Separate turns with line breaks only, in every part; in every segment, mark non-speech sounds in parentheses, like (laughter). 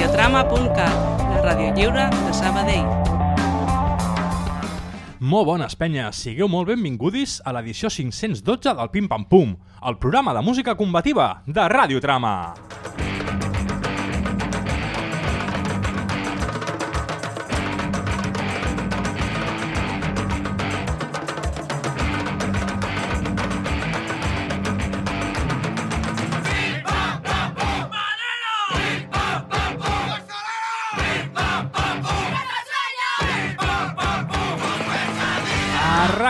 radiotrama.cat, la ràdio lliure de Sabadell.
Molt bones, penya. Sigueu molt benvingudis a l'edició 512 del Pim Pam Pum, el programa de música combativa de Radiotrama.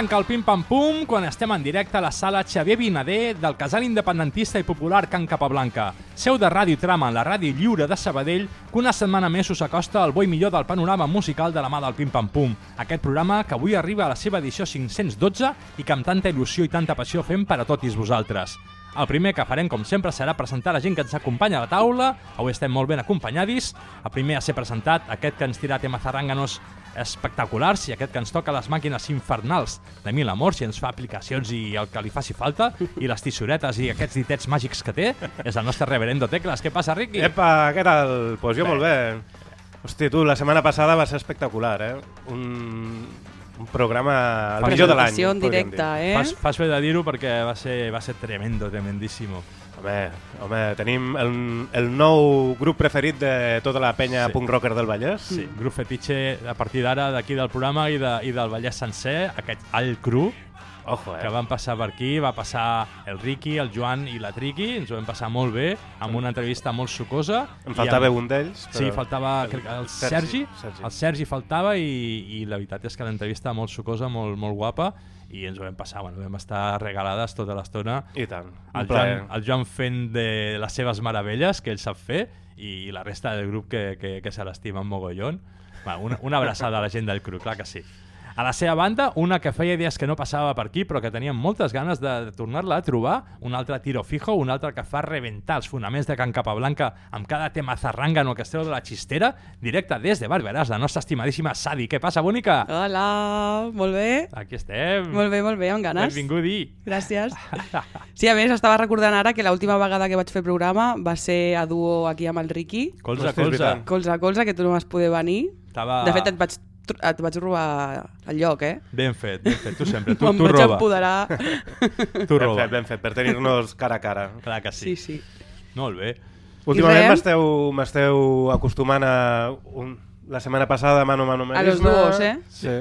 Arranca el Pim Pam Pum quan estem en directe a la sala Xavier Vinader del casal independentista i popular Can Capablanca, seu de Ràdio Trama, la ràdio lliure de Sabadell, que una setmana més us acosta al bo i millor del panorama musical de la mà del Pim Pam Pum. Aquest programa que avui arriba a la seva edició 512 i que amb tanta il·lusió i tanta passió fem per a tots vosaltres. El primer que farem, com sempre, serà presentar la gent que ens acompanya a la taula. Avui estem molt ben acompanyadis. El primer a ser presentat, aquest que ens tira temes zarranganos espectaculars i aquest que ens toca les màquines infernals de mil amors i ens fa aplicacions i el que li faci falta i les tissuretes i aquests ditets màgics que té és el nostre reverendo Tecles. Què passa, Riqui?
Epa, què tal? Doncs pues jo molt bé. Hosti, tu, la setmana passada va ser espectacular, eh? Un, un programa el millor de l'any.
Presentació en directe,
dir.
eh?
Fas, fas bé de dir-ho perquè va ser, va ser tremendo, tremendíssimo.
Home, home, tenim el, el nou grup preferit de tota la penya
Sí.
punk rocker del Vallès.
Sí, grup fetitxe a partir d'ara d'aquí del programa i, de, i del Vallès sencer, aquest All Cru,
Ojo, eh?
que van passar per aquí, va passar el Riqui, el Joan i la Triqui, ens ho vam passar molt bé, amb una entrevista molt sucosa.
Em faltava
amb-
un d'ells.
Sí,
però-
faltava crec, que el Sergi,
Sergi.
el Sergi faltava i, i la veritat és que l'entrevista molt sucosa, molt, molt guapa i ens ho vam passar, bueno, vam estar regalades tota l'estona.
I tant,
El. Joan, el Joan fent de les seves meravelles, que ell sap fer, i la resta del grup que, que, que se l'estima en mogollon. Va, una, una abraçada a la gent del cru, clar que sí. A la seva banda, una que feia dies que no passava per aquí, però que teníem moltes ganes de, de tornar-la a trobar, un altre tiro fijo, un altre que fa reventar els fonaments de Can Capablanca amb cada tema zarrangano que es treu de la xistera, directe des de Barberàs, la nostra estimadíssima Sadi. Què passa, bonica?
Hola, molt bé.
Aquí estem.
Molt bé, molt bé, amb ganes.
Benvingudi.
Gràcies. (laughs) Sí, a més, estava recordant ara que l'última vegada que vaig fer programa va ser a duo aquí amb el Riqui.
Colze a
Hosti, és
colze.
veritat.
Colze a colze, que tu no vas poder venir.
Estava...
De fet, et vaig, et vaig robar el lloc, eh?
Ben fet, ben fet, tu sempre. Tu, (laughs)
Em
tu
vaig
roba.
empoderar. (laughs)
Tu
Ben
roba.
fet, ben fet, per tenir-nos cara a cara.
Clar que sí.
Sí, sí.
Molt bé.
Últimament m'esteu m'esteu acostumant a... Un, la setmana passada, mano a mano
A los duos, eh?
Sí.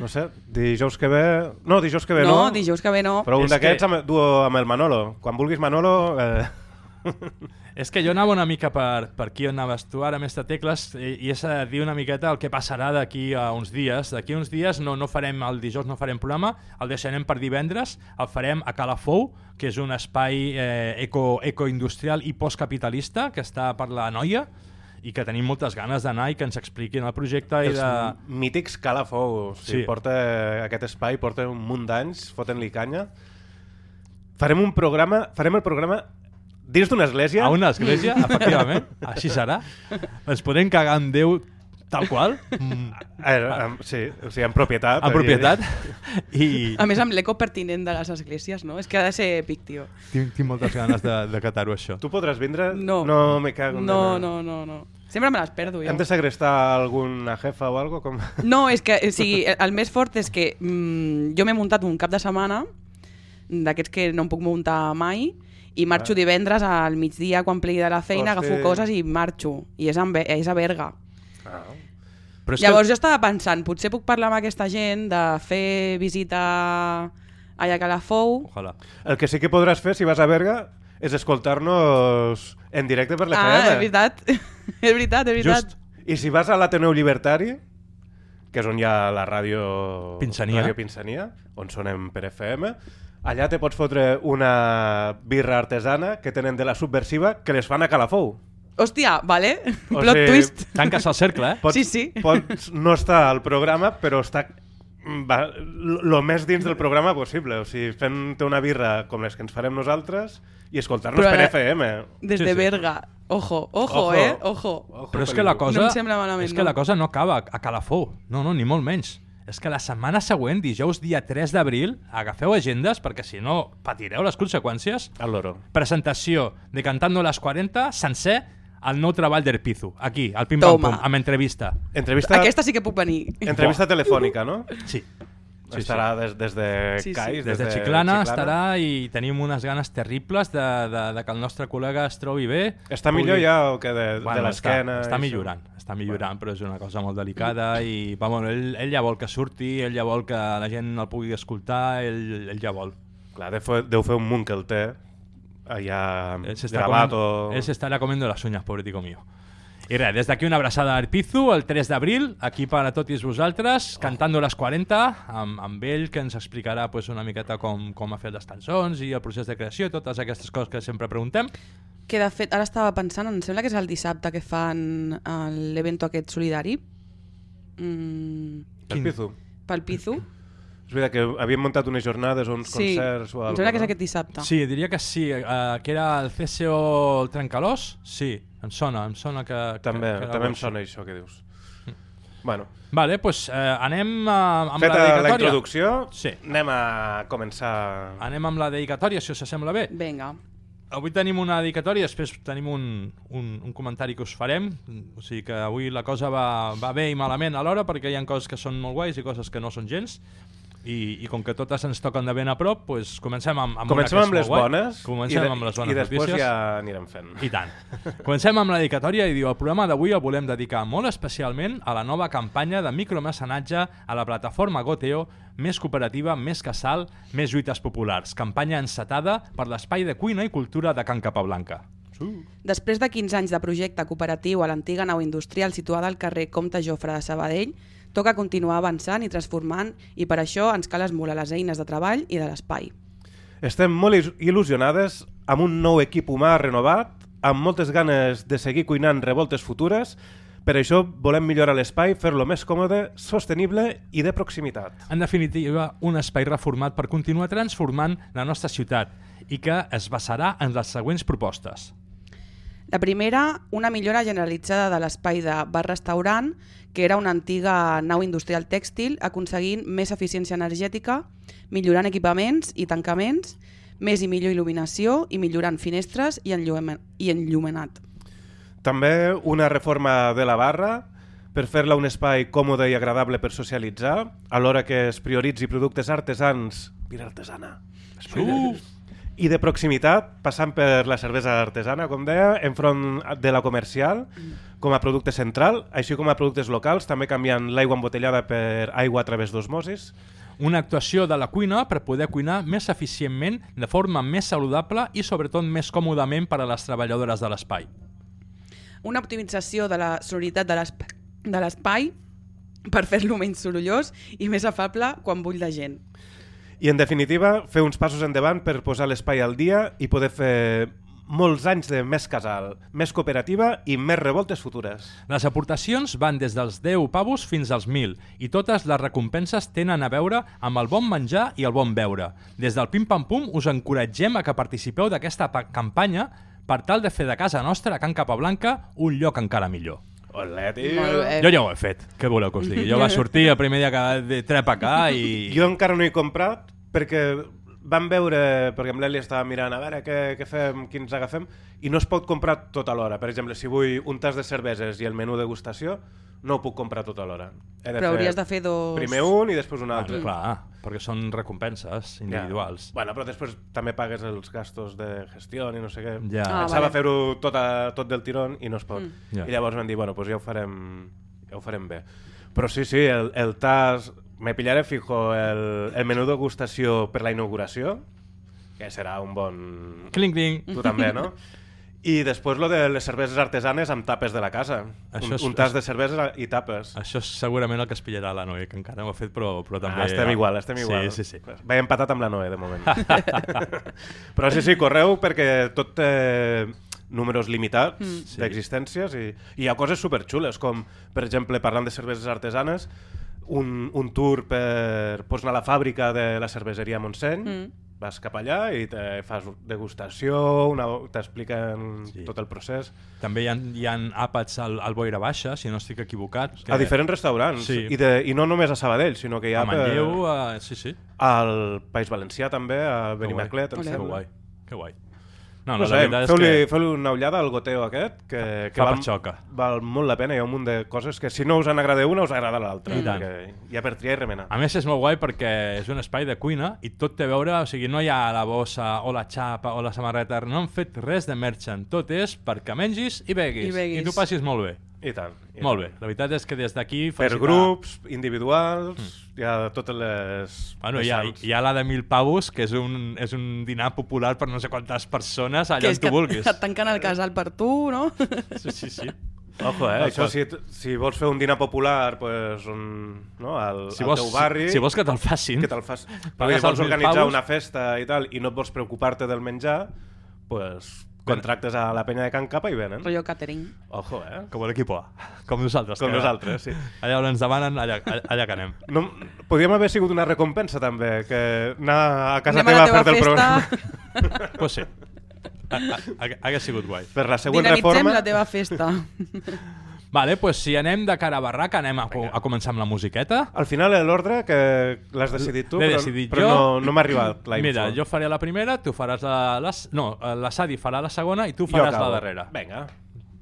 No sé, dijous que ve... No, dijous que ve no.
No, dijous que ve no.
Però un d'aquests
que-
amb, duo amb el Manolo. Quan vulguis Manolo... Eh... (laughs)
És que jo anava una mica per, per aquí on anaves tu, ara mestre Tecles, i, i és a dir una miqueta el que passarà d'aquí a uns dies. D'aquí uns dies no, no farem el dijous, no farem programa, el deixarem per divendres, el farem a Calafou, que és un espai eh, eco, ecoindustrial i postcapitalista que està per la noia i que tenim moltes ganes d'anar i que ens expliquin el projecte i
Els
de...
mítics Calafou. O sigui,
Sí.
porta, aquest espai porta un munt d'anys, foten-li canya. Farem un programa, farem el programa dins d'una església.
A una església, (laughs) efectivament, així serà. Ens podem cagar en Déu tal qual, mm,
Eh, amb, sí, o sigui, en propietat.
en propietat, i
A més, amb l'eco pertinent de les esglésies, no? És que ha de ser èpic, tio.
tinc, tinc moltes ganes de, de catar-ho, això.
Tu podràs vindre?
No.
No me cago en
No, no, no, no. Sempre me les perdo, jo.
Hem de segrestar alguna jefa o algo? Com... (laughs)
No, és que, o sigui, el- el més fort és que mm, jo m'he muntat un cap de setmana d'aquests que no em puc muntar mai i marxo
Ah.
divendres al migdia quan plegui de la feina,
Hosti.
agafo coses i marxo. I és, en, Be- és a Berga.
Ah.
Però és
Llavors
que,
jo estava pensant, potser puc parlar amb aquesta gent de fer visita allà a Calafou.
Ojalà.
El que sí que podràs fer, si vas a Berga, és escoltar-nos en directe per l'FM.
Ah, és veritat. (laughs) és veritat, és veritat.
Just.
I si vas a l'Ateneu Libertari, que és on hi ha la ràdio
Pinsania.
ràdio Pinsania, on sonem per FM, allà te pots fotre una birra artesana que tenen de la subversiva que les fan a Calafou.
Hòstia, vale?
O (laughs)
Plot
sigui,
twist.
Tanques el cercle, eh?
Pots,
Sí, sí.
Pots no estar al programa, però està va, lo més dins del programa possible. O sigui, fent una birra com les que ens farem nosaltres i escoltar-nos per FM.
Des
Sí,
de
sí.
Berga. Ojo, ojo,
Ojo.
eh? Ojo.
Ojo,
Però és que la cosa...
No em sembla malament,
és que
no.
la cosa no acaba a Calafou. No, no, ni molt menys. És que la setmana següent, dijous dia 3 d'abril, agafeu agendes perquè si no patireu les conseqüències.
Al loro.
Presentació de Cantando las 40, sencer, el nou treball d'Erpizu, aquí, al Pim Pam
Toma.
Pum, amb entrevista.
Entrevista,
Aquesta sí que puc venir.
entrevista telefònica, no?
Sí. Sí,
estarà des, des de
Sí, sí.
CAIS,
Des de Chiclana estarà i tenim unes ganes terribles de, de, de que el nostre col·lega es trobi bé.
Està millor ja o que de, de l'esquena?
Està, està millorant, està millorant, però és una cosa molt delicada i va, bueno, ell, ell ja vol que surti, ell ja vol que la gent el pugui escoltar, ell, ell ja vol.
Clar, deu fer, deu fer un munt que el té allà gravat o...
él se estará comiendo las uñas, pobretico mío. I res, des d'aquí una abraçada a Arpizu, el 3 d'abril, aquí per a tots vosaltres, cantando les 40, amb, amb ell, que ens explicarà pues, una miqueta com, com ha fet les cançons i el procés de creació, totes aquestes coses que sempre preguntem.
Que de fet, ara estava pensant, em sembla que és el dissabte que fan l'evento aquest solidari. Mm,
El Pizu.
pel Pizu.
És veritat que havien muntat unes jornades o uns
Sí,
concerts o
em
alguna
sembla que és aquest dissabte.
Sí, diria que sí, eh, que era el CSO el Trencalós, sí, em sona, em sona que...
També,
que, que
també em sona això que dius. Bueno,
Vale, doncs eh, anem a, amb
feta
la
la,
dedicatòria.
introducció,
Sí.
anem a començar...
Anem amb la dedicatòria, si us sembla bé.
Vinga.
Avui tenim una dedicatòria, després tenim un, un, un comentari que us farem, o sigui que avui la cosa va, va bé i malament alhora perquè hi ha coses que són molt guais i coses que no són gens i, i com que totes ens toquen de ben a prop, pues comencem amb, amb
Comencem
una que
amb les
guai.
bones
Comencem
i, de,
amb les bones
i després
notícies.
ja anirem fent.
I tant. Comencem amb la dedicatòria i diu el programa d'avui el volem dedicar molt especialment a la nova campanya de micromecenatge a la plataforma Goteo, més cooperativa, més casal, més lluites populars. Campanya encetada per l'espai de cuina i cultura de Can Capablanca.
Després de 15 anys de projecte cooperatiu a l'antiga nau industrial situada al carrer Comte Jofre de Sabadell, toca continuar avançant i transformant i per això ens cal esmolar les eines de treball i de l'espai.
Estem molt il- il·lusionades amb un nou equip humà renovat, amb moltes ganes de seguir cuinant revoltes futures, per això volem millorar l'espai, fer-lo més còmode, sostenible i de proximitat.
En definitiva, un espai reformat per continuar transformant la nostra ciutat i que es basarà en les següents propostes.
La primera, una millora generalitzada de l'espai de bar-restaurant, que era una antiga nau industrial tèxtil, aconseguint més eficiència energètica, millorant equipaments i tancaments, més i millor il·luminació i millorant finestres i, enllume i enllumenat.
També una reforma de la barra per fer-la un espai còmode i agradable per socialitzar, alhora que es prioritzi productes artesans, mira artesana,
Uh!
I de proximitat, passant per la cervesa artesana, com deia, enfront de la comercial, com a producte central, així com a productes locals, també canviant l'aigua embotellada per aigua a través d'osmosis.
Una actuació de la cuina per poder cuinar més eficientment, de forma més saludable i sobretot més còmodament per a les treballadores de l'espai.
Una optimització de la sonoritat de l'espai per fer-lo menys sorollós i més afable quan bull de gent.
I, en definitiva, fer uns passos endavant per posar l'espai al dia i poder fer molts anys de més casal, més cooperativa i més revoltes futures.
Les aportacions van des dels 10 pavos fins als 1.000 i totes les recompenses tenen a veure amb el bon menjar i el bon beure. Des del Pim Pam Pum us encoratgem a que participeu d'aquesta pa- campanya per tal de fer de casa nostra, a Can Capablanca, un lloc encara millor.
Olé, tio!
Jo ja ho he fet, què voleu que us digui? Jo va sortir el primer dia que de trepa acá i...
Jo encara no he comprat perquè vam veure, perquè amb l'Eli estava mirant a veure què, què fem, quins agafem, i no es pot comprar tot alhora. Per exemple, si vull un tas de cerveses i el menú degustació, no ho puc comprar tot alhora. He
Però hauries de fer dos...
Primer un i després un
Ah,
altre.
clar, perquè són recompenses individuals.
Ja. Bueno, però després també pagues els gastos de gestió i no sé què.
Ja.
Ah,
Pensava
vale.
fer-ho tot, a, tot del tirón i no es pot.
Mm. Ja.
I llavors vam dir, bueno, pues ja ho farem, ja ho farem bé. Però sí, sí, el, el tas... Me pillaré fijo el, el menú degustació per la inauguració, que serà un bon...
Cling, cling.
Tu també, no? I després lo de les cerveses artesanes amb tapes de la casa.
Això
un,
és-
un tas de cerveses i tapes.
Això és segurament el que es pillarà la Noé, que encara no ho ha fet, però, però també...
Ah, estem igual, estem igual.
Sí, sí, sí.
Vaig empatat amb la Noé, de moment. (laughs) Però sí, sí, correu perquè tot té números limitats
Mm.
d'existències i, i hi ha coses superxules, com, per exemple, parlant de cerveses artesanes, un, un tour per... Pots anar a la fàbrica de la cerveseria Montseny,
Mm.
vas cap allà i te fas degustació, una- t'expliquen
Sí.
tot el procés.
També hi ha, hi ha àpats al, al Boira Baixa, si no estic equivocat.
A diferents restaurants,
Sí.
I, de, i no només a Sabadell, sinó que hi ha
A Manlleu, uh, sí, sí.
al País Valencià també, a
Que
Benimaclet, em
Olé.
Que
sembla.
guai, que guai. No, no,
no
veritat és
feu-li
que-
feu una ullada al goteo aquest, que, que
Fa
val,
xoca.
val molt la pena. Hi ha un munt de coses que si no us en agrada una, us agrada l'altra.
I tant.
Hi ha per triar i remenar.
A més, és molt guai perquè és un espai de cuina i tot té a veure, o sigui, no hi ha la bossa o la xapa o la samarreta, no han fet res de merchant. Tot és perquè mengis i beguis.
I beguis.
I tu passis molt bé.
I tant. I
Molt bé. La veritat és que des d'aquí...
Per grups, individuals, mm. hi ha totes les...
Bueno, hi ha, hi ha la de mil pavos, que és un, és un dinar popular per no sé quantes persones allà
que
on
és
tu
que
vulguis.
et tanquen el casal per tu, no?
Sí, sí, sí.
Ojo, eh? Això, si, si vols fer un dinar popular pues, un, no, al,
Si
al
vols,
teu barri...
si vols que te'l facin,
que te'l fas...
Pagues
Pagues vols organitzar
pavos.
una festa i tal i no et vols preocupar-te del menjar, pues, contractes a la penya de Can Capa i venen.
Rollo catering.
Ojo, eh?
com l'equip A, (laughs) com nosaltres.
Com
que
nosaltres, sí.
Allà on ens demanen, allà, allà que anem.
No, podríem haver sigut una recompensa també, que anar a casa
Anem
teva a fer-te el programa. (laughs)
Pues sí. Ha, ha, hagués sigut guai.
Per la següent
dinamitzem
reforma...
la teva festa. (laughs)
Vale, pues si anem de cara a barraca, anem a, a començar amb la musiqueta.
Al final l'ordre que l'has decidit tu,
L'he
però,
decidit
però
jo.
no, no m'ha arribat la info.
Mira, jo faré la primera, tu faràs la... la no, la Sadi farà la segona i tu faràs la
acabo.
darrera.
Vinga,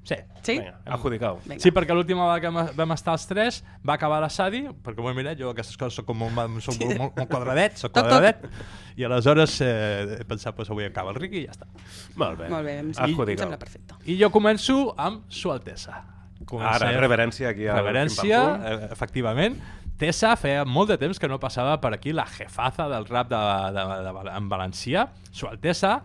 Sí.
Sí?
vinga, adjudicau.
Vinga.
Sí, perquè l'última vegada que vam- vam estar els tres va acabar la Sadi, perquè ho he mirat, jo aquestes coses soc com molt, soc molt, molt, molt quadradet, soc
Toc, toc.
quadradet, i aleshores eh, he pensat, pues avui acaba el Riqui i ja està.
Molt bé.
Molt bé, em, em
Adjudicau.
sembla perfecte.
I jo començo amb Su Altesa.
Ara, reverència aquí al
Reverència, eh, efectivament. Tessa feia molt de temps que no passava per aquí la jefaza del rap de, de, de, de, en valencià. Su Altesa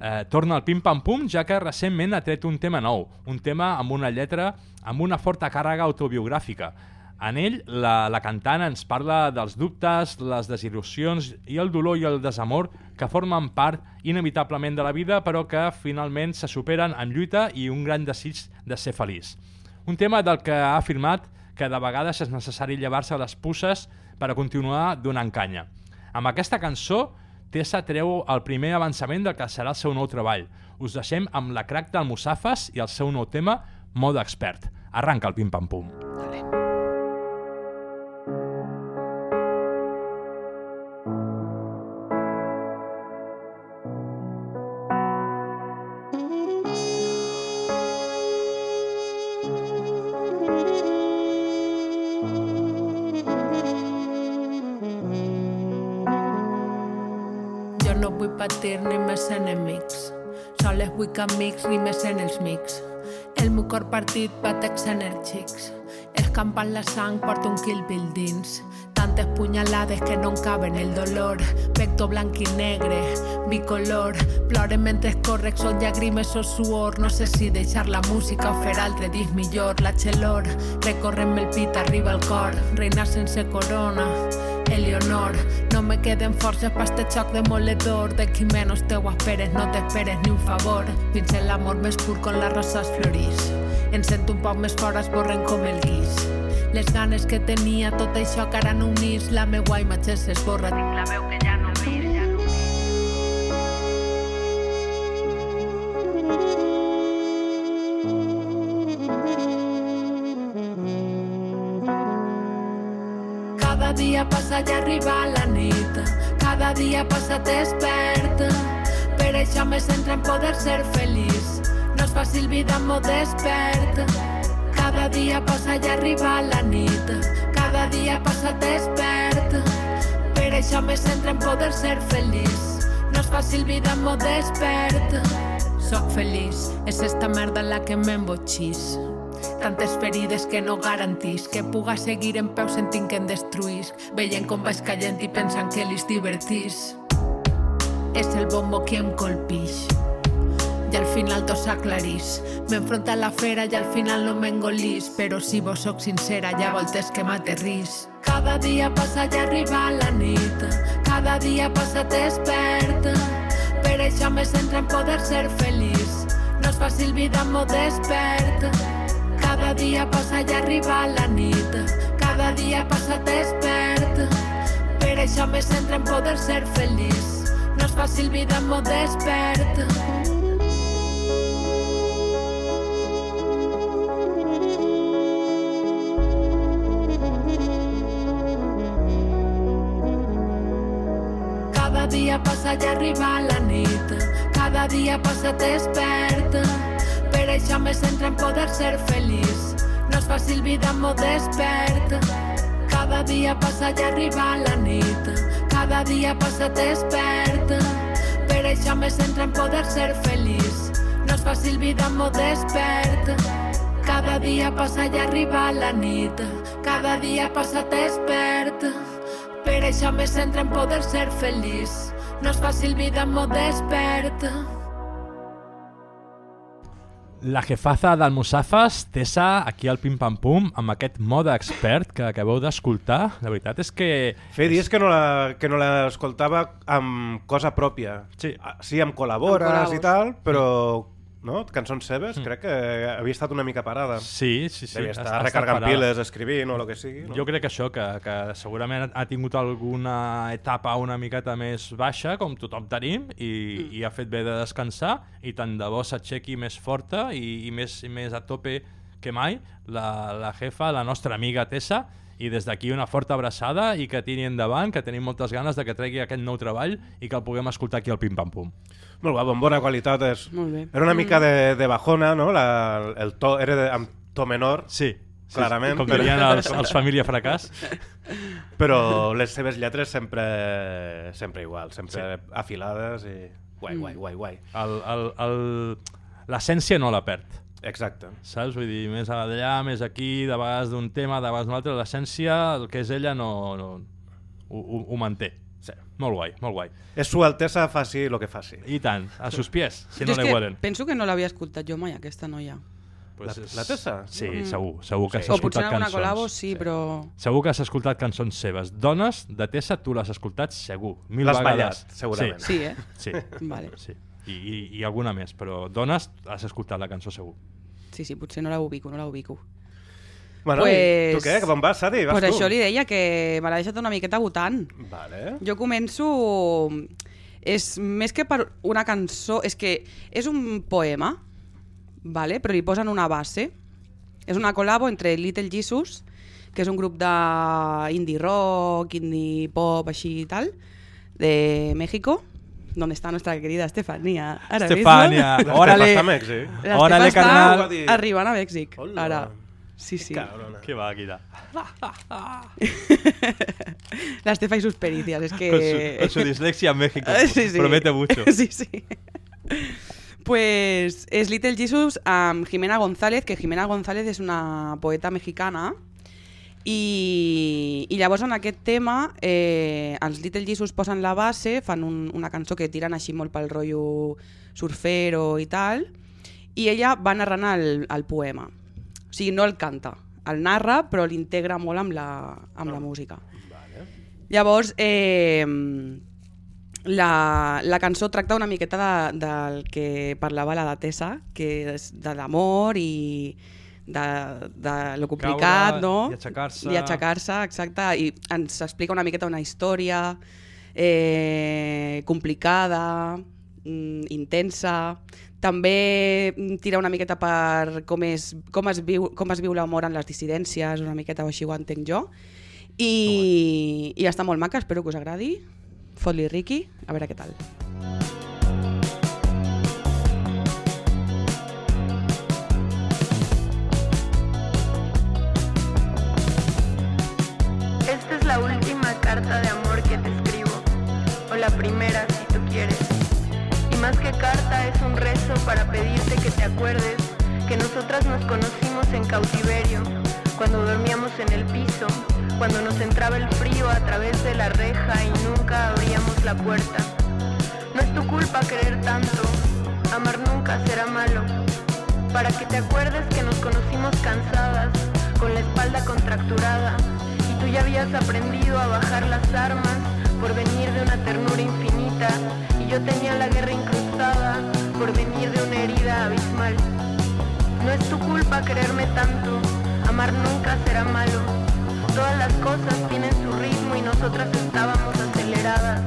eh, torna al Pim Pam Pum, ja que recentment ha tret un tema nou, un tema amb una lletra amb una forta càrrega autobiogràfica. En ell, la, la cantant ens parla dels dubtes, les desil·lusions i el dolor i el desamor que formen part inevitablement de la vida, però que finalment se superen amb lluita i un gran desig de ser feliç. Un tema del que ha afirmat que de vegades és necessari llevar-se les pusses per a continuar donant canya. Amb aquesta cançó, Tessa treu el primer avançament del que serà el seu nou treball. Us deixem amb la crack del Musafas i el seu nou tema, Mode Expert. Arranca el pim-pam-pum.
Dale.
Més en els mics. El meu cor partit batecs enèrgics. Escampant la sang porta un kill bill dins. Tantes punyalades que no en caben el dolor. Pecto blanc i negre, bicolor. Plore mentre corre, són llàgrimes o suor. No sé si deixar la música o fer altre disc millor. La xelor, recorrem el pit, arriba al cor. Reinar sense corona. Eleonor, no me queden forces pa este xoc demoledor. De qui menys teu esperes, no t'esperes ni un favor. Fins l'amor més pur con les roses florís. Em sento un poc més fora esborren com el guix les ganes que tenia, tot això que ara no unís la meua imatge s'esborra tinc la veu que dia passa desperta. Per això me centra en poder ser feliç, no és fàcil vida en mode despert. Cada dia passa i arriba la nit, cada dia passa despert. Per això me centra en poder ser feliç, no és fàcil vida en mode despert. Soc feliç, és esta merda la que m'embotxís. Tantes ferides que no garantís que puga seguir en peu sentint que em destruís, veient com vaig caient i pensant que li divertís. És el bombo qui em colpix i al final tot s'aclarís. M'enfronta la fera i al final no m'engolís, però si vos soc sincera ja voltes que m'aterrís. Cada dia passa i arriba la nit, cada dia passa desperta. Per això me centra en poder ser feliç, no és fàcil vida en mode despert. Cada dia passa i arriba la nit, cada dia passa despert. Per això me centra en poder ser feliç, no és fàcil vida mode despert. Cada dia passa i arriba la nit, cada dia passa desperta. Per això me centra en poder ser feliç. Fàcil vida desperta. Cada dia passa i arriba la nit. Cada dia passa desperta. Per això me centra en poder ser feliç. No és fàcil vida desperta. Cada dia passa i arriba la nit. Cada dia passa desperta. Per això me centra en poder ser feliç. No és fàcil vida desperta.
La jefaza d'Almussafes, Tessa, aquí al Pim Pam Pum, amb aquest mode expert que acabeu d'escoltar. La veritat és que...
Feia dies que no la- que no l'escoltava amb cosa pròpia.
Sí.
Ah, Sí, amb col·labores
Amb col·labos.
i tal, però no? cançons seves crec que havia estat una mica parada.
Sí, sí, sí.
Devia
ha-
estar
ha estat
recargant
parada.
piles, escrivint o el que sigui. No?
Jo crec que això, que, que segurament ha tingut alguna etapa una miqueta més baixa, com tothom tenim, i, mm. i ha fet bé de descansar, i tant de bo s'aixequi més forta i, i, més, i més a tope que mai la, la jefa, la nostra amiga Tessa, i des d'aquí una forta abraçada i que tiri endavant, que tenim moltes ganes de que tregui aquest nou treball i que el puguem escoltar aquí al Pim Pam Pum.
Molt guapo, amb bona qualitat. És...
Molt bé.
Era una mica de, de bajona, no? La, el to era de, amb to menor,
Sí, sí
Clarament,
com
però-
dirien els, els Família Fracàs.
però les seves lletres sempre sempre igual, sempre sí. afilades i guai, guai, guai, guai.
El- L'essència no la perd.
Exacte.
saps? Vull dir, més allà, més aquí, de vegades d'un tema, de vegades d'un altre, l'essència, el que és ella, no, no ho, ho, ho manté.
Sí.
Molt guai, molt guai.
És su altesa faci el que faci.
I tant, a sus pies, si
Jo
no le
que
huelen.
penso que no l'havia escoltat jo mai, aquesta noia.
Pues
La-
és-
la Tessa?
Sí,
Mm.
segur, segur que has
Sí.
O potser
escoltat
alguna
cançons.
col·labo sí, però...
Segur que has escoltat cançons seves. Dones, de Tessa, tu l'has escoltat segur. Mil
L'has
vegades.
ballat, segurament.
Sí, eh?
Sí, sí. (laughs)
Vale.
sí. I, i, I alguna més, però dones, has escoltat la cançó segur.
Sí, sí, potser no la ubico, no la ubico.
Bueno,
Pues-
tu què? Cap on vas, Sadi? Vas
pues
tu?
això li deia que me l'ha deixat una miqueta votant.
Vale.
Jo començo... És més que per una cançó... És que és un poema, vale? però li posen una base. És una col·labo entre Little Jesus, que és un grup d'indie rock, indie pop, així i tal, de México, donde está nuestra querida Estefanía. Ara
Estefania, órale.
Està a Mèxic.
La
Órale, carnal.
està arribant a Mèxic.
Hola.
Ara. Sí, sí.
Cabrona.
Que va, Guida. (laughs)
La Estefa y sus pericias, es que...
Con su, con su dislexia en México. (laughs)
Sí, sí.
Promete mucho. (laughs)
Sí, sí. Pues es Little Jesus amb Jimena González, que Jimena González és una poeta mexicana i, i llavors en aquest tema eh, els Little Jesus posen la base, fan un, una cançó que tiren així molt pel rotllo surfero i tal i ella va narrant el, el poema o sigui, no el canta, el narra però l'integra molt amb la, amb la música
Vale.
Llavors, eh, la, la cançó tracta una miqueta de, del que parlava la Tessa, que és de l'amor i de, de lo complicat,
Caure
no?
i aixecar-se.
I aixecar-se, exacte. I ens explica una miqueta una història eh, complicada, mm, intensa. També mm, tira una miqueta per com es, com es viu, com es viu l'amor en les dissidències, una miqueta o així ho entenc jo. I, i està molt maca, espero que us agradi. Fot-li Ricky, a veure què tal.
Esta es la última carta de amor que te escribo, o la primera si tú quieres. Y más que carta es un rezo para pedirte que te acuerdes que nosotras nos conocimos en cautiverio, cuando dormíamos en el piso, cuando nos entraba el frío a través de la reja y nunca abríamos la puerta. No es tu culpa querer tanto, amar nunca será malo. Para que te acuerdes que nos conocimos cansadas, con la espalda contracturada, y tú ya habías aprendido a bajar las armas por venir de una ternura infinita, y yo tenía la guerra incrustada por venir de una herida abismal. No es tu culpa quererme tanto, amar nunca será malo. Todas las cosas tienen su ritmo y nosotras estábamos aceleradas.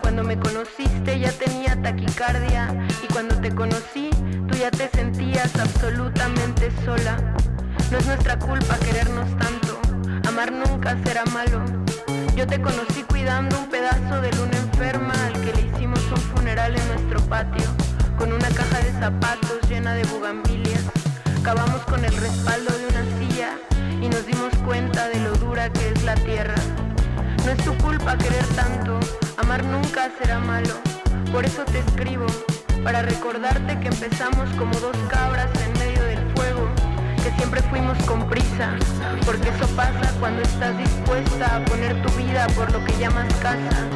Cuando me conociste ya tenía taquicardia y cuando te conocí tú ya te sentías absolutamente sola. No es nuestra culpa querernos tanto, amar nunca será malo. Yo te conocí cuidando un pedazo de luna enferma al que le hicimos un funeral en nuestro patio. Con una caja de zapatos llena de bugambilias. Cavamos con el respaldo de una silla y nos dimos cuenta de lo dura que es la tierra. No es tu culpa querer tanto, amar nunca será malo. Por eso te escribo, para recordarte que empezamos como dos cabras en medio del fuego, que siempre fuimos con prisa, porque eso pasa cuando estás dispuesta a poner tu vida por lo que llamas casa,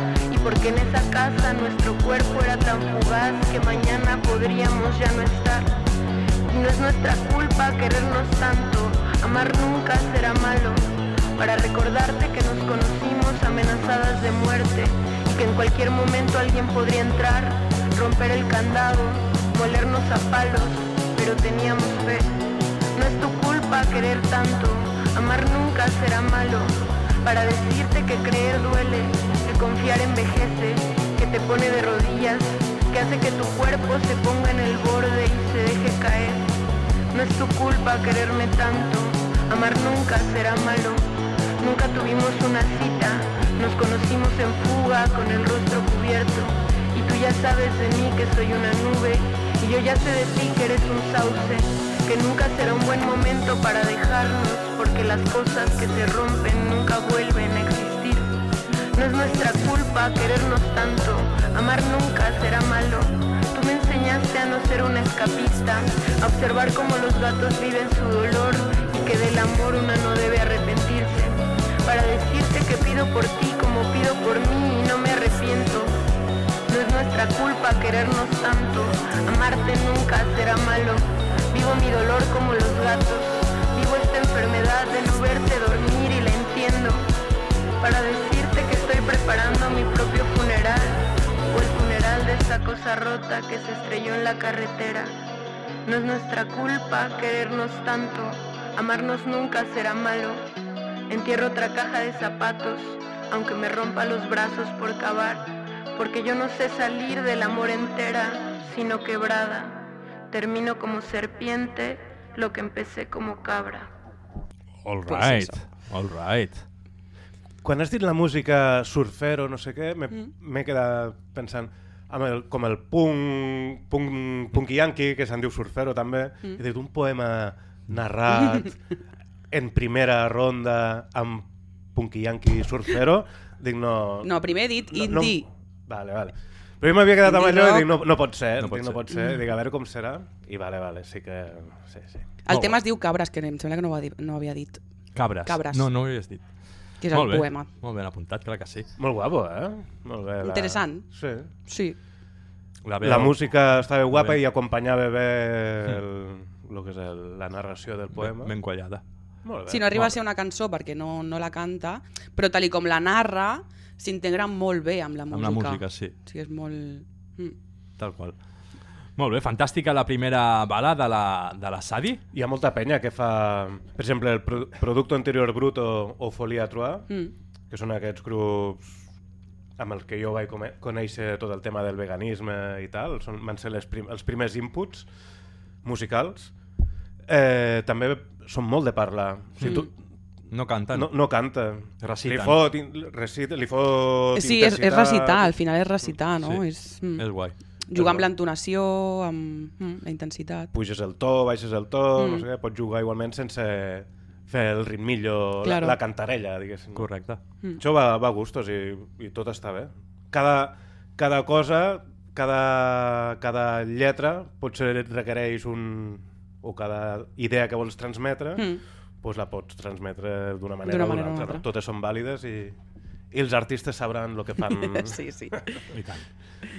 porque en esa casa nuestro cuerpo era tan fugaz que mañana podríamos ya no estar. Y no es nuestra culpa querernos tanto, amar nunca será malo, para recordarte que nos conocimos amenazadas de muerte y que en cualquier momento alguien podría entrar, romper el candado, molernos a palos, pero teníamos fe. No es tu culpa querer tanto, amar nunca será malo, para decirte que creer duele, confiar envejece, que te pone de rodillas, que hace que tu cuerpo se ponga en el borde y se deje caer. No es tu culpa quererme tanto, amar nunca será malo. Nunca tuvimos una cita, nos conocimos en fuga con el rostro cubierto. Y tú ya sabes de mí que soy una nube, y yo ya sé de ti que eres un sauce, que nunca será un buen momento para dejarnos, porque las cosas que se rompen nunca vuelven a existir. No es nuestra culpa querernos tanto, amar nunca será malo. Tú me enseñaste a no ser una escapista, a observar cómo los gatos viven su dolor y que del amor una no debe arrepentirse. Para decirte que pido por ti como pido por mí y no me arrepiento. No es nuestra culpa querernos tanto, amarte nunca será malo. Vivo mi dolor como los gatos, vivo esta enfermedad de no verte dormir y la entiendo. Para estoy preparando mi propio funeral, o el funeral de esta cosa rota que se estrelló en la carretera. No es nuestra culpa querernos tanto, amarnos nunca será malo. Entierro otra caja de zapatos, aunque me rompa los brazos por cavar, porque yo no sé salir del amor entera, sino quebrada. Termino como serpiente lo que empecé como cabra.
All
Pues
right, all right.
Quan has dit la música surfer o no sé què, m'he
Mm.
quedat pensant amb el, com el punk, punk, punk yankee, que se'n diu surfero també,
Mm.
he dit un poema narrat (laughs) en primera ronda amb punk yankee surfero, dic no...
No, primer he dit
no,
indie.
No, vale, vale. Però jo m'havia quedat amb allò i dic, no, no pot ser,
No pot
dic,
ser.
no pot ser, dic, a veure com serà, i vale, vale, sí que... Sí, sí.
El
Molt
tema es
guai.
diu Cabres, que em sembla que no ho, ha dit, no ho havia dit,
Cabres.
Cabres.
No, no ho havies dit.
Que és
Molt
el
bé,
poema.
Molt ben apuntat, clar que sí.
Molt guapo, eh? Molt bé. La...
Interessant.
Sí.
Sí.
La,
La música estava guapa i acompanyava bé el, el que és el, la narració del poema.
Ben, ben quallada.
Molt bé.
Si no arriba
molt
a ser una cançó perquè no, no la canta, però tal i com la narra, s'integra molt bé amb la
Amb
música.
la música, sí.
Sí, és molt... Mm.
Tal qual. Molt bé, fantàstica la primera bala de la, de la Sadi.
Hi ha molta penya que fa, per exemple, el Pro Producto Anterior Bruto o Folia Trois,
Mm.
que són aquests grups amb els que jo vaig conèixer tot el tema del veganisme i tal, són, van ser les prim els primers inputs musicals. Eh, també són molt de parlar. O sigui, tu,
No canten.
no, no canta.
Reciten.
Li fot, recita, li fot
Sí, és, és
intensitat.
recitar, al final és recitar, no?
Sí.
És, mm,
És guai.
Jugar amb l'entonació, amb mm, la intensitat.
puges el to, baixes el to,
Mm.
no sé què, pots jugar igualment sense fer el ritmillo,
Claro.
la, la cantarella, diguéssim.
Correcte.
Mm.
Això va, va a gustos i, i tot està bé. Cada, cada cosa, cada, cada lletra potser requereix un... o cada idea que vols transmetre,
Mm.
doncs la pots transmetre d'una manera
D'una
o d'una
manera o
altra.
d'una
No?
altra.
Totes són vàlides i, i els artistes sabran el que fan. (laughs)
Sí, sí.
I tant.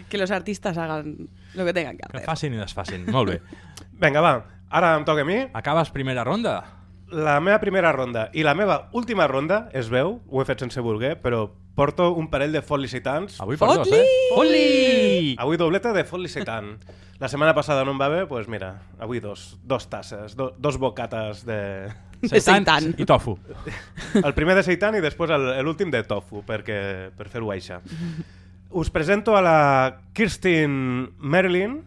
Que los artistas hagan lo que tengan que
Que
hacer.
facin i desfacin. Molt bé.
Vinga, va, ara em toca a mi.
Acabes primera ronda?
La meva primera ronda i la meva última ronda, es veu, ho he fet sense voler, però porto un parell de felicitants.
Avui per dos, eh? Fot-li!
Avui dobleta de felicitant. La setmana passada no em va bé, doncs pues mira, avui dos, dos tasses, do, dos bocates de...
De seitan.
i tofu.
El primer de seitan i després el- l'últim de tofu, perquè, per fer-ho així. Us presento a la Kirsten Merlin.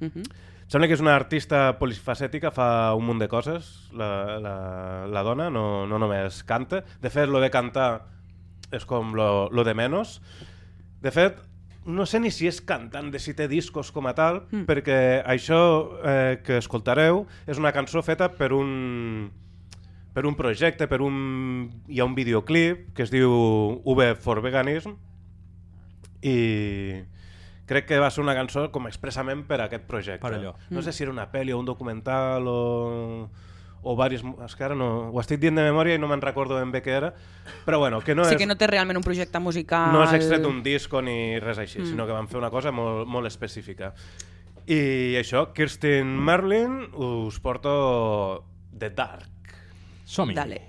Uh -huh.
Sembla que és una artista polifacètica, fa un munt de coses, la, la, la dona, no, no només canta. De fet, lo de cantar és com lo, lo de menos. De fet, no sé ni si és cantant de si té discos com a tal, mm. perquè això eh, que escoltareu és una cançó feta per un, per un projecte, per un, hi ha un videoclip que es diu V for Veganism, i crec que va ser una cançó com expressament per a aquest projecte.
Per allò.
No sé mm. si era una pel·li o un documental o o varios, És que ara no... Ho estic dient de memòria i no me'n recordo ben bé què era, però bueno, que no
sí
és...
que no té realment un projecte musical...
No has extret un disco ni res així, mm. sinó que van fer una cosa molt, molt específica. I això, Kirsten Merlin, us porto The Dark.
Som-hi.
Dale.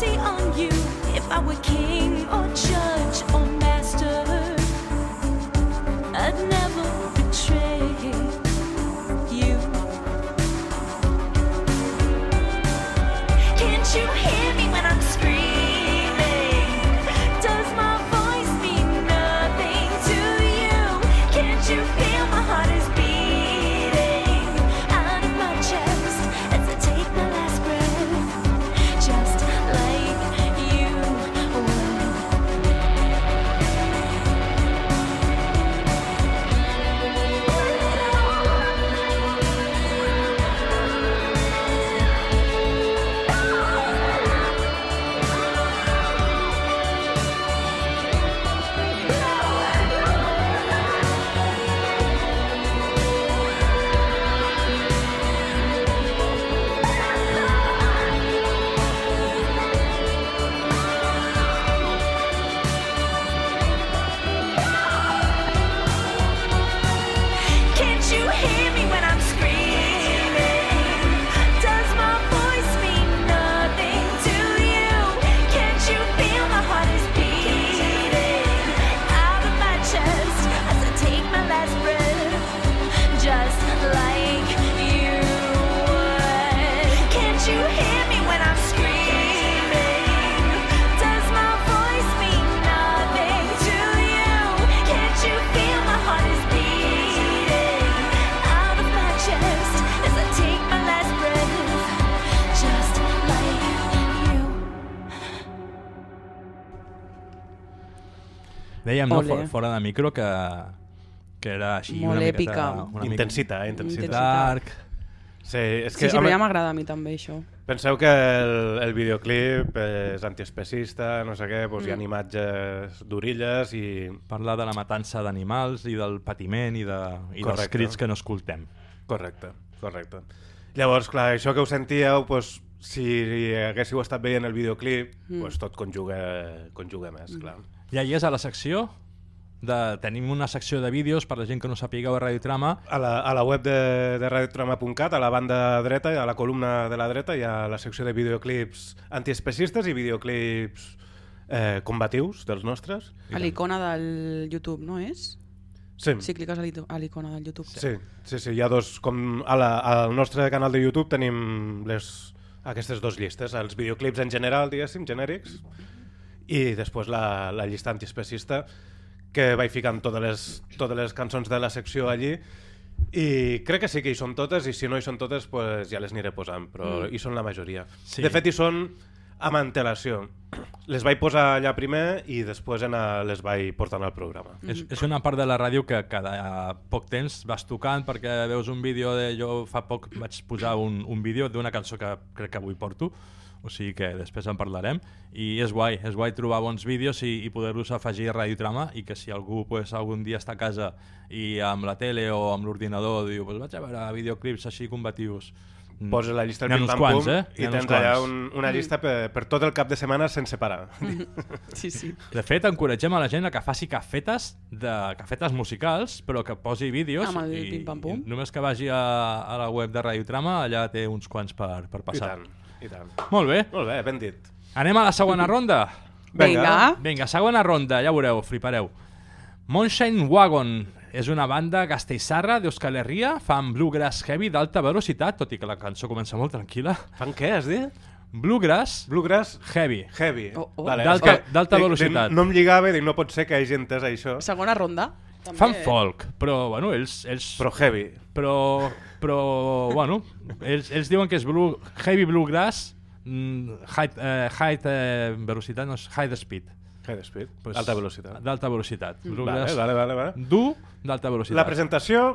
mercy on you if I were king or judge.
dèiem no, fora, fora de micro que, que era així
Molt
una
èpica.
miqueta... Una
intensita, eh?
intensita.
Dark.
Sí, és que,
sí, sí
home, però
ja m'agrada a mi també això.
Penseu que el, el videoclip és antiespecista, no sé què, doncs
mm.
hi ha mm. imatges d'orilles i...
Parla de la matança d'animals i del patiment i, de, i
correcte.
dels crits que no escoltem.
Correcte, correcte. Llavors, clar, això que us sentíeu, doncs, si haguéssiu estat veient el videoclip,
mm.
doncs tot conjuga, conjuga més, mm. clar.
Ja hi és a la secció. De, tenim una secció de vídeos per la gent que no sapigueu a Radiotrama.
A la, a la web de, de radiotrama.cat, a la banda dreta, a la columna de la dreta, hi ha la secció de videoclips antiespecistes i videoclips eh, combatius dels nostres.
A l'icona del YouTube, no és?
Sí.
Si cliques a l'icona del YouTube.
Sí, sí, sí, hi ha dos, com a la, al nostre canal de YouTube tenim les, aquestes dues llistes, els videoclips en general, diguéssim, genèrics, i després la, la llista antiespecista, que vaig ficant totes les, totes les cançons de la secció allí, i crec que sí que hi són totes, i si no hi són totes, pues ja les aniré posant, però
Mm.
hi són la majoria.
Sí.
De fet, hi són amb antelació. Les vaig posar allà primer i després anar, les vaig portant al programa.
És, és una part de la ràdio que cada poc temps vas tocant perquè veus un vídeo de... Jo fa poc vaig posar un, un vídeo d'una cançó que crec que avui porto, o sigui que després en parlarem, i és guai, és guai trobar bons vídeos i, i poder-los afegir a Radiotrama i que si algú pues, algun dia està a casa i amb la tele o amb l'ordinador diu pues, vaig a veure videoclips així combatius, mm,
Posa la llista del pim pam
quants,
pum
eh?
i tens allà un, una llista per, per tot el cap de setmana sense parar. (laughs)
Sí, sí.
De fet, encoratgem a la gent a que faci cafetes, de, cafetes musicals, però que posi vídeos
Amb el
i,
pim-pam-pum.
i només que vagi a, a la web de Radiotrama, allà té uns quants per, per
I
passar.
tant, i tant.
Molt bé.
Molt bé, ben dit.
Anem a la següent ronda.
Vinga.
Vinga, següent ronda, ja veureu, flipareu. Moonshine Wagon és una banda castellsarra d'Euskal Herria, fan bluegrass heavy d'alta velocitat, tot i que la cançó comença molt tranquil·la.
Fan què, has dit?
Bluegrass
Bluegrass
heavy.
heavy.
Oh, oh.
Vale,
D'alta-
dic,
velocitat.
dic, No em lligava i dic, no pot ser que hagi entès això.
Segona ronda. També.
Fan folk, però, bueno, ells... ells
Però heavy.
però, però bueno, ells, ells diuen que és blue, heavy bluegrass, mm, high, eh, high eh, velocitat, no high speed.
Head speed.
Pues,
Alta velocitat.
D'alta velocitat.
Vale,
Bluegrass
vale, vale, vale.
dur d'alta velocitat.
La presentació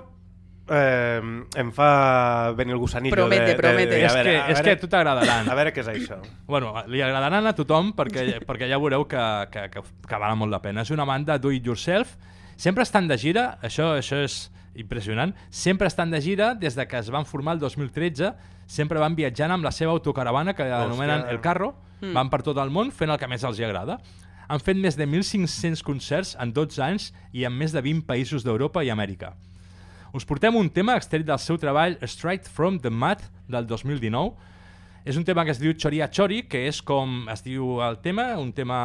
eh, em fa venir el gusanillo
Promete,
de, de,
promete.
de,
és,
a veure,
que,
a
és
veure,
que a tu t'agradaran. (laughs)
A veure què és això.
Bueno, li agradaran a tothom perquè, perquè ja veureu que, que, que, que val molt la pena. És una banda do it yourself. Sempre estan de gira, això, això és impressionant. Sempre estan de gira des de que es van formar el 2013. Sempre van viatjant amb la seva autocaravana que anomenen El Carro. Van per tot el món fent el que més els hi agrada. Han fet més de 1.500 concerts en 12 anys i en més de 20 països d'Europa i Amèrica. Us portem un tema extret del seu treball Straight from the Mud del 2019. És un tema que es diu Choria Chori, que és com es diu el tema, un tema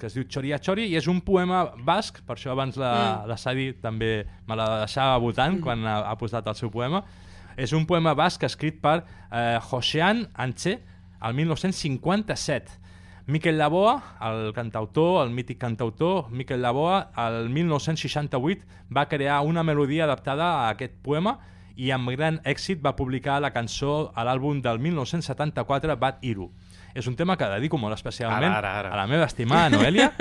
que es diu Choria Chori, i és un poema basc, per això abans la, mm. la Sadi també me la deixava votant mm. quan ha, ha posat el seu poema. És un poema basc escrit per eh, Josean Anche el 1957. Miquel Laboa, el cantautor, el mític cantautor, Miquel Laboa, el 1968 va crear una melodia adaptada a aquest poema i amb gran èxit va publicar la cançó a l'àlbum del 1974 Bad Iru. És un tema que dedico molt especialment
Ara, ara, ara.
a la meva estimada Noelia,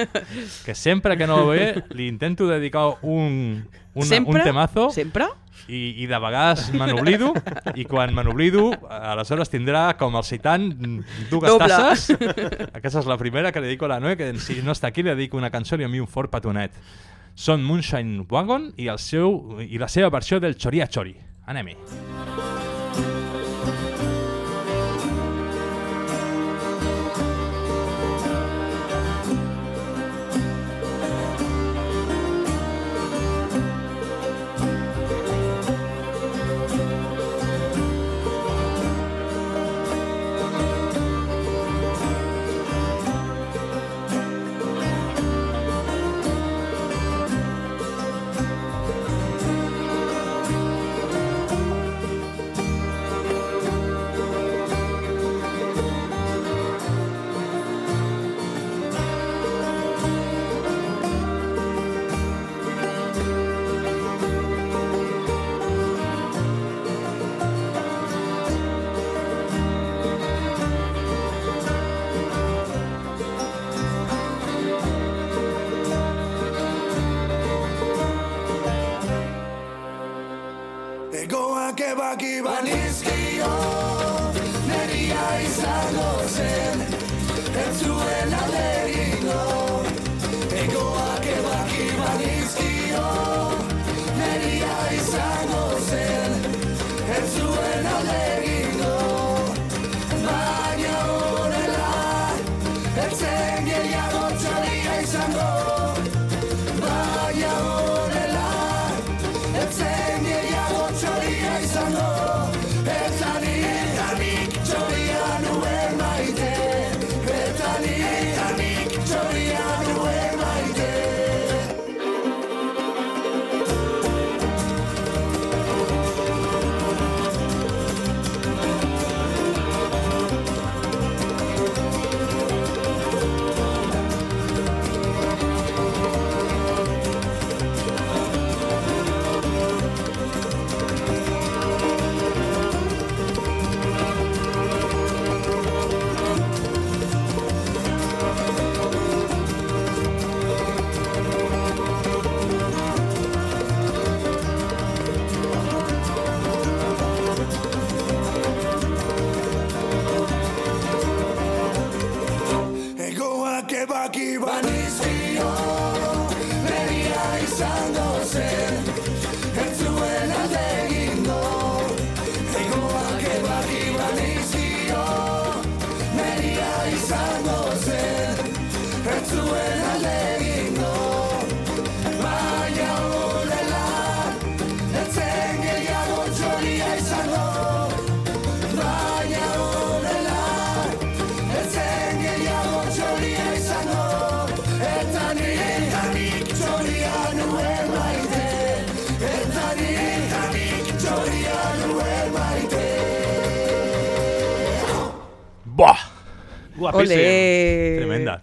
que sempre que no ho ve li intento dedicar un, un,
Sempre?
un temazo
Sempre?
i, i de vegades me n'oblido i quan me n'oblido aleshores tindrà com el citant dues
Doble.
tasses aquesta és la primera que li dedico a la Noe que si no està aquí li dedico una cançó i a mi un fort petonet són Moonshine Wagon i, el seu, i la seva versió del Choria Chori anem-hi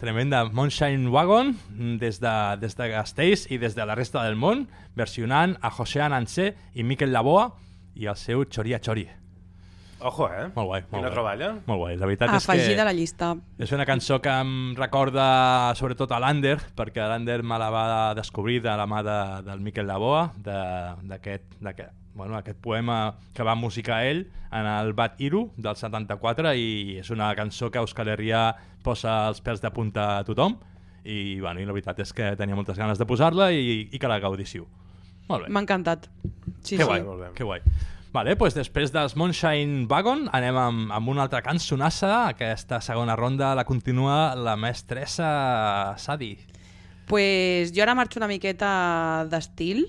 Tremenda. Moonshine Wagon, mm, des de, des de Gasteiz i des de la resta del món, versionant a José Anansé i Miquel Laboa i el seu Choria Chori.
Ojo, eh?
Molt guai, molt
Quina
guai.
troballa.
Molt guai, la veritat és
Afegida
que...
a la llista.
És una cançó que em recorda sobretot a l'Ander, perquè l'Ander me la va descobrir de la mà de, del Miquel Laboa, de- d'aquest d'aquest- bueno, aquest poema que va musicar ell en el Bat Iru del 74 i és una cançó que Euskal Herria posa els pèls de punta a tothom i, bueno, i la veritat és que tenia moltes ganes de posar-la i, i que la gaudíssiu. Molt bé.
M'ha encantat. Sí,
que
sí.
guai,
bé.
que guai. Vale, doncs després dels Moonshine Wagon anem amb, amb una altra cançonassa. Aquesta segona ronda la continua la mestressa Sadi.
Pues jo ara marxo una miqueta d'estil,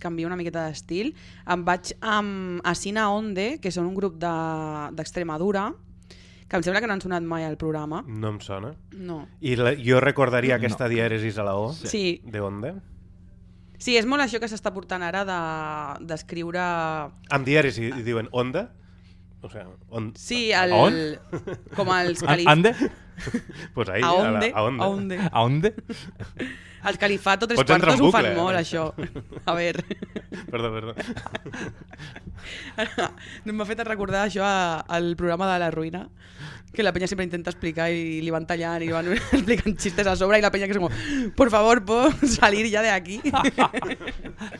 canvio una miqueta d'estil. Em vaig amb Asina Onde, que són un grup de- d'Extremadura, que em sembla que no han sonat mai al programa.
No em sona.
No.
I la, jo recordaria aquesta dièresis a la O.
Sí.
De onde?
Sí, és molt això que s'està portant ara de- d'escriure...
Amb dièresi i diuen onda? O sea, on...
Sí, el,
On? (laughs)
com els
A-
calif...
Ande?
Pues ahí,
A
a, la,
onde?
a onda.
A onde?
A onde?
El califato tres
Pots
quartos
en
ho fan
bucle,
molt,
eh?
això. A veure, (laughs)
Perdó, perdó. (laughs)
no m'ha fet recordar això a- al programa de la ruïna, que la penya sempre intenta explicar i li van tallant i van (laughs) explicant xistes a sobre i la penya que és com, por favor, puedo (laughs) salir ya de aquí. (laughs)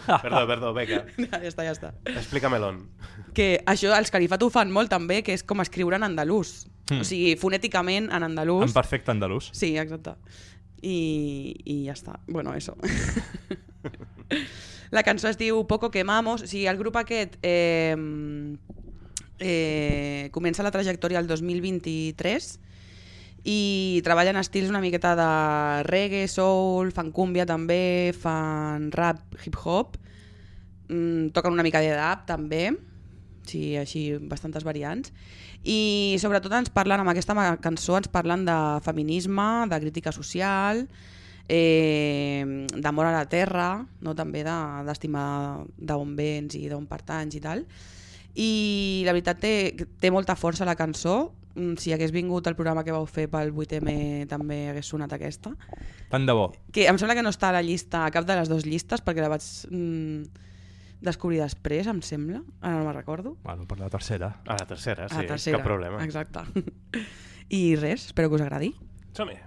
Perdó, perdó, Beca.
ja està, ja està.
Explícame-l'on.
Que això els califato ho fan molt també, que és com escriure en andalús.
Mm.
O sigui, fonèticament en andalús.
En perfecte andalús.
Sí, exacte. I, i ja està. Bueno, eso. La cançó es diu Poco Quemamos. O sigui, el grup aquest eh, eh, comença la trajectòria el 2023 i treballen estils una miqueta de reggae, soul, fan cúmbia també, fan rap, hip-hop, mm, toquen una mica de dub també, sí, així bastantes variants, i sobretot ens parlen, amb aquesta cançó ens parlen de feminisme, de crítica social, eh, d'amor a la terra, no? també de- d'estimar d'on vens i d'on pertanys i tal. I la veritat té, té molta força la cançó, Mm, si hagués vingut el programa que vau fer pel 8M també hagués sonat aquesta.
Tant de bo.
Que em sembla que no està a la llista, a cap de les dues llistes, perquè la vaig mm, descobrir després, em sembla. Ara no me'n recordo.
Bueno, per la tercera.
A la tercera, sí,
a la tercera.
cap problema.
Exacte. (laughs) I res, espero que us agradi.
Som-hi.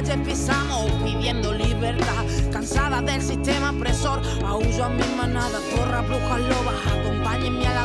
calles pisamos pidiendo libertad. Cansada del sistema opresor, aullo a mi manada, torra, brujas, lobas, acompáñenme
a la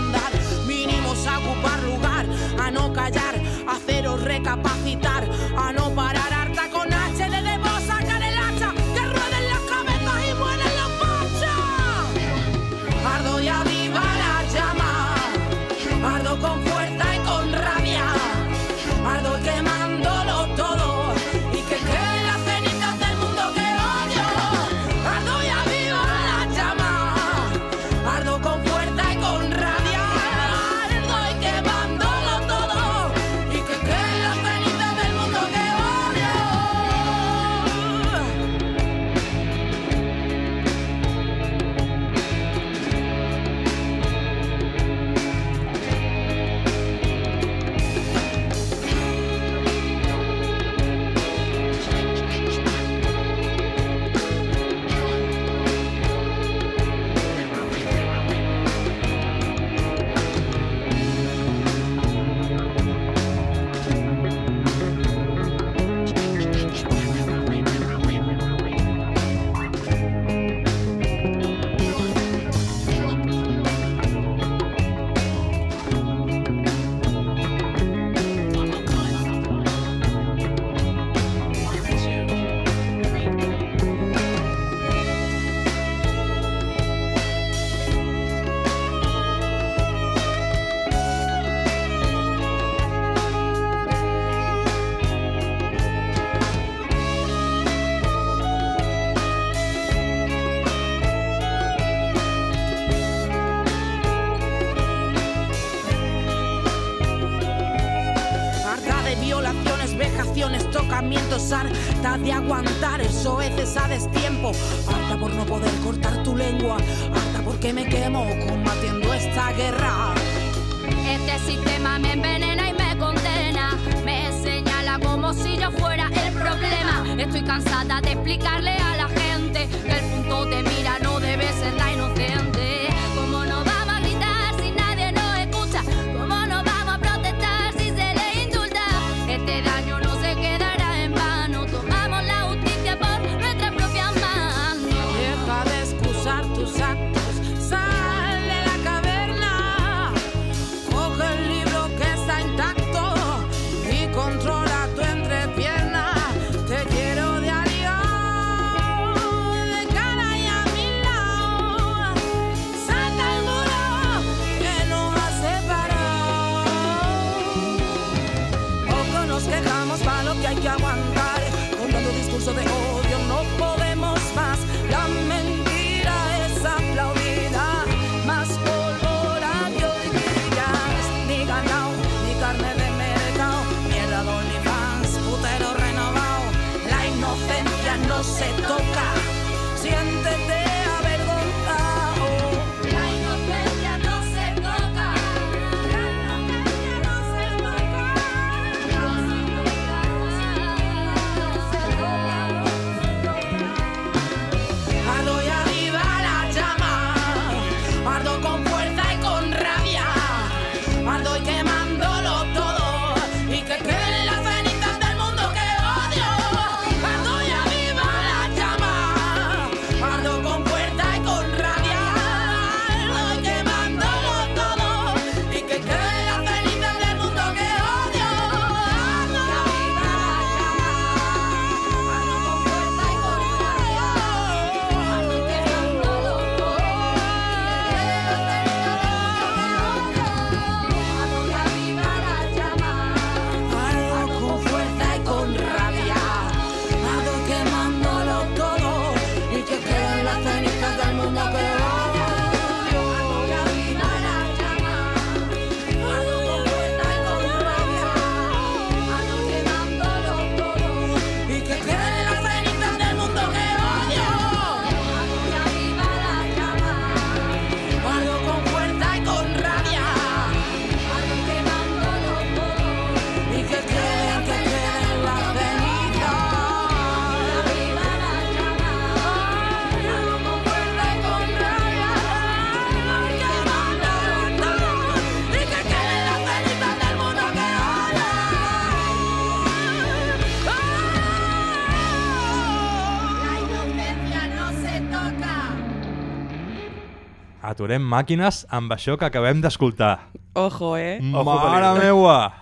aturem màquines amb això que acabem d'escoltar.
Ojo, eh?
Ojo,
Mare
peligro.
meua!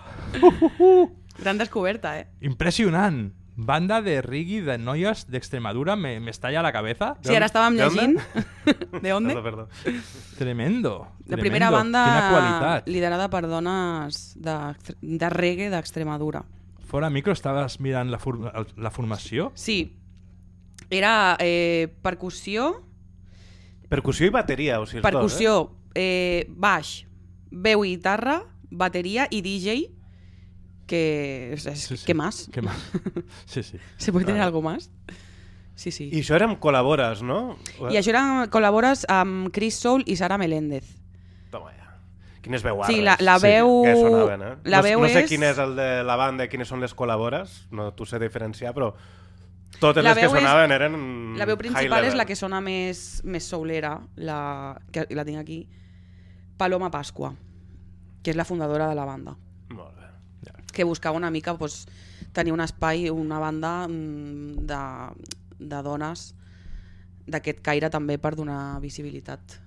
Gran descoberta, eh?
Impressionant. Banda de reggae de noies d'Extremadura me, me estalla la cabeza.
Sí, ara estàvem llegint. (laughs) ¿De dónde?
Perdó, perdó.
Tremendo.
La
tremendo.
primera banda
Quina qualitat.
liderada per dones de, de reggae d'Extremadura.
Fora micro estaves mirant la, for la formació?
Sí, era eh, percussió,
Percussió i bateria, o sigui, els
percussió, eh, baix, veu i guitarra, bateria i DJ, que
Sí, sí.
¿qué más?
Què (laughs) més? Sí, sí.
¿Se puede tener
Vale.
algo más? Sí, sí.
dos, eh? I això era amb col·labores, no?
I això eren, col·labores amb Chris Soul i Sara Meléndez.
Toma ja. Quines veuarres.
Sí, la, la
Sí,
veu...
que sonaven, eh?
La
no,
veu
no sé
és...
quin és el de la banda quines són les col·labores, no t'ho sé diferenciar, però totes
La
les que
veu és-
sonaven eren
La veu principal és la que sona més, més soulera, la, que la tinc aquí, Paloma Pasqua, que és la fundadora de la banda,
Molt bé.
que buscava una mica pues, tenir un espai, una banda mm, de, de dones d'aquest caire també per donar visibilitat.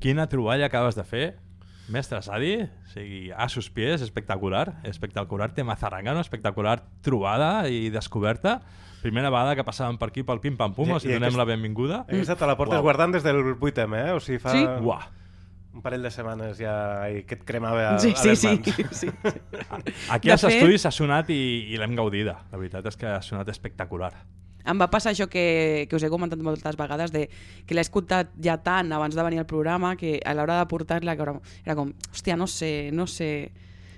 Quina troballa acabes de fer, mestre Sadi? O sigui, a sus pies, espectacular. Espectacular tema zarangano, espectacular trobada i descoberta. Primera vegada que passàvem per aquí pel Pim Pam Pum,
I-
o sigui,
i
donem
aquest-
la benvinguda.
Aquesta te la portes
Uau.
guardant des del 8M, eh? O sigui, fa
Sí?
Uah.
un parell de setmanes ja ai, que et cremava a,
Sí,
a
sí,
les
sí,
mans. (laughs)
sí.
Aquí
De
als
fet-
estudis ha sonat i, i l'hem gaudida. La veritat és que ha sonat espectacular.
Em va passar això que, que us he comentat moltes vegades, de, que l'he escoltat ja tant abans de venir al programa que a l'hora de portar-la que era, era com, hòstia, no sé, no sé,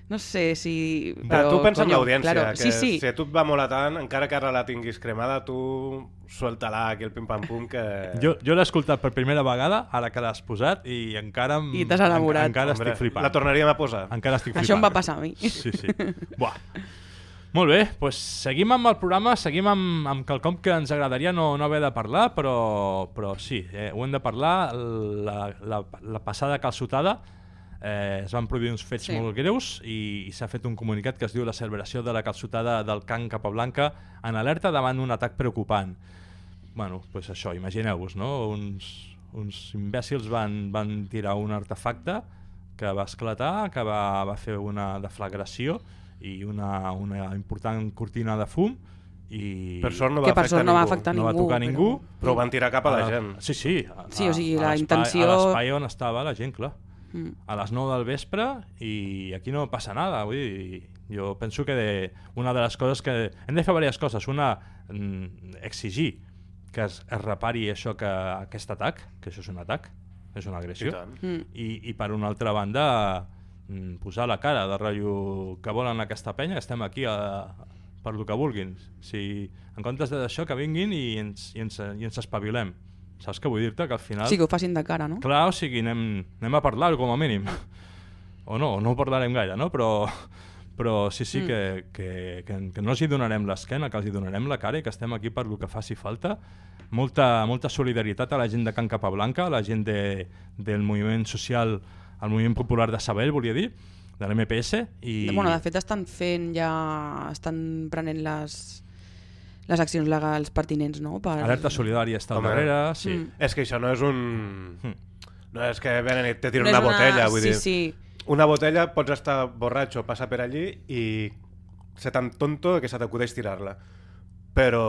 no sé si...
Però, tu pensa en l'audiència,
claro,
que
sí, sí.
si a tu et va molar tant, encara que ara la tinguis cremada, tu suelta-la aquí el pim-pam-pum que...
Jo, jo l'he escoltat per primera vegada, ara que l'has posat, i encara... em-
I t'has enamorat.
En, encara
Hombre,
estic flipant.
La tornaríem a posar.
Encara estic flipant.
Això em va passar a mi.
Sí, sí. Buah. Molt bé, doncs seguim amb el programa, seguim amb, amb quelcom que ens agradaria no, no haver de parlar, però, però sí, eh, ho hem de parlar. La, la, la passada calçotada eh, es van produir uns fets
Sí.
molt greus i, i s'ha fet un comunicat que es diu la celebració de la calçotada del Can Capablanca en alerta davant un atac preocupant. bueno, pues això, imagineu-vos, no? Uns, uns imbècils van, van tirar un artefacte que va esclatar, que va, va fer una deflagració i una, una important cortina de fum i
Per sort no
Que
va
per
afectar
sort no va
ningú.
afectar
no va
ningú,
tocar
però-
ningú.
Però ho van tirar cap a la gent.
Sí, sí. A,
Sí, o sigui,
a
la
l'espai-
intenció-
A l'espai on estava la gent, clar.
Mm.
A les 9 del vespre i aquí no passa nada. Vull dir, jo penso que de, una de les coses que... Hem de fer diverses coses. Una, mm, exigir que es, es repari això que aquest atac, que això és un atac, és una agressió.
I tant.
Mm.
I, i per una altra banda mm, posar la cara de rotllo que volen aquesta penya, estem aquí a, per lo que vulguin. Si, en comptes d'això, que vinguin i ens, i ens, i ens espavilem. Saps què vull dir-te? Que al final...
Sí, que ho facin de cara, no?
Clar, o sigui, anem, anem a parlar com a mínim. O no, no ho parlarem gaire, no? Però, però sí, sí,
Mm.
que, que, que, que no els hi donarem l'esquena, que els hi donarem la cara i que estem aquí per lo que faci falta. Molta, molta solidaritat a la gent de Can Capablanca, a la gent de, del moviment social, el moviment popular de Sabell, volia dir, de l'MPS. I...
Bueno, de fet estan fent ja... estan prenent les, les accions legals pertinents, no? Per...
Alerta solidària està al
Home.
darrere, sí.
Mm.
És que això no és un...
Mm.
No és que venen i te tiren
No és
una botella, vull
sí,
dir.
Sí,
Una botella pots estar borratxo, passar per allí i ser tan tonto que se t'acudeix tirar-la. Però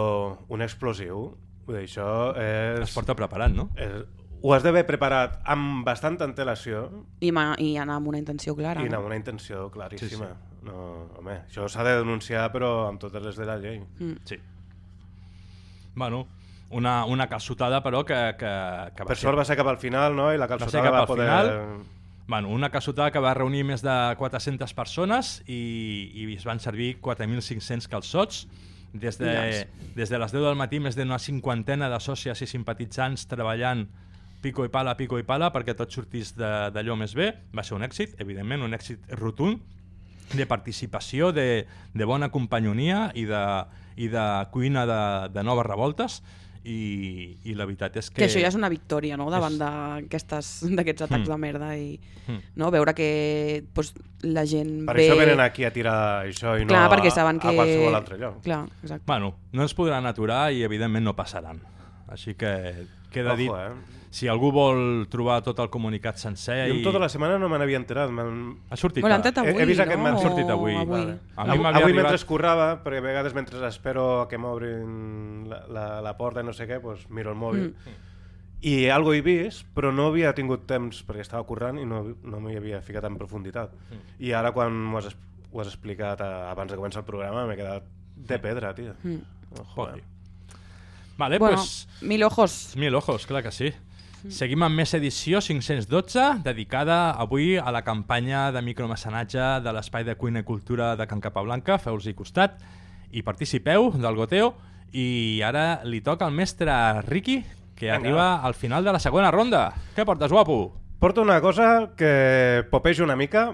un explosiu, vull dir, això és...
Es porta preparat, no?
és ho has d'haver preparat amb bastant antelació
I, ma, i anar amb una intenció clara.
i
no?
amb una intenció claríssima.
Sí,
No, home, això s'ha de denunciar però amb totes les de la llei.
Mm.
Sí. Bueno, una, una calçotada, però, que, que, que va
Per sort va ser cap al final, no? I la
ser
calçotada
cap
va
al
poder...
final. Bueno, una calçotada que va reunir més de 400 persones i, i es van servir 4.500 calçots. Des de,
Yes.
des de les 10 del matí, més d'una cinquantena de sòcies i simpatitzants treballant pico i pala, pico i pala, perquè tot sortís de- d'allò més bé. Va ser un èxit, evidentment, un èxit rotund de participació, de, de bona companyonia i de, i de cuina de, de noves revoltes i, i la veritat és que...
Que això ja és una victòria, no?, davant
És-
d'aquestes d'aquests atacs
Mm.
de merda i
Mm.
no veure que pues, la gent
Per
ve...
això venen aquí a tirar això i no
Clar,
a,
perquè saben que...
a qualsevol altre lloc.
Clar, exacte.
Bueno, no ens podran aturar i evidentment no passaran.
Així que queda
Ojo,
dit.
eh?
Si algú vol trobar tot el comunicat sencer...
Jo
i...
tota la setmana no me n'havia enterat.
Ha sortit
Bueno, avui,
He- he vist aquest
no?
matí.
Ha sortit avui.
Avui.
Vale.
A mi
Avui,
arribat-
mentre currava, perquè a vegades mentre espero que m'obrin la, la, la porta i no sé què, pues, miro el mòbil. Mm. I algo he vist, però no havia tingut temps perquè estava currant i no, no m'hi havia ficat en profunditat. Mm. I ara quan m'ho has, ho has explicat a, abans de començar el programa m'he quedat de pedra, tio. Mm.
Joder. Vale,
Bueno,
pues...
mil ojos.
Mil ojos, clar que sí. Seguim amb més edició 512, dedicada avui a la campanya de micromecenatge de l'Espai de Cuina i Cultura de Can Capablanca. Feu-los-hi costat i participeu del goteo. I ara li toca al mestre Ricky, que
Vinga.
arriba al final de la segona ronda. Què portes, guapo?
Porto una cosa que popeja una mica,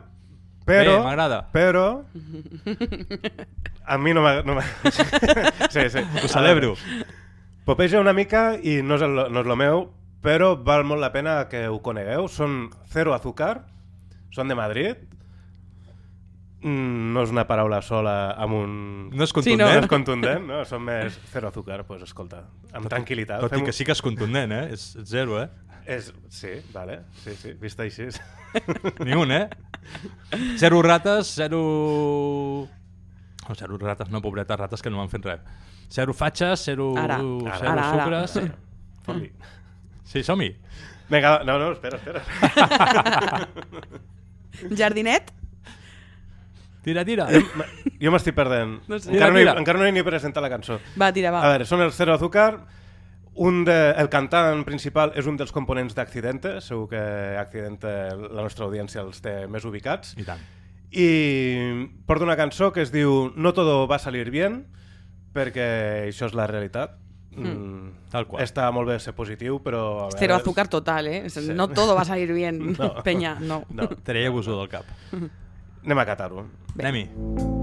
però...
Bé, m'agrada.
Però... (laughs) A mi no m'ha... No (laughs) sí, sí.
Ho celebro.
Popeja una mica i no és, el, no és el meu, però val molt la pena que ho conegueu. Són Cero Azúcar, són de Madrid. Mm, no és una paraula sola amb un...
No és
Sí,
contundent.
no.
No és contundent, no? Són més Cero Azúcar, doncs pues, escolta, amb tranquil·litat.
Tot i que sí que és contundent, eh? És zero, eh?
És... Sí, vale, sí, sí, vista així. (laughs)
Ni un, eh? Zero rates, zero... No, zero rates, no, pobretes rates que no m'han fet res. Zero fatxes, zero,
Ara.
zero
Ara, ara.
sucres...
Fot-li.
Sí, som-hi.
Vinga, no, no, espera, espera. (laughs)
Jardinet?
Tira, tira.
Jo m'estic perdent.
No sé.
Encara, no
Tira,
he,
tira.
encara no he ni presentat la cançó.
Va, tira, va.
A veure, són els Cero Azúcar. Un de, el cantant principal és un dels components d'Accidente, segur que Accidente la nostra audiència els té més ubicats.
I tant.
I porta una cançó que es diu No todo va a salir bien, perquè això és la realitat. Mm.
Tal qual.
Està molt bé ser positiu, però... a
Cero
vegades-
azúcar total, ¿eh? No todo va a salir bien, (laughs)
No.
Peña, no.
No.
Traieu-vos-ho del cap.
Anem a catar-ho.
Anem-hi.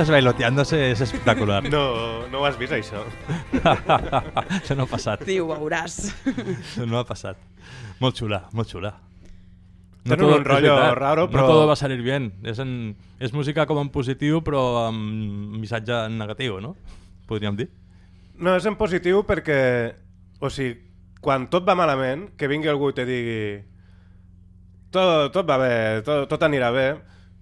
En tecles bailoteándose és espectacular.
No, no ho has vist, això? (laughs)
Això no ha passat.
Sí, ho veuràs.
Això no ha passat. Molt xula, molt xula.
Tenen
todo-
un rotllo
veritat,
raro, però-
No todo va a salir bien. És, en, és música com en positiu, però amb missatge negatiu, no? Podríem dir.
No, és en positiu perquè, o sigui, quan tot va malament, que vingui algú i te digui tot, tot va bé, tot, tot anirà bé,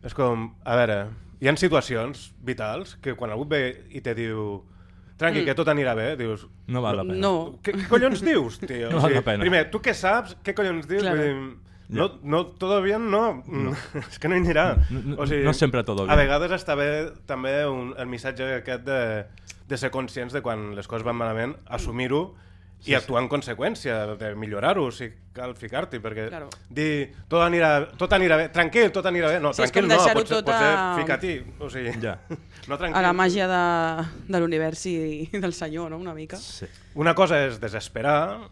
és com, a veure, hi ha situacions vitals que quan algú ve i te diu tranqui,
Mm.
que tot anirà bé, dius...
No val la pena.
No.
Què, què collons dius, tio? (laughs)
No val la pena.
Primer, tu què saps? Què collons dius?
Claro.
Vull dir, no, no, todo bien, no. no. (laughs) és que no hi anirà.
No- no- no sempre todo
A
bien.
vegades està bé també un, el missatge aquest de, de ser conscients de quan les coses van malament, assumir-ho i actuar en conseqüència, de millorar-ho, si cal ficar-t'hi, perquè
Claro.
dir tot anirà, tot anirà bé, tranquil, tot anirà bé, no,
Sí,
tranquil no, potser,
tot
potser
a-
fica-t'hi, o sigui,
Ja. (laughs)
no tranquil.
A la màgia de, de l'univers i del senyor, no? Una mica.
Sí.
Una cosa és desesperar,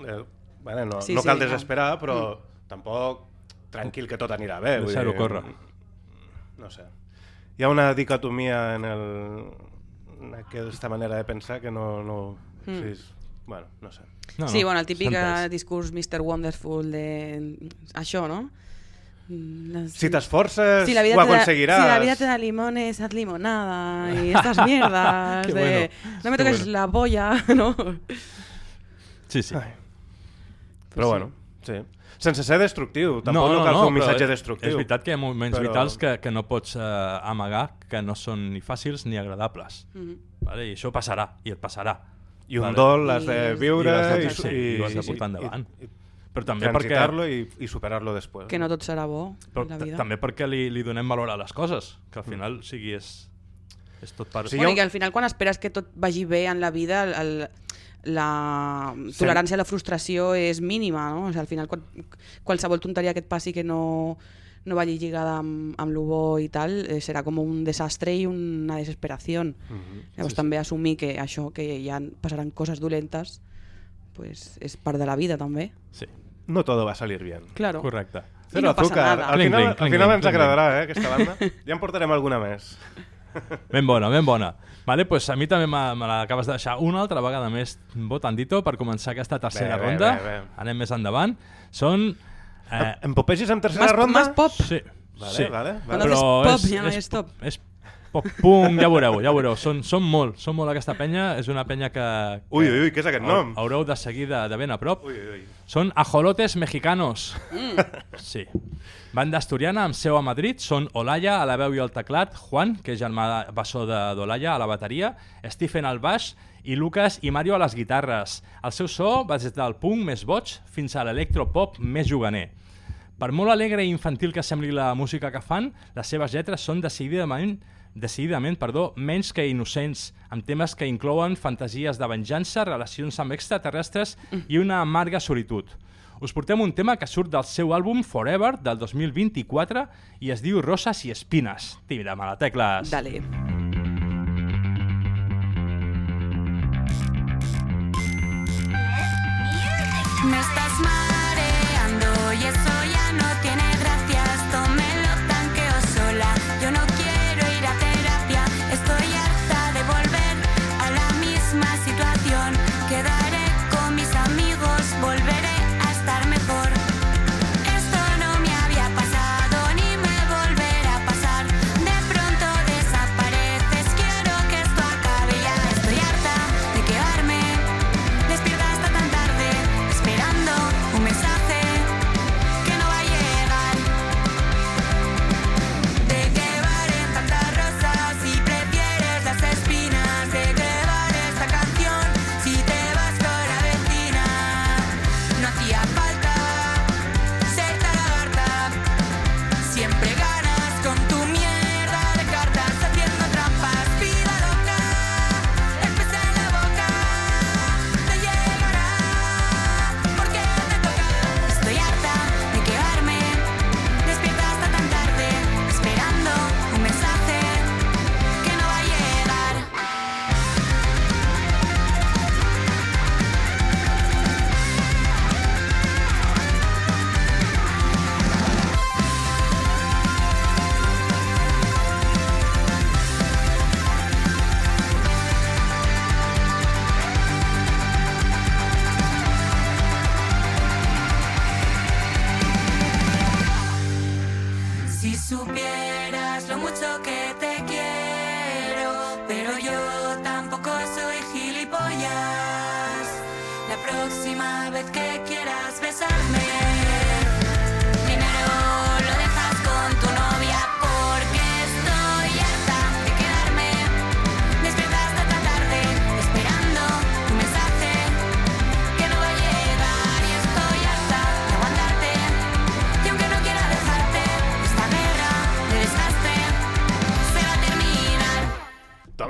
eh, vale, no,
Sí,
no
sí,
cal
no.
desesperar, però tampoc tranquil que tot anirà bé. vull
Deixar-ho
dir,
córrer.
No sé. Hi ha una dicotomia en, el, en aquesta manera de pensar que no... no
Mm.
sí, és, bueno, no sé.
No,
sí,
no,
bueno, el típic eh, discurs Mr. Wonderful de... Això, no? Mm, les-
Si t'esforces,
Si la vida
ho
te da-
aconseguiràs.
si la vida te da limones, haz limonada. Y (laughs) estas mierdas de...
bueno,
no me toques
bueno.
la polla, (laughs) ¿no?
Sí, sí.
Ai. Però bueno, sí. Sense ser destructiu, tampoc no, cal fer un missatge
és-
destructiu.
És veritat que hi ha moments
Però-
vitals que, que no pots eh, amagar, que no són ni fàcils ni agradables.
Mhm.
Vale? I això passarà, i et passarà.
I un
Vale?
dol l'has de
I-
viure
I de-
i,
sí, i l'has de portar endavant.
i,
Però també perquè,
i, i superar-lo després.
Que no tot serà bo
però
en la vida.
també perquè li, li donem valor a les coses, que al final, o sigui, és, és tot per...
Sí,
bueno,
hi ha
i que al final quan esperes que tot vagi bé en la vida el, el, la tolerància a la frustració és mínima, no? O sigui, al final quan, qualsevol tonteria que et passi que no, no vagi lligada amb, amb lo bo i tal, eh, serà com un desastre i una desesperació.
Mhm.
Llavors també assumir que això, que ja passaran coses dolentes, pues, és part de la vida també.
Sí,
No todo va a salir bien.
Claro.
correcte.
I
Cero
no passa
azúcar.
nada.
Al final,
cling,
al final
cling,
ens
cling.
agradarà, eh, aquesta banda. (laughs) Ja en portarem alguna més.
Ben bona, ben bona. Vale, pues a mi també me, me l'acabes de deixar una altra vegada més votandito per començar aquesta tercera
Bé, bé,
ronda.
bé, bé.
Anem més endavant. Són... Eh,
Em popegis en tercera
Más,
ronda?
más pop.
sí,
Vale,
sí.
vale, vale.
Cuando haces pop, ja no és top.
És pop, pum, ja veureu, ja veureu. Són, són molt, són molt aquesta penya. És una penya que... que
Ui, ui, ui, què és aquest nom?
hau- Haureu de seguir de, de ben a prop.
Ui, ui, ui.
Són ajolotes mexicanos. (laughs) Sí. Banda asturiana amb seu a Madrid són Olaya a la veu i el teclat, Juan, que és germà bessó de- d'Olaya a la bateria, Stephen al baix i Lucas i Mario a les guitarres. El seu so va des del punk més boig fins a l'electropop més juganer. Per molt alegre i infantil que sembli la música que fan, les seves lletres són decididament decididament perdó, menys que innocents, amb temes que inclouen fantasies de venjança, relacions amb extraterrestres i una amarga solitud. Us portem un tema que surt del seu àlbum Forever, del 2024, i es diu Roses i Espines. Tira, mala tecles.
Dale.
Me estás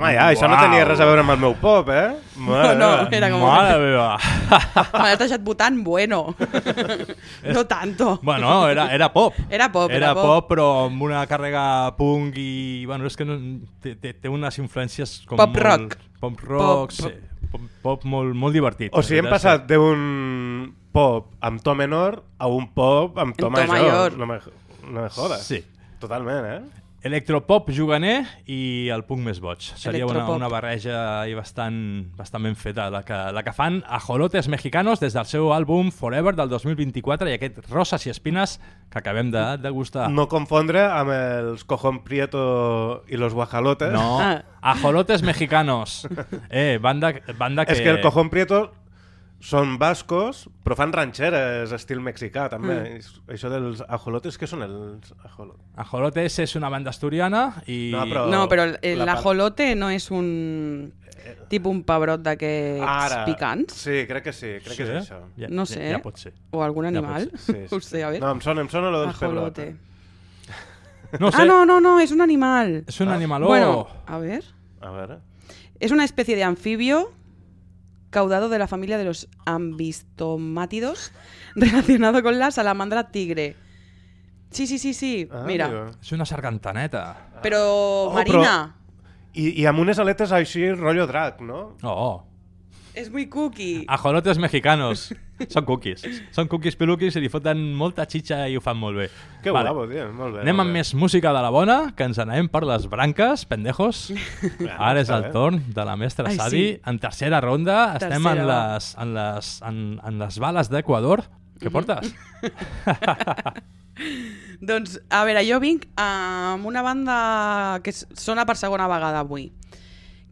Toma ja, això no tenia res a veure amb el meu pop, eh? (laughs) Mare
No,
meva.
era com...
Mare meva. (laughs)
M'has deixat votant bueno. (laughs) no tanto.
Bueno, era, era pop.
Era pop,
era
era pop.
pop, però amb una càrrega punk i... Bueno, és que no, té, té, té unes influències com
Pop
molt...
rock.
Pop rock,
Pop-
sí. Pop, pop molt, molt divertit.
O sigui, hem passat d'un pop amb to menor a un pop amb to major.
major.
No me, no me jodes.
Sí.
Totalment, eh?
Electropop juganer i el punk més boig. Seria una, una barreja i bastant, bastant ben feta, la que, la que fan Ajolotes Mexicanos des del seu àlbum Forever del 2024 i aquest Rosas i Espines que acabem de degustar.
No confondre amb els Cojón Prieto i los Guajalotes.
No,
Ah.
Ajolotes Mexicanos. (laughs) Eh, banda, banda que...
És que el Cojón Prieto són bascos, però fan ranxeres estil mexicà, també. Mm. Això dels ajolotes, què són els ajolotes?
Ajolotes és una banda asturiana i...
No, però-
No, però el, el
La part-
ajolote no és un... tipus un pebrot d'aquests
Ara.
picants?
Sí, crec que sí, crec que és això.
Ja,
No
ja-
sé.
Ja, pot ser.
O algun
Ja pot
animal?
ser,
Sí, sí. (laughs)
Ho sé, a veure.
No, em sona, em sona lo dels
Ajolote.
pebrotes. (laughs)
No sé,
Ah, no, no, no, és un animal.
és un animaló...
Bueno, a ver.
A veure...
Es una especie de anfibio caudado de la familia de los ambistomátidos (laughs) relacionado con la salamandra tigre. Sí, sí, sí, sí.
Ah,
Mira.
És una sargantaneta.
Pero
Oh,
Marina,
I, I amb unes aletes així, rotllo drac, no?
Oh,
es muy cookie.
Ajolotes mexicanos. Són cookies. Són cookies peluquis i li foten molta xitxa i ho fan molt bé.
Que guapo, tio. Molt bé.
Anem
molt
amb
bé.
més música de la bona, que ens anem per les branques, pendejos. (laughs) Ara és el
bé.
torn de la mestra
Ai,
Sadi.
sí.
En tercera ronda estem en
Tercera,
les, en, les, en, en les bales d'Equador. Què portes? (laughs)
Doncs, a veure, jo vinc amb una banda que sona per segona vegada avui,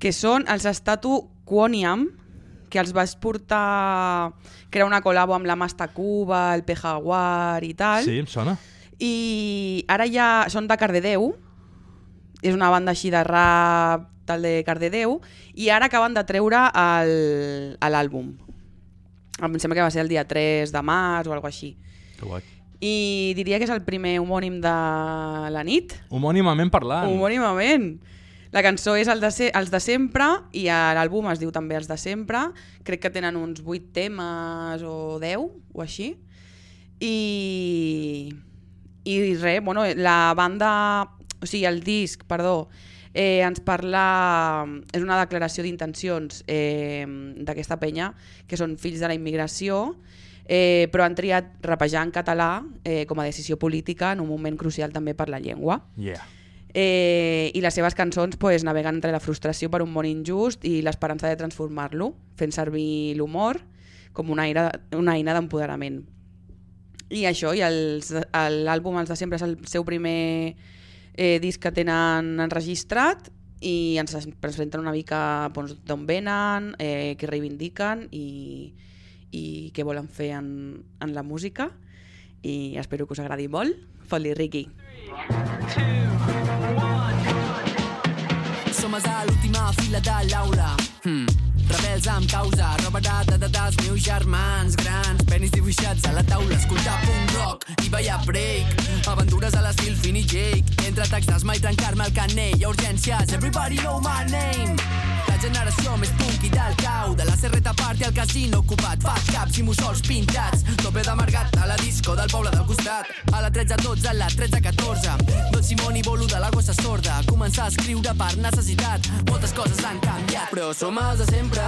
que són els Statu Quoniam, que els vas portar... que era una col·labo amb la Masta Cuba, el P. Jaguar i tal.
Sí, em sona.
I ara ja són de Cardedeu, és una banda així de rap tal de Cardedeu, i ara acaben de treure l'àlbum. Em sembla que va ser el dia 3 de març o alguna així.
Que guai.
I diria que és el primer homònim de la nit.
Homònimament parlant.
Homònimament. La cançó és el de se els de sempre i l'àlbum es diu també els de sempre. Crec que tenen uns 8 temes o 10 o així. I, i res, bueno, la banda, o sigui, el disc, perdó, eh, ens parla, és una declaració d'intencions eh, d'aquesta penya, que són fills de la immigració, eh, però han triat rapejar en català eh, com a decisió política en un moment crucial també per la llengua.
Yeah.
Eh, I les seves cançons pues, naveguen entre la frustració per un món injust i l'esperança de transformar-lo, fent servir l'humor com una eina, una eina d'empoderament. I això, i l'àlbum Els de sempre és el seu primer eh, disc que tenen enregistrat i ens es- presenten una mica doncs, d'on venen, eh, què reivindiquen i, i què volen fer en, en la música i espero que us agradi molt. Fot-li, Ricky.
Som els a l'última fila de l'aula. Hmm. Rebels amb causa, roba de, de, dels meus germans grans, penis dibuixats a la taula, escoltar punk rock i ballar break, aventures a l'estil Finn i Jake, entre atacs dels mai trencar-me el canell, urgències, everybody know my name. La generació més punky del cau, de la serreta party al casino ocupat, fat caps i mussols pintats, tope d'amargat a la disco del poble del costat, a la 13-12, a la 13-14, Don Simón i bolo de la gossa sorda, començar a escriure per necessitat, moltes coses han canviat, però som els de sempre,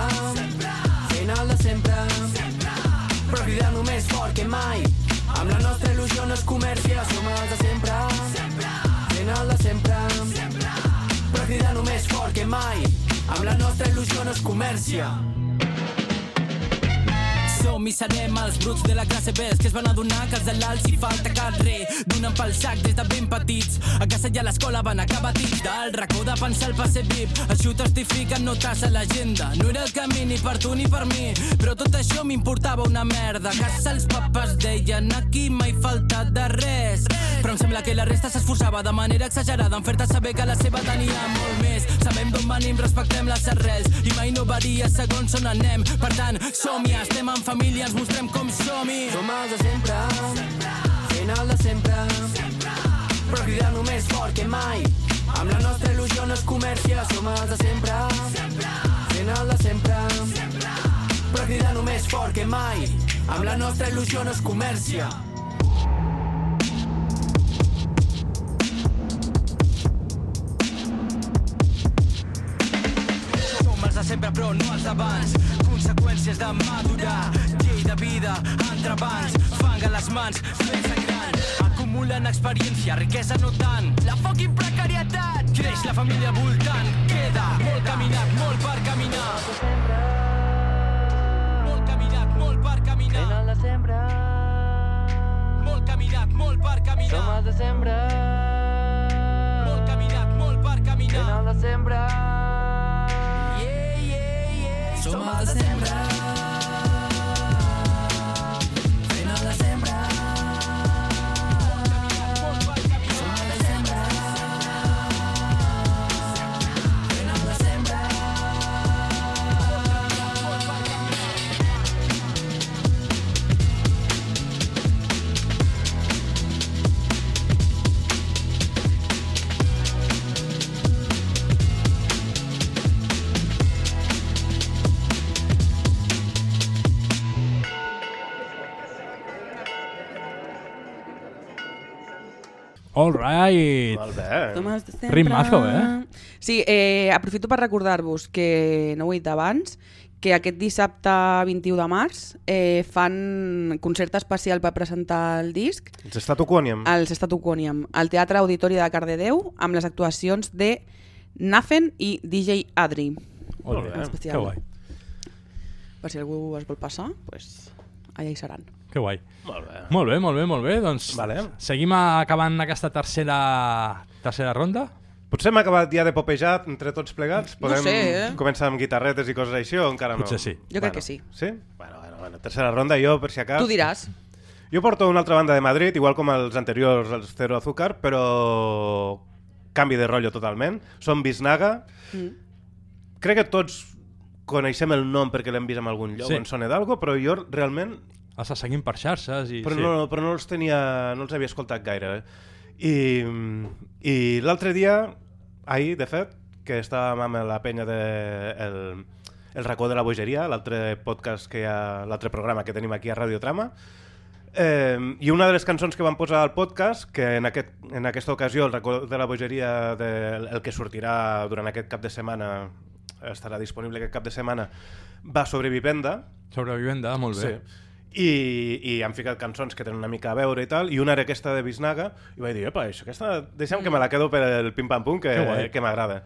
fent el de sempre, però cridant més fort que mai, amb la nostra il·lusió no es comercia, som els de sempre, fent el de sempre, però cridant més fort que mai, amb la nostra il·lusió no es comercia. Som
som i serem els bruts de la classe B que es van adonar que els de l'alt s'hi falta carrer. Donen pel sac des de ben petits. A casa i a l'escola van acabar dits del racó de pensar el passe VIP. Així ho testifiquen notes a l'agenda. No era el camí ni per tu ni per mi, però tot això m'importava una merda. A casa els papes deien aquí mai falta de res. Però em sembla que la resta s'esforçava de manera exagerada en fer-te saber que la seva tenia molt més. Sabem d'on venim, respectem les arrels i mai no varia segons on anem. Per tant, som-hi, estem en família, ens mostrem com som-hi.
Som els de sempre, fent el de sempre, però cridant més fort que mai. Amb la nostra il·lusió no es comercia, som els de sempre, fent el de sempre, però cridant més fort que mai. Amb la nostra il·lusió no es comercia.
Som els de sempre però no els d'abans Conseqüències de madurar. Llei de vida, entrebancs Fang a les mans, fes gran. Acumulen experiència, riquesa no tant. La fucking precarietat. Creix la família voltant. Queda molt caminat, molt per caminar. Molt caminat, molt per caminar.
Fent el de sempre,
Molt caminat, molt per caminar.
Som els de sempre,
Molt caminat, molt per caminar.
El de
yeah
Som els
All right.
Molt bé.
Tomàs de sempre.
Rimazo, eh?
Sí, eh, aprofito per recordar-vos que, no ho he dit abans, que aquest dissabte 21 de març eh, fan concert especial per presentar el disc
Ens està tocòniam.
al Statuconium, al Teatre Auditori de Cardedeu, amb les actuacions de Nafen i DJ Adri.
Molt bé.
Especial.
Que guai.
Per si algú es vol passar, pues, allà hi seran.
Que guai.
Molt bé.
Molt bé, molt bé, molt bé. Doncs
Vale.
seguim acabant aquesta tercera tercera ronda.
Potser hem acabat ja de popejar entre tots plegats? Podem
sé, eh?
començar amb guitarretes i coses així o encara no?
Potser sí.
Jo crec que sí.
Sí? Bueno, bueno, bueno. Tercera ronda, jo, per si acaso.
Tu diràs.
Jo porto una altra banda de Madrid, igual com els anteriors, els Cero Azúcar, però canvi de rotllo totalment. Són Bisnaga.
Mm.
Crec que tots coneixem el nom perquè l'hem vist en algun lloc
sí.
on sona d'algo, però jo realment
Els seguim per xarxes i...
però,
sí.
no, però no els tenia, no els havia escoltat gaire. Eh? I, i l'altre dia, ahir, de fet, que estàvem amb la penya de el, el racó de la bogeria, l'altre podcast que hi ha, l'altre programa que tenim aquí a Radio Trama, eh, i una de les cançons que van posar al podcast, que en, aquest, en aquesta ocasió el racó de la bogeria, de, el que sortirà durant aquest cap de setmana, estarà disponible aquest cap de setmana, va sobre Vivenda,
Sobrevivenda, molt bé.
Sí. I, i han ficat cançons que tenen una mica a veure i tal, i una era aquesta de Bisnaga, i vaig dir, epa, això, aquesta, deixa'm que me la quedo per el pim-pam-pum, que,
Que
que m'agrada.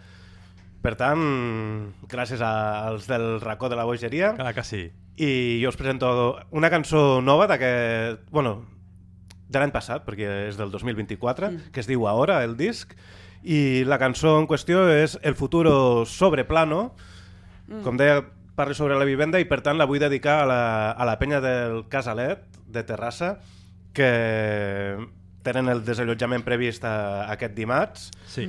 Per tant, gràcies als del racó de la bogeria,
Clar que sí.
i jo us presento una cançó nova d'aquest... Bueno, de l'any passat, perquè és del 2024, mm. que es diu Ahora, el disc, i la cançó en qüestió és El futuro sobre plano, mm. com deia, parla sobre la vivenda i per tant la vull dedicar a la, a la penya del Casalet, de Terrassa, que tenen el desallotjament previst a, aquest dimarts.
Sí.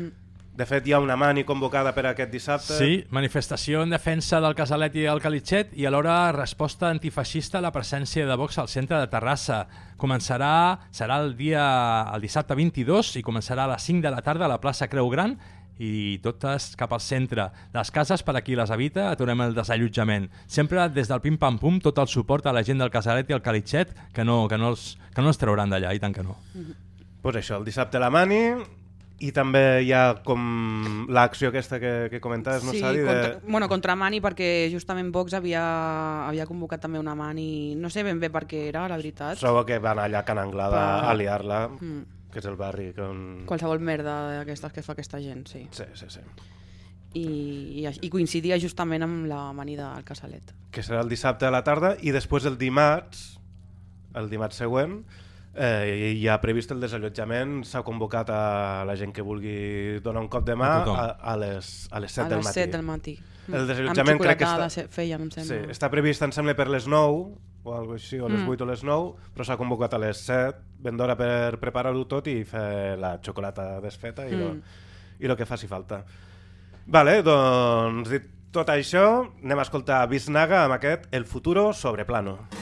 De fet, hi ha una mani convocada per aquest dissabte.
Sí, manifestació en defensa del Casalet i el Calitxet i alhora resposta antifeixista a la presència de Vox al centre de Terrassa. Començarà, serà el dia el dissabte 22 i començarà a les 5 de la tarda a la plaça Creu Gran i totes cap al centre. Les cases per a qui les habita aturem el desallotjament. Sempre des del pim-pam-pum tot el suport a la gent del Casalet i el Calitxet que no, que no, els, que no els trauran d'allà, i tant que no.
pues això, el dissabte la mani i també hi ha com l'acció aquesta que, que comentaves, no,
sí,
Sadi?
contra,
De...
bueno, contra Mani perquè justament Vox havia, havia convocat també una Mani, no sé ben bé per què era, la veritat.
Trobo que van allà a Can Anglada
Pa-
a liar-la,
Mm.
Que és el barri que on...
Qualsevol merda d'aquestes que fa aquesta gent, sí.
Sí, sí, sí.
i, i, i coincidia justament amb la amanida al Casalet.
que serà el dissabte a la tarda, i després el dimarts, el dimarts següent, eh, hi ha previst el desallotjament, s'ha convocat a la gent que vulgui donar un cop de mà
A
a, a, les, a les 7
a
del
les
matí.
7 del matí. Mm.
El desallotjament
amb
crec que està...
feien, em
Sí,
sembla.
està previst, em sembla, per les 9 o alguna així, o les
Mm.
8 o les 9, però s'ha convocat a les 7, ben d'hora per preparar-ho tot i fer la xocolata desfeta i, lo,
Mm.
i lo que faci falta. Vale, doncs dit tot això, anem a escoltar Biznaga amb aquest El futuro sobre plano.
Si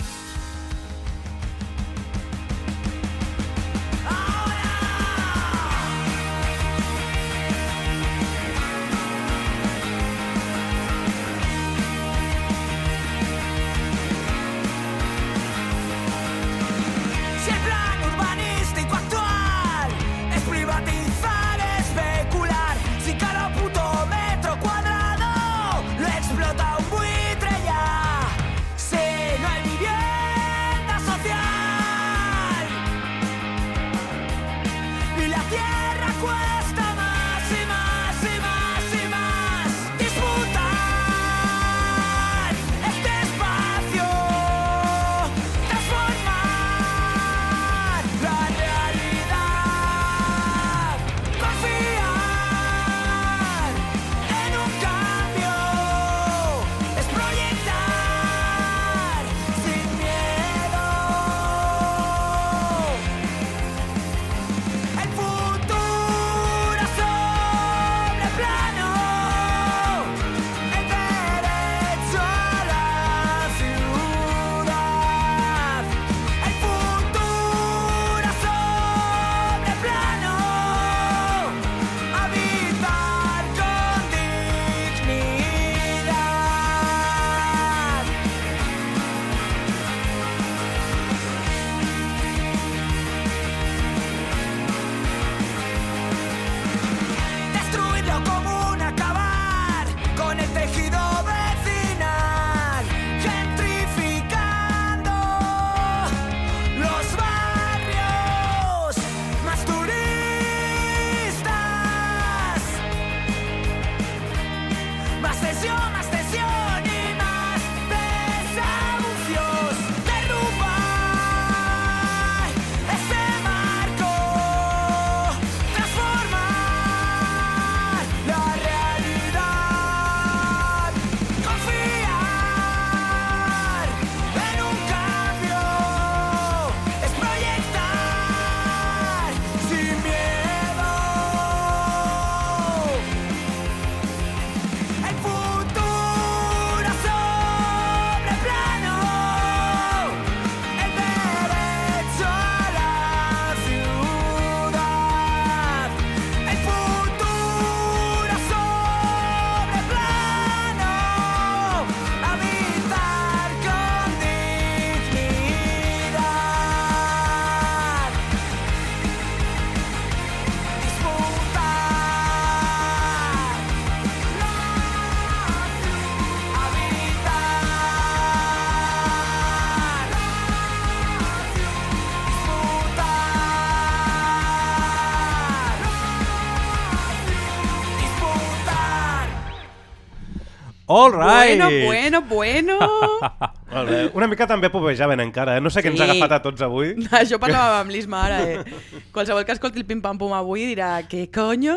All right!
Bueno, bueno, bueno. (laughs)
Molt bé. Una mica també povejaven encara, eh? No sé què ens ha
Sí.
agafat a tots avui. (laughs)
Això parlàvem amb l'Isma ara, eh? Qualsevol que escolti el pim-pam-pum avui dirà, què conyo?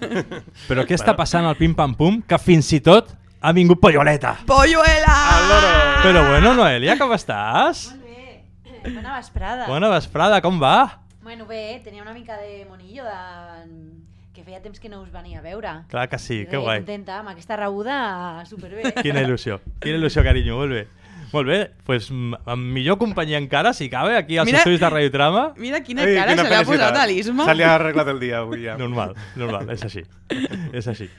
(laughs)
Però què està passant al pim-pam-pum? Que fins i tot ha vingut Polloleta.
Polluela!
Però bueno, Noelia, com estàs?
Bona vesprada.
Bona vesprada, com va?
Bueno, bé, tenia una mica de monillo de... que feia temps que no us venia a veure.
Clar que sí, que guai.
Contenta, amb aquesta rebuda, superbé. (laughs)
Quina il·lusió, quina il·lusió, carinyo, molt bé. Molt bé, pues, m- amb millor companyia encara, si cabe, aquí als
Mira-
estudis de Radio Trama.
Mira quina cara se li ha posat a l'Isma.
Se li ha arreglat el dia avui ja.
Normal, normal, és així. (laughs) és així.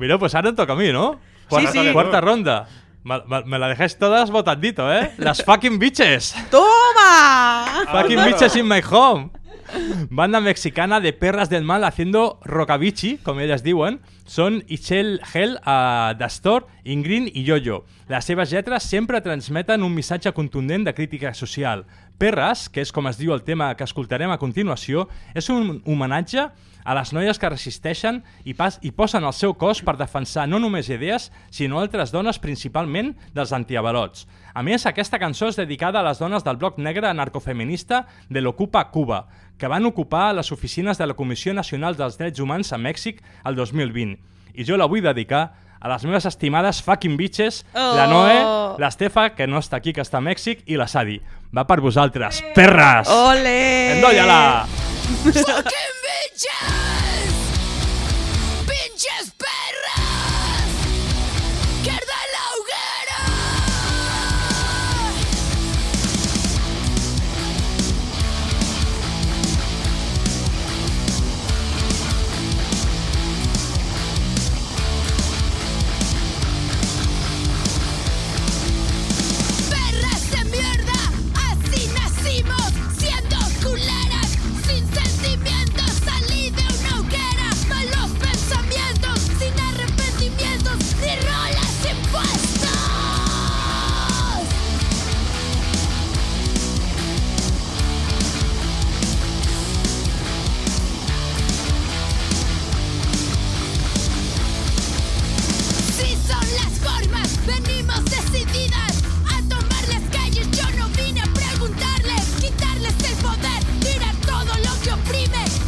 Mira, pues ara em toca a mi, ¿no? Cuarta,
sí.
Cuarta ronda. Me, me- me la dejáis todas votandito, ¿eh? (laughs) Las fucking bitches.
¡Toma!
Fucking bitches in my home. (laughs) Banda mexicana de perras del mal haciendo rockabichi, como ellas diuen, són Ichel Hell, uh, Dastor, Ingrid i Yoyo. Les seves lletres sempre transmeten un missatge contundent de crítica social. Perres, que és com es diu el tema que escoltarem a continuació, és un homenatge a les noies que resisteixen i, pas, i posen el seu cos per defensar no només idees, sinó altres dones, principalment dels antiavalots. A més, aquesta cançó és dedicada a les dones del bloc negre anarcofeminista de l'Ocupa Cuba, que van ocupar les oficines de la Comissió Nacional dels Drets Humans a Mèxic el 2020. I jo la vull dedicar a les meves estimades fucking bitches, oh. la Noe, l'Estefa, que no està aquí, que està a Mèxic, i la Sadi. Va per vosaltres, perres!
Ole!
Endolla-la!
Fucking bitches!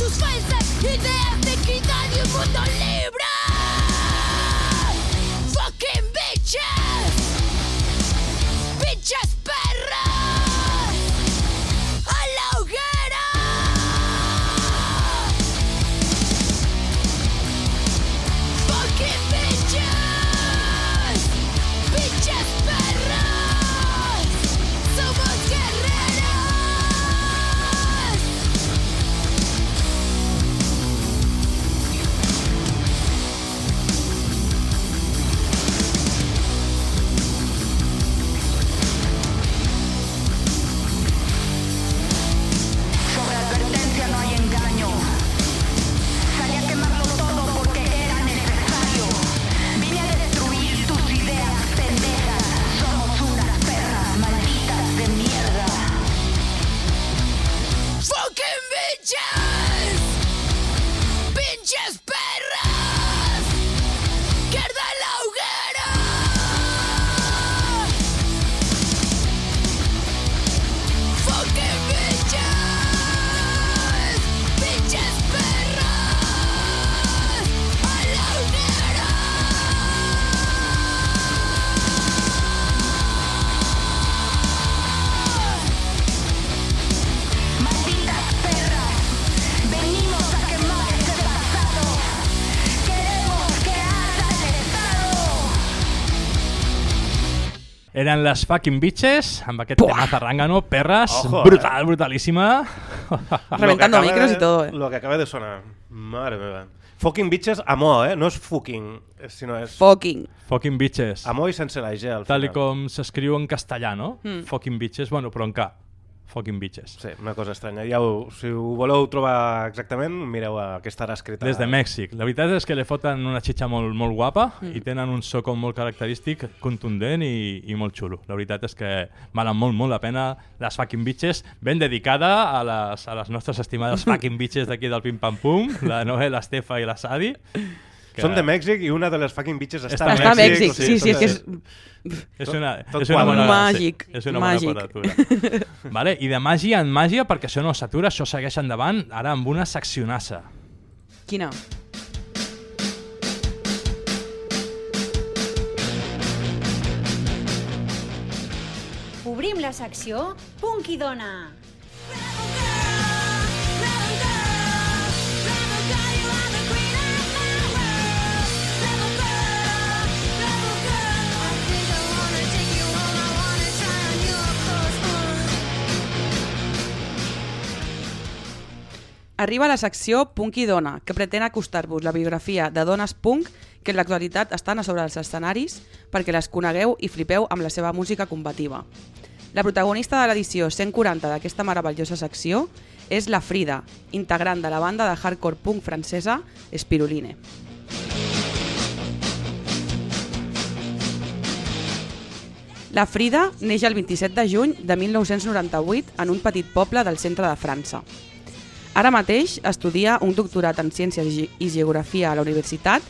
Tus falsas ideas de equidad y un mundo libre. Fucking bitches,
Eren les fucking bitches, amb aquest tema zarrangano, perres,
Ojo, eh?
brutal, brutalíssima.
Reventando micros
de-
y todo, eh.
Lo que acaba de sonar. Madre meva. Fucking bitches, amor, eh? No és fucking, eh, sinó és...
Fucking.
Fucking bitches.
Amor i sense la G al
Tal i
final.
com s'escriu en castellà, no?
Mm.
Fucking bitches, bueno, però en K. Fucking bitches.
Sí, una cosa estranya. Ja ho, si ho voleu trobar exactament, mireu a què estarà escrita.
Des de Mèxic. La veritat és que li foten una xitxa molt, molt guapa
Mm.
i tenen un so com molt característic, contundent i, i molt xulo. La veritat és que valen molt, molt la pena les fucking bitches, ben dedicada a les, a les nostres estimades (laughs) fucking bitches d'aquí del Pim Pam Pum, la Noé, l'Estefa i la Sadi. Que-
Són de Mèxic i una de les fucking bitches està,
Està
Està a Mèxic,
o sigui,
sí, sí, és que és...
És una,
Tot
és una bona,
Màgic,
sí, és una
màgic.
bona quadratura. (laughs) vale, I de màgia en màgia, perquè això no s'atura, això segueix endavant, ara amb una seccionassa.
Quina?
Obrim la secció Punk i Dona.
Arriba a la secció Punk i Dona, que pretén acostar-vos la biografia de dones punk que en l'actualitat estan a sobre els escenaris perquè les conegueu i flipeu amb la seva música combativa. La protagonista de l'edició 140 d'aquesta meravellosa secció és la Frida, integrant de la banda de hardcore punk francesa Spiruline. La Frida neix el 27 de juny de 1998 en un petit poble del centre de França. Ara mateix estudia un doctorat en Ciències i Ge- i Geografia a la universitat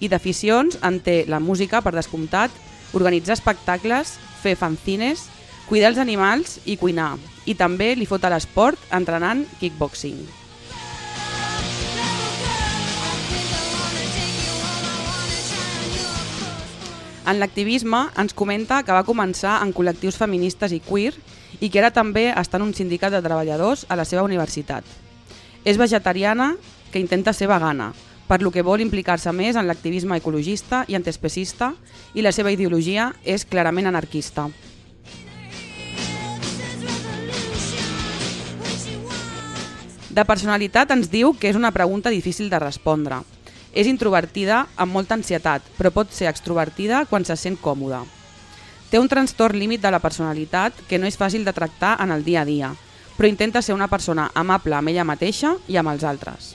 i d'aficions en té la música, per descomptat, organitzar espectacles, fer fanzines, cuidar els animals i cuinar. I també li fot a l'esport entrenant kickboxing. En l'activisme ens comenta que va començar en col·lectius feministes i queer i que ara també està en un sindicat de treballadors a la seva universitat. És vegetariana que intenta ser vegana, per lo que vol implicar-se més en l'activisme ecologista i antiespecista i la seva ideologia és clarament anarquista. De personalitat ens diu que és una pregunta difícil de respondre. És introvertida amb molta ansietat, però pot ser extrovertida quan se sent còmoda. Té un trastorn límit de la personalitat que no és fàcil de tractar en el dia a dia, però intenta ser una persona amable amb ella mateixa i amb els altres.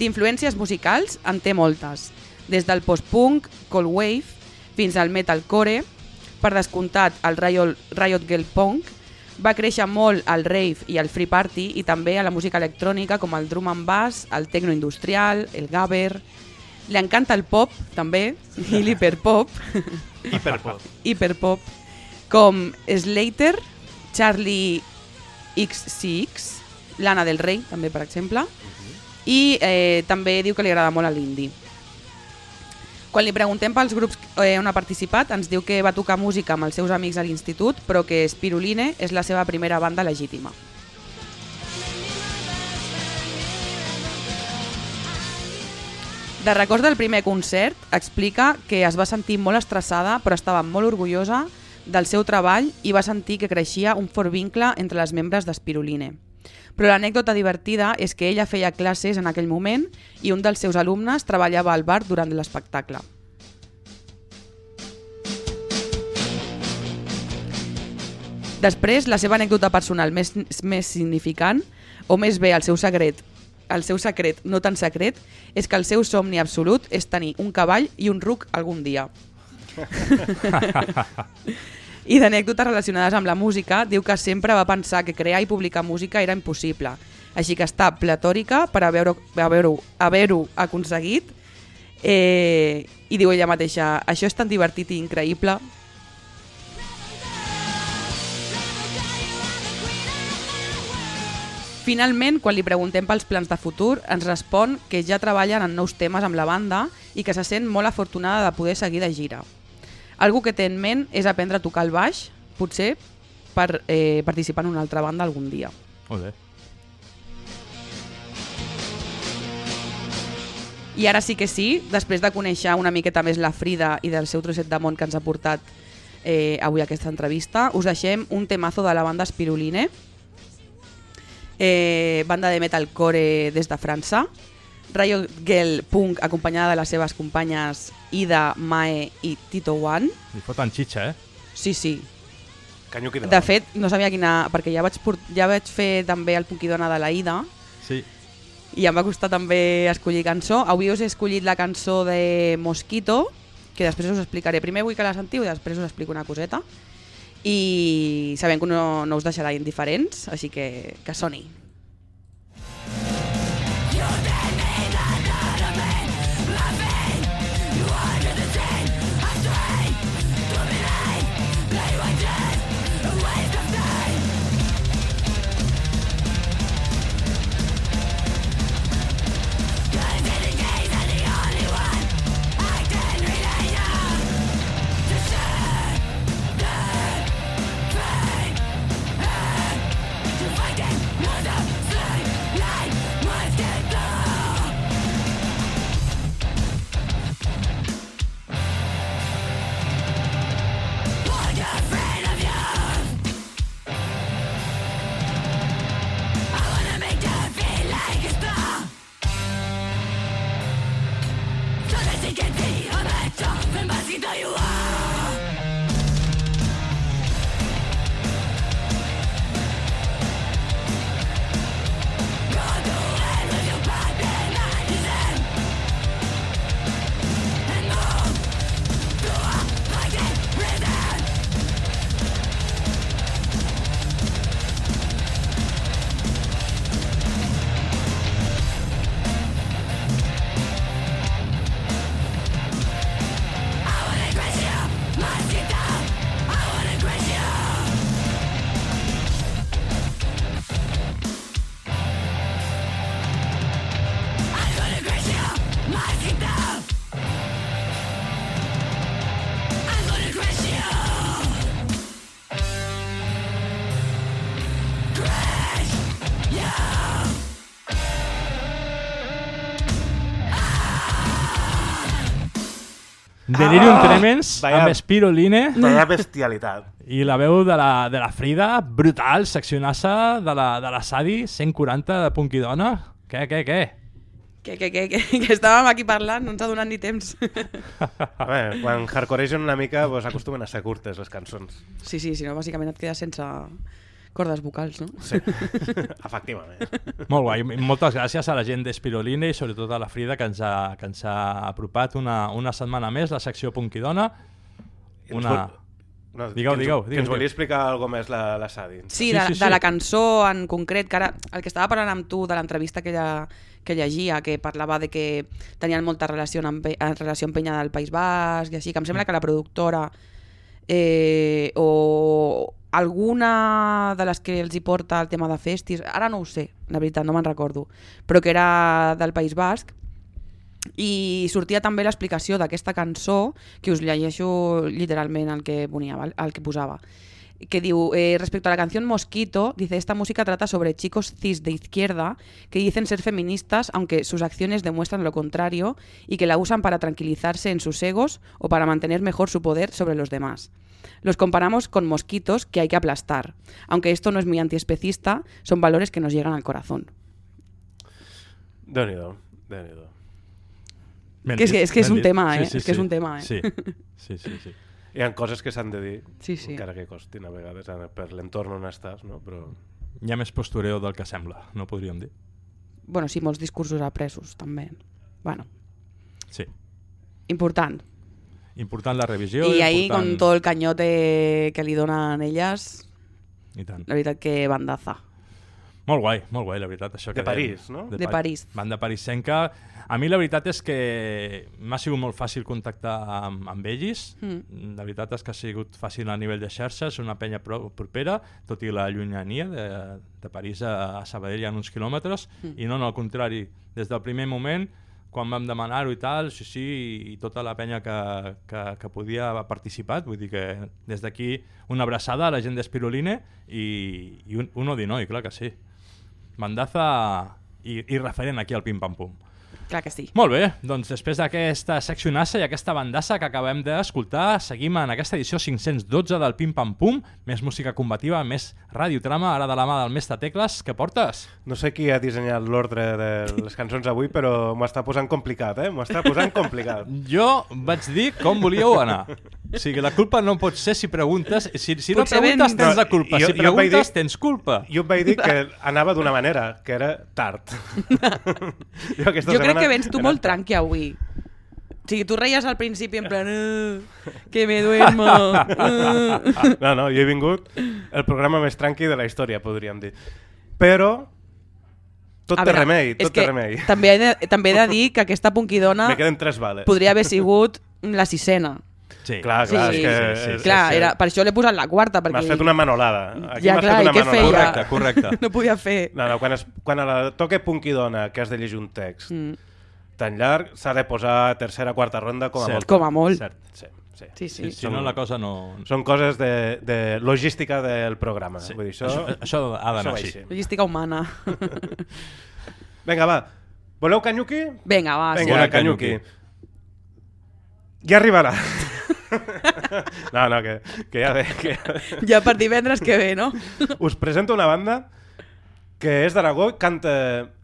D'influències musicals en té moltes, des del post-punk, cold wave, fins al metalcore, per descomptat el Riot, Riot Girl Punk, va créixer molt al rave i al free party i també a la música electrònica com el drum and bass, el techno industrial, el gabber... Li encanta el pop, també, i l'hiperpop.
Hiperpop.
Hiperpop. Com Slater, Charlie XCX, Lana del Rey, també, per exemple. I eh, també diu que li agrada molt l'indie. Quan li preguntem pels grups eh, on ha participat, ens diu que va tocar música amb els seus amics a l'institut, però que Spiruline és la seva primera banda legítima. De records del primer concert, explica que es va sentir molt estressada, però estava molt orgullosa del seu treball i va sentir que creixia un fort vincle entre les membres d'Espiruline. Però l'anècdota divertida és que ella feia classes en aquell moment i un dels seus alumnes treballava al bar durant l'espectacle. Després, la seva anècdota personal més, més significant, o més bé el seu secret, el seu secret no tan secret, és que el seu somni absolut és tenir un cavall i un ruc algun dia. I d'anècdotes relacionades amb la música, diu que sempre va pensar que crear i publicar música era impossible, així que està platòrica per haver-ho haver haver aconseguit eh, i diu ella mateixa, això és tan divertit i increïble Finalment, quan li preguntem pels plans de futur, ens respon que ja treballen en nous temes amb la banda i que se sent molt afortunada de poder seguir de gira. Algú que té en ment és aprendre a tocar el baix, potser per eh, participar en una altra banda algun dia.
Molt bé.
I ara sí que sí, després de conèixer una miqueta més la Frida i del seu trosset de món que ens ha portat eh, avui aquesta entrevista, us deixem un temazo de la banda Spiruline, eh, banda de metalcore des de França, Riot Girl Punk acompanyada de les seves companyes Ida, Mae i Tito One.
Li foten xitxa, eh?
Sí, sí.
Canyuqui de
De fet, no sabia quina... perquè ja vaig, port, ja vaig fer també el Punkidona de la Ida
Sí.
i em va costar també escollir cançó. Avui us he escollit la cançó de Mosquito, que després us explicaré. Primer vull que la sentiu i després us explico una coseta. I sabem que no, no us deixarà indiferents, així que que soni.
Delirium Tremens,
Vaya-
amb Spiroline.
Vaya bestialitat.
I la veu de la, de la Frida, brutal, seccionassa de la, de la Sadi, 140 de Punky Dona. Què, què, què?
Que, que, que, que, que estàvem aquí parlant, no ens ha donat ni temps.
A veure, quan hardcoregen una mica pues, acostumen a ser curtes les cançons.
Sí, sí, si no, bàsicament et quedes sense cordes vocals, no?
Sí, (laughs) efectivament.
Molt guai. Moltes gràcies a la gent d'Espiroline i sobretot a la Frida que ens ha, que ens ha apropat una, una setmana més la secció Punky Dona.
I ens
Una...
No,
Digueu,
ens-
digueu,
Que
digueu,
ens volia
digueu.
explicar alguna més la, la Sadi.
Sí, de, de la cançó en concret, que ara el que estava parlant amb tu de l'entrevista que, ella, que llegia, que parlava de que tenien molta relació amb, en relació amb Penya del País Basc i així, que em sembla que la productora eh, o alguna de les que els hi porta el tema de festis, ara no ho sé, la veritat, no me'n recordo, però que era del País Basc, i sortia també l'explicació d'aquesta cançó, que us llegeixo literalment el que, ponia, el que posava que diu, eh, respecto a la canción Mosquito, dice, esta música trata sobre chicos cis de izquierda que dicen ser feministas, aunque sus acciones demuestran lo contrario, y que la usan para tranquilizarse en sus egos o para mantener mejor su poder sobre los demás. Los comparamos con mosquitos que hay que aplastar. Aunque esto no es muy antiespecista, son valores que nos llegan al corazón.
Nhi déu
Ben
Que
dit,
que-
ben
un tema, eh? És que és un tema, eh?
Sí, (laughs) sí, sí. sí.
Hi ha coses que s'han de dir,
Sí, sí.
encara que costin a vegades per l'entorn on estàs, no? però...
Hi ha més postureo del que sembla, no podríem dir.
Bueno, sí, molts discursos apresos, també. Bueno,
Sí.
important.
Important la revisió.
I ahí,
important...
con todo el cañote que li donen elles,
I tant.
la veritat que bandaza.
Molt guai, molt guai, la veritat. Això
De
que
París,
dèiem.
no?
De
Pa-
París.
Banda parisenca. A mi la veritat és que m'ha sigut molt fàcil contactar amb, amb ells.
Mm.
La veritat és que ha sigut fàcil a nivell de xarxes, una penya pro propera, tot i la llunyania de, de París a, a Sabadell hi ha uns quilòmetres,
Mm.
i no, no, al contrari, des del primer moment, quan vam demanar-ho i tal, sí, sí, i tota la penya que, que, que podia ha participat, vull dir que des d'aquí una abraçada a la gent d'Espiroline i, i un, un odinoi, clar que sí. Bandaza i, i referent aquí al Pim Pam Pum.
Clar que sí.
Molt bé, doncs després d'aquesta seccionassa i aquesta bandassa que acabem d'escoltar, seguim en aquesta edició 512 del Pim Pam Pum, més música combativa, més radiotrama, ara de la mà del mestre Tecles, què portes?
No sé qui ha dissenyat l'ordre de les cançons avui, però m'ho està posant complicat, eh? M'ho està posant complicat. (laughs)
Jo vaig dir com volíeu anar. O sigui, la culpa no pot ser si preguntes... Si, si no preguntes,
ben-
tens la culpa.
Jo-
si
jo
preguntes,
dir-
tens culpa.
Jo et vaig dir que anava d'una manera, que era tard. (laughs) jo aquesta
Jo
setmana
que vens tu molt tranqui avui. O sigui, tu reies al principi en plan... "Uh, que me (laughs) duermo. uh".
No, no, jo he vingut el programa més tranqui de la història, podríem dir. Però tot
A
té
veure,
remei, tot té
que
remei.
També he, de, també he de dir que aquesta punquidona
Me queden tres bales.
podria haver sigut la sisena.
Sí,
Clar, clar,
Sí,
és que...
sí,
és-
clar,
és-
era, per això l'he posat la quarta. Perquè...
M'has fet una manolada. Aquí
Ja, clar,
fet una
què
manolada.
feia?
Correcte, correcte. (laughs)
No podia fer.
No, no, quan, es, quan a la toque punquidona que has de llegir un text
Mm.
Tan llarg, s'ha de posar tercera, quarta ronda com a
Cert.
molt.
Com a molt.
Cert.
Sí, sí.
Sí, sí.
Sí, si no, la cosa no...
Són coses de, de logística del programa.
Sí.
Vull dir, això,
Això, això ha d'anar així.
Logística humana. (laughs)
Vinga, va. Voleu canyuqui?
Vinga, va.
Vinga,
Bona
canyuqui.
canyuqui.
Ja arribarà. (laughs) no, no, que, que ja ve. Que...
sí. Ja per divendres que ve, no?
Us presento una banda que és d'Aragó i canta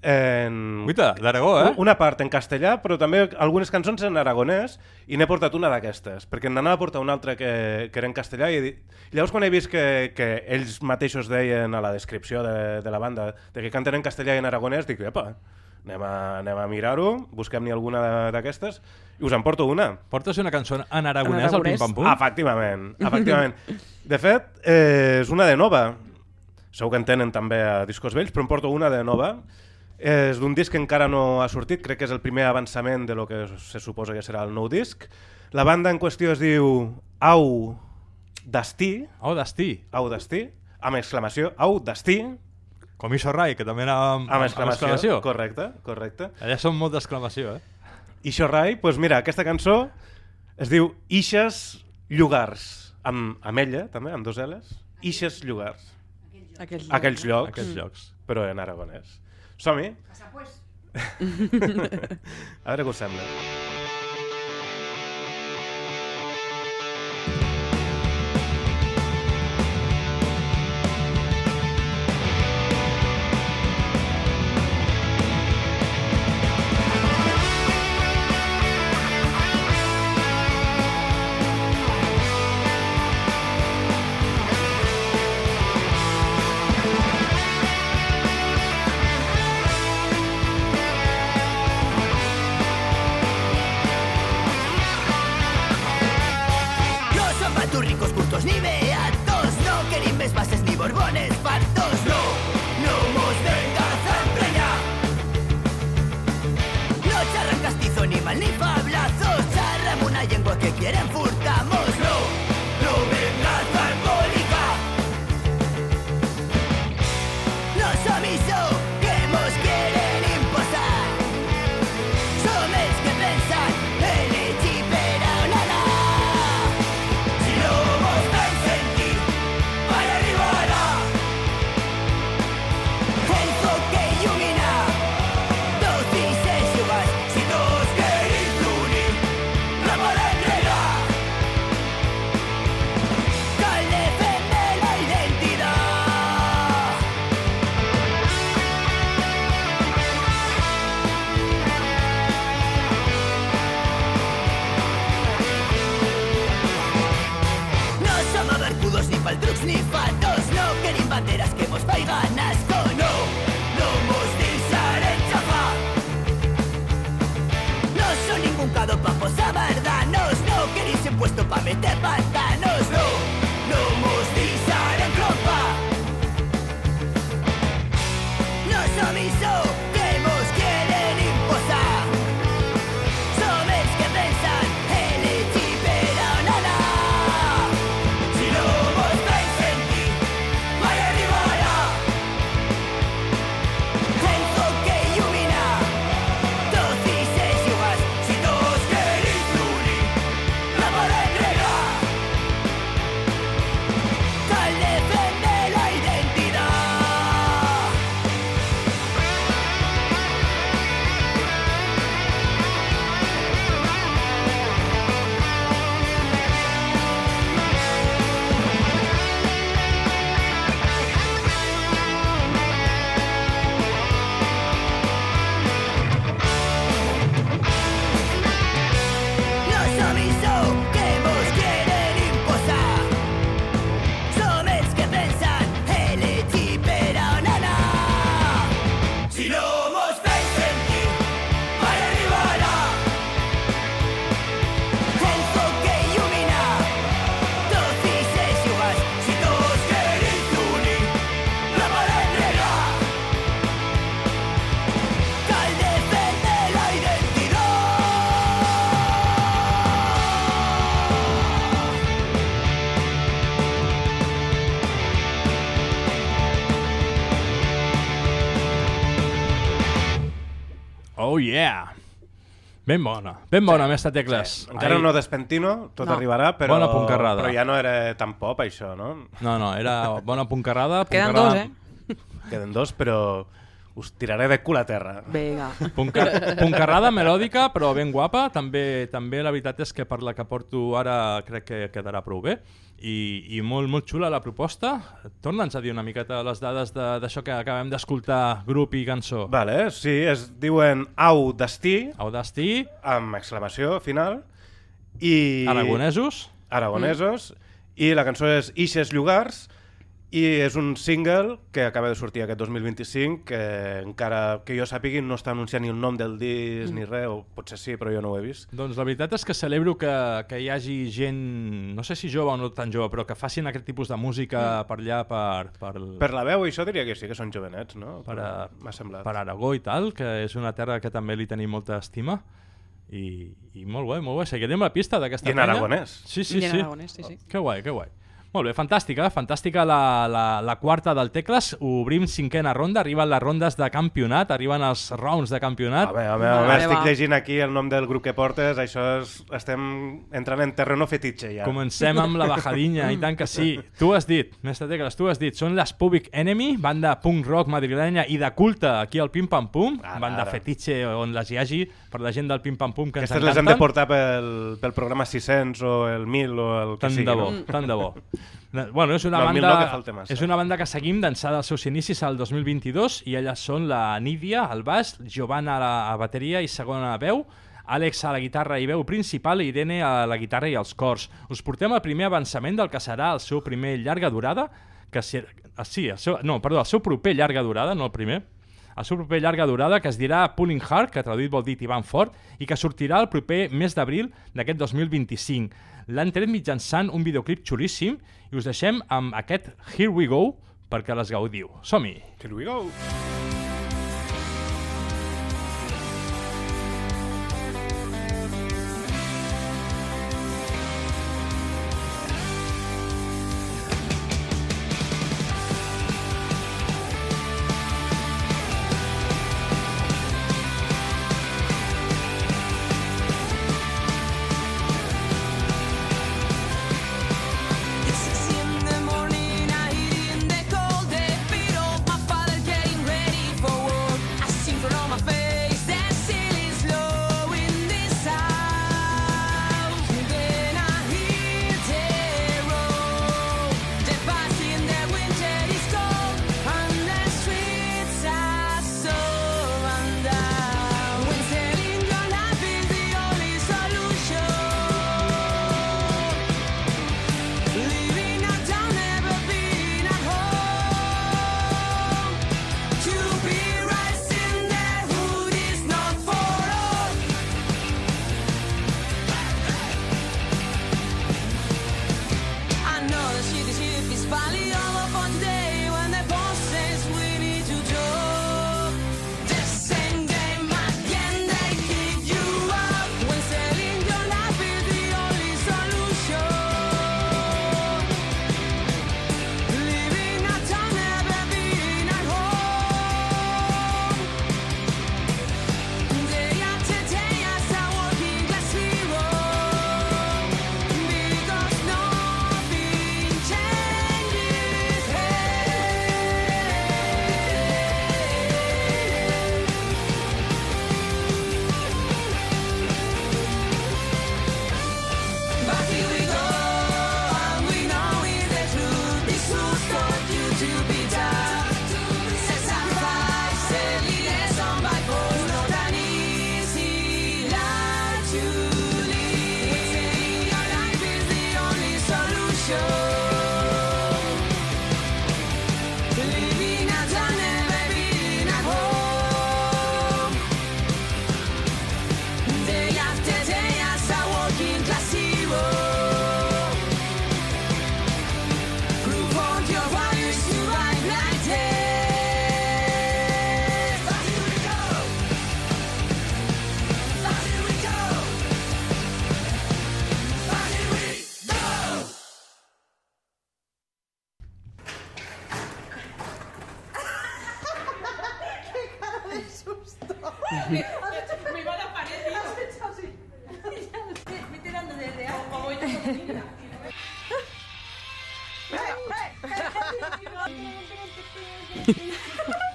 en...
Guita, d'Aragó, eh?
Una part en castellà, però també algunes cançons en aragonès, i n'he portat una d'aquestes, perquè n'anava a portar una altra que, que era en castellà, i, llavors quan he vist que, que ells mateixos deien a la descripció de, de la banda de que canten en castellà i en aragonès, dic, epa, anem a, anem a mirar-ho, busquem-n'hi alguna d'aquestes, i us en porto una.
Portes una cançó en aragonès,
En
al Pim
aragonès?
Pam Pum?
Efectivament, efectivament. De fet, eh, és una de nova. Segur que en tenen també a discos vells, però em porto una de nova. És d'un disc que encara no ha sortit, crec que és el primer avançament de lo que se suposa que serà el nou disc. La banda en qüestió es diu Au Destí,
Oh, destí.
Au Destí, amb exclamació, Au Destí,
Com Iso Rai, que també anava amb,
amb exclamació.
exclamació.
Correcte, correcte.
Allà són molt d'exclamació, eh?
I Xorrai, doncs mira, aquesta cançó es diu Ixes Llugars, amb, amb ella també, amb dos L's. Ixes Llugars.
Aquells,
Aquells llocs,
Aquests llocs.
però en aragonès. Som-hi? (laughs) a veure què us sembla.
Oh yeah! Ben bona, ben bona, sí. mestre Tecles.
Sí. Encara
Ahí-
no Despentino, tot
No.
arribarà, però,
Bona puncarrada.
però ja no era tan pop això, no?
No, no, era bona puncarrada.
Queden
puncarrada-
dos, eh?
Queden dos, però us tiraré de cul a terra.
Vinga.
Punca, puncarrada melòdica, però ben guapa. També també la veritat és que per la que porto ara crec que quedarà prou bé. I, i molt, molt xula la proposta. Torna'ns a dir una miqueta les dades de- d'això que acabem d'escoltar, grup i cançó.
Vale, sí, es diuen Au Destí.
Au Destí.
Amb exclamació final. I...
Aragonesos.
Aragonesos. I la cançó és Ixes Llugars i és un single que acaba de sortir aquest 2025 que encara que jo sàpigui no està anunciant ni el nom del disc
Mm.
ni res, o potser sí, però jo no ho he vist.
Doncs la veritat és que celebro que, que hi hagi gent, no sé si jove o no tan jove, però que facin aquest tipus de música per allà, per... Per,
Per la veu i això diria que sí, que són jovenets, no?
per, a,
M'ha semblat.
per Aragó i tal, que és una terra que també li tenim molta estima. I, i molt guai, molt guai. Seguirem la pista d'aquesta
I en
penya.
aragonès.
Sí, sí,
I en
sí.
aragonès, sí, sí.
Que guai, que guai. Molt bé, fantàstica, fantàstica la, la, la quarta del Tecles. Obrim cinquena ronda, arriben les rondes de campionat, arriben els rounds de campionat.
A veure, a veure, a veure estic llegint aquí el nom del grup que portes, això és, estem entrant en terreno fetitxe ja.
Comencem amb la bajadinha, i tant que sí. Tu has dit, mestre Tecles, tu has dit, són les Public Enemy, banda punk rock madrilenya i de culte aquí al Pim Pam Pum,
Ara,
banda
ara.
fetitxe on les hi hagi, per la gent del Pim Pam Pum que ens
Aquestes les hem
encanten.
de portar pel, pel programa 600 o el 1000 o el que
Tant
sigui.
de bo,
no?
tant de bo. Bueno, és una, banda,
no, que falta massa.
és una banda que seguim d'ençà dels seus inicis al 2022 i elles són la Nídia al baix, Giovanna a la a bateria i segona veu, Àlex a la guitarra i veu principal i Irene a la guitarra i els cors. Us portem el primer avançament del que serà el seu primer llarga durada, que si, ah, sí, el seu, no, perdó, el seu proper llarga durada, no el primer, el seu proper llarga durada, que es dirà Pulling Heart, que traduït vol dir Tibant Fort, i que sortirà el proper mes d'abril d'aquest 2025. L'han tret mitjançant un videoclip xulíssim i us deixem amb aquest Here We Go perquè les gaudiu. Som-hi!
Here we go!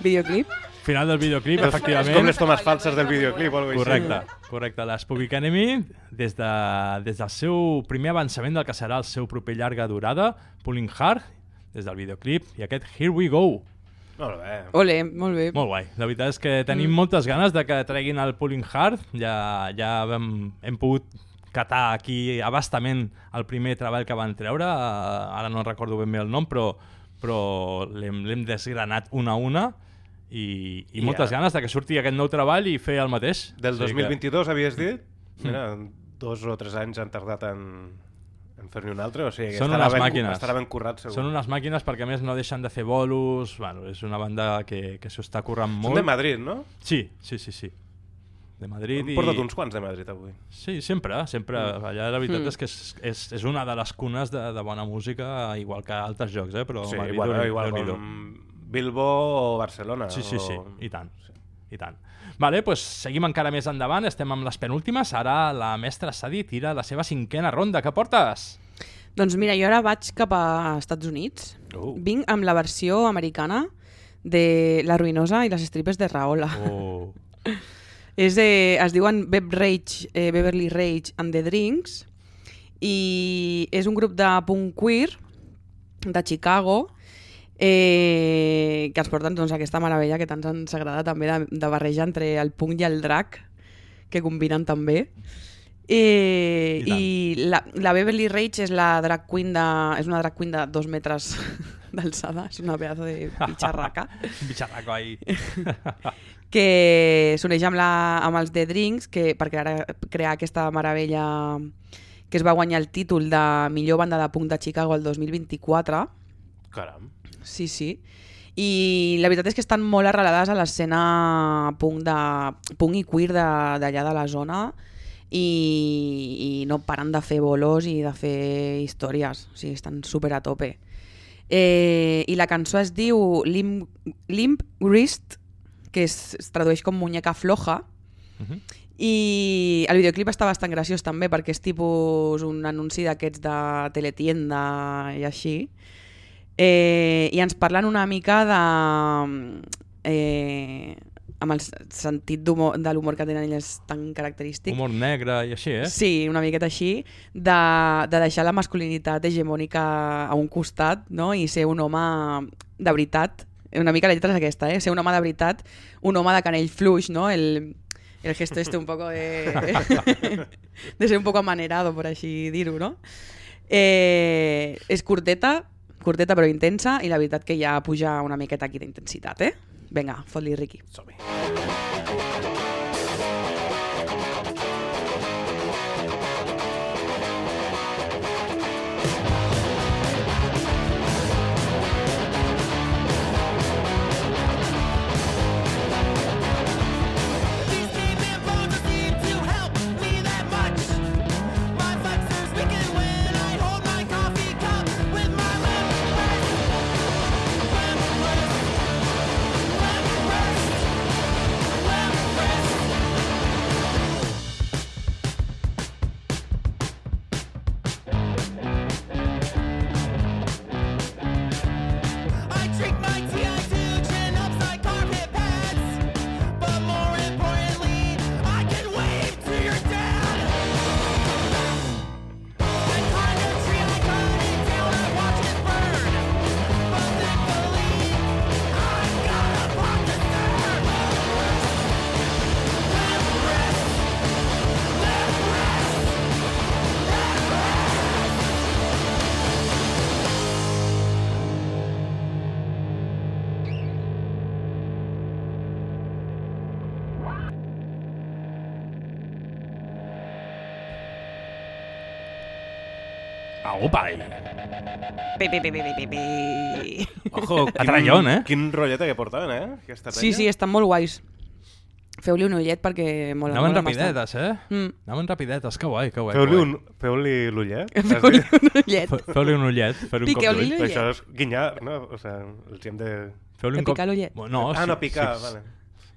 Videoclip.
Final del videoclip,
És
efectivament.
com les tomes falses del videoclip o.
Correcte, correcte. Les Public Enemy, des, de, des del seu primer avançament del que serà el seu proper llarga durada, Pulling Hard, des del videoclip, i aquest Here We Go.
Molt bé.
Ole, molt bé.
Molt guai. La veritat és que tenim mm. moltes ganes de que treguin el Pulling Hard. Ja, ja vam, hem pogut catar aquí abastament el primer treball que van treure. Uh, ara no recordo ben bé el nom, però, però l'hem desgranat una a una i, i
I
moltes ganes de que surti aquest nou treball i fer el mateix.
Del
O sigui que-
2022 havies dit?
Mm.
Mira, dos o tres anys han tardat en, en fer-ne un altre, o sigui que
Són
estarà
unes
ben,
màquines.
estarà ben currat segur.
Són unes màquines perquè a més no deixen de fer bolos, bueno, és una banda que, que s'ho està currant molt.
Són de Madrid, no?
Sí, sí, sí, sí. De Madrid
Hem
i...
portat uns quants de Madrid avui.
Sí, sempre, sempre.
Mm.
Allà la veritat
Mm.
és que és, és, és una de les cunes de, de bona música, igual que altres jocs, eh? però
Sí,
Madrid, Déu-n'hi-
igual
Déu-n'hi-do.
com Bilbo o Barcelona.
Sí, sí, sí,
o...
i tant. I tant. Vale, pues seguim encara més endavant, estem amb les penúltimes. Ara la mestra Sadi tira la seva cinquena ronda. Què portes?
Doncs mira, jo ara vaig cap a Estats Units.
Uh.
Vinc amb la versió americana de La Ruïnosa i les estripes de Rahola.
Oh. (laughs)
És, eh, es diuen Beb Rage, eh, Beverly Rage and the Drinks i és un grup de punk queer de Chicago eh, que ens porten doncs, aquesta meravella que tant ens agrada també de, de barreja entre el punk i el drag que combinen també Eh,
I.
I la, la Beverly Rage és la drag queen de, és una drag queen de dos metres (laughs) d'alçada, és una pedazo de bicharraca (laughs)
Bicharraco ahí. (laughs)
que s'uneix amb, la, amb els The Drinks que, per crear, crear aquesta meravella que es va guanyar el títol de millor banda de punk de Chicago el 2024
Caram.
Sí, sí. I la veritat és que estan molt arrelades a l'escena punk, de, punk i queer de- d'allà de la zona i, i no paren de fer bolos i de fer històries. O sigui, estan super a tope. Eh, I la cançó es diu Limp, Limp Wrist, que es, es tradueix com muñeca floja,
Mhm.
i el videoclip està bastant graciós també perquè és tipus un anunci d'aquests de teletienda i així eh, i ens parlen una mica de eh, amb el sentit de l'humor que tenen elles tan característic
Humor negre i així, eh?
Sí, una miqueta així, de, de deixar la masculinitat hegemònica a un costat no? i ser un home de veritat. Una mica la lletra és aquesta, eh? ser un home de veritat, un home de canell fluix, no? el, el gesto este un poco de, (laughs) de ser un poco amanerado, por així dir-ho. No? Eh, és curteta, curteta però intensa, i la veritat que ja puja una miqueta aquí d'intensitat. Eh? Vinga, fot-li, Riqui.
Som-hi.
Pi, pi, pi, pi, pi, pi.
Ojo, (laughs) quin,
Atrallón, eh?
Quin rotllet que portaven, eh? Aquesta
Sí,
penya.
sí, estan molt guais. Feu-li un ullet perquè mola,
Anaven
mola
rapidetes, eh?
Mm.
Anaven rapidetes, que guai, que guai.
Feu-li un, feu-li l'ullet? (laughs)
Feu-li un ullet.
Fe- Feu-li un ullet, fer un cop
Piqueu-li
d'ull.
l'ullet.
Això és guinyar, no? O sigui, els hem de...
Feu-li un cop...
picar l'ullet.
No,
ah,
sí,
no, picar,
sí.
vale.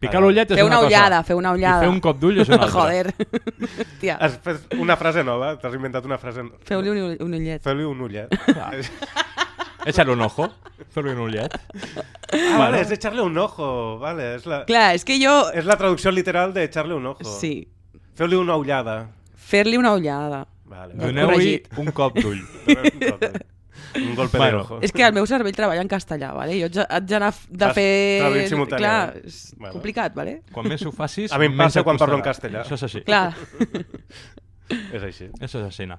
Picar l'ullet és
Fer
una
una
cosa.
ullada, fer una ullada.
I fer un cop d'ull és una (laughs) altra.
Joder. (laughs) Hòstia.
Has fet una frase nova, t'has inventat una frase...
Feu-li un, un ullet.
Feu-li un ullet.
Echar-li (laughs) un ojo. Fer-li un ullet.
Ah, vale, és echarle un ojo. Vale, és la...
Clar, és que jo...
És la traducció literal de echarle un ojo.
Sí.
Feu-li una ullada.
Fer-li una ullada.
Vale,
Ja he
Doneu-hi un cop d'ull.
Un golpe
Bueno.
de ojo.
És que el meu cervell treballa en castellà, vale? jo haig d'anar de fer... Clar, és
Bueno.
complicat, vale?
Quan més ho facis,
A mi em passa quan parlo en castellà.
Això és així.
Clar.
És així.
Això és així, no.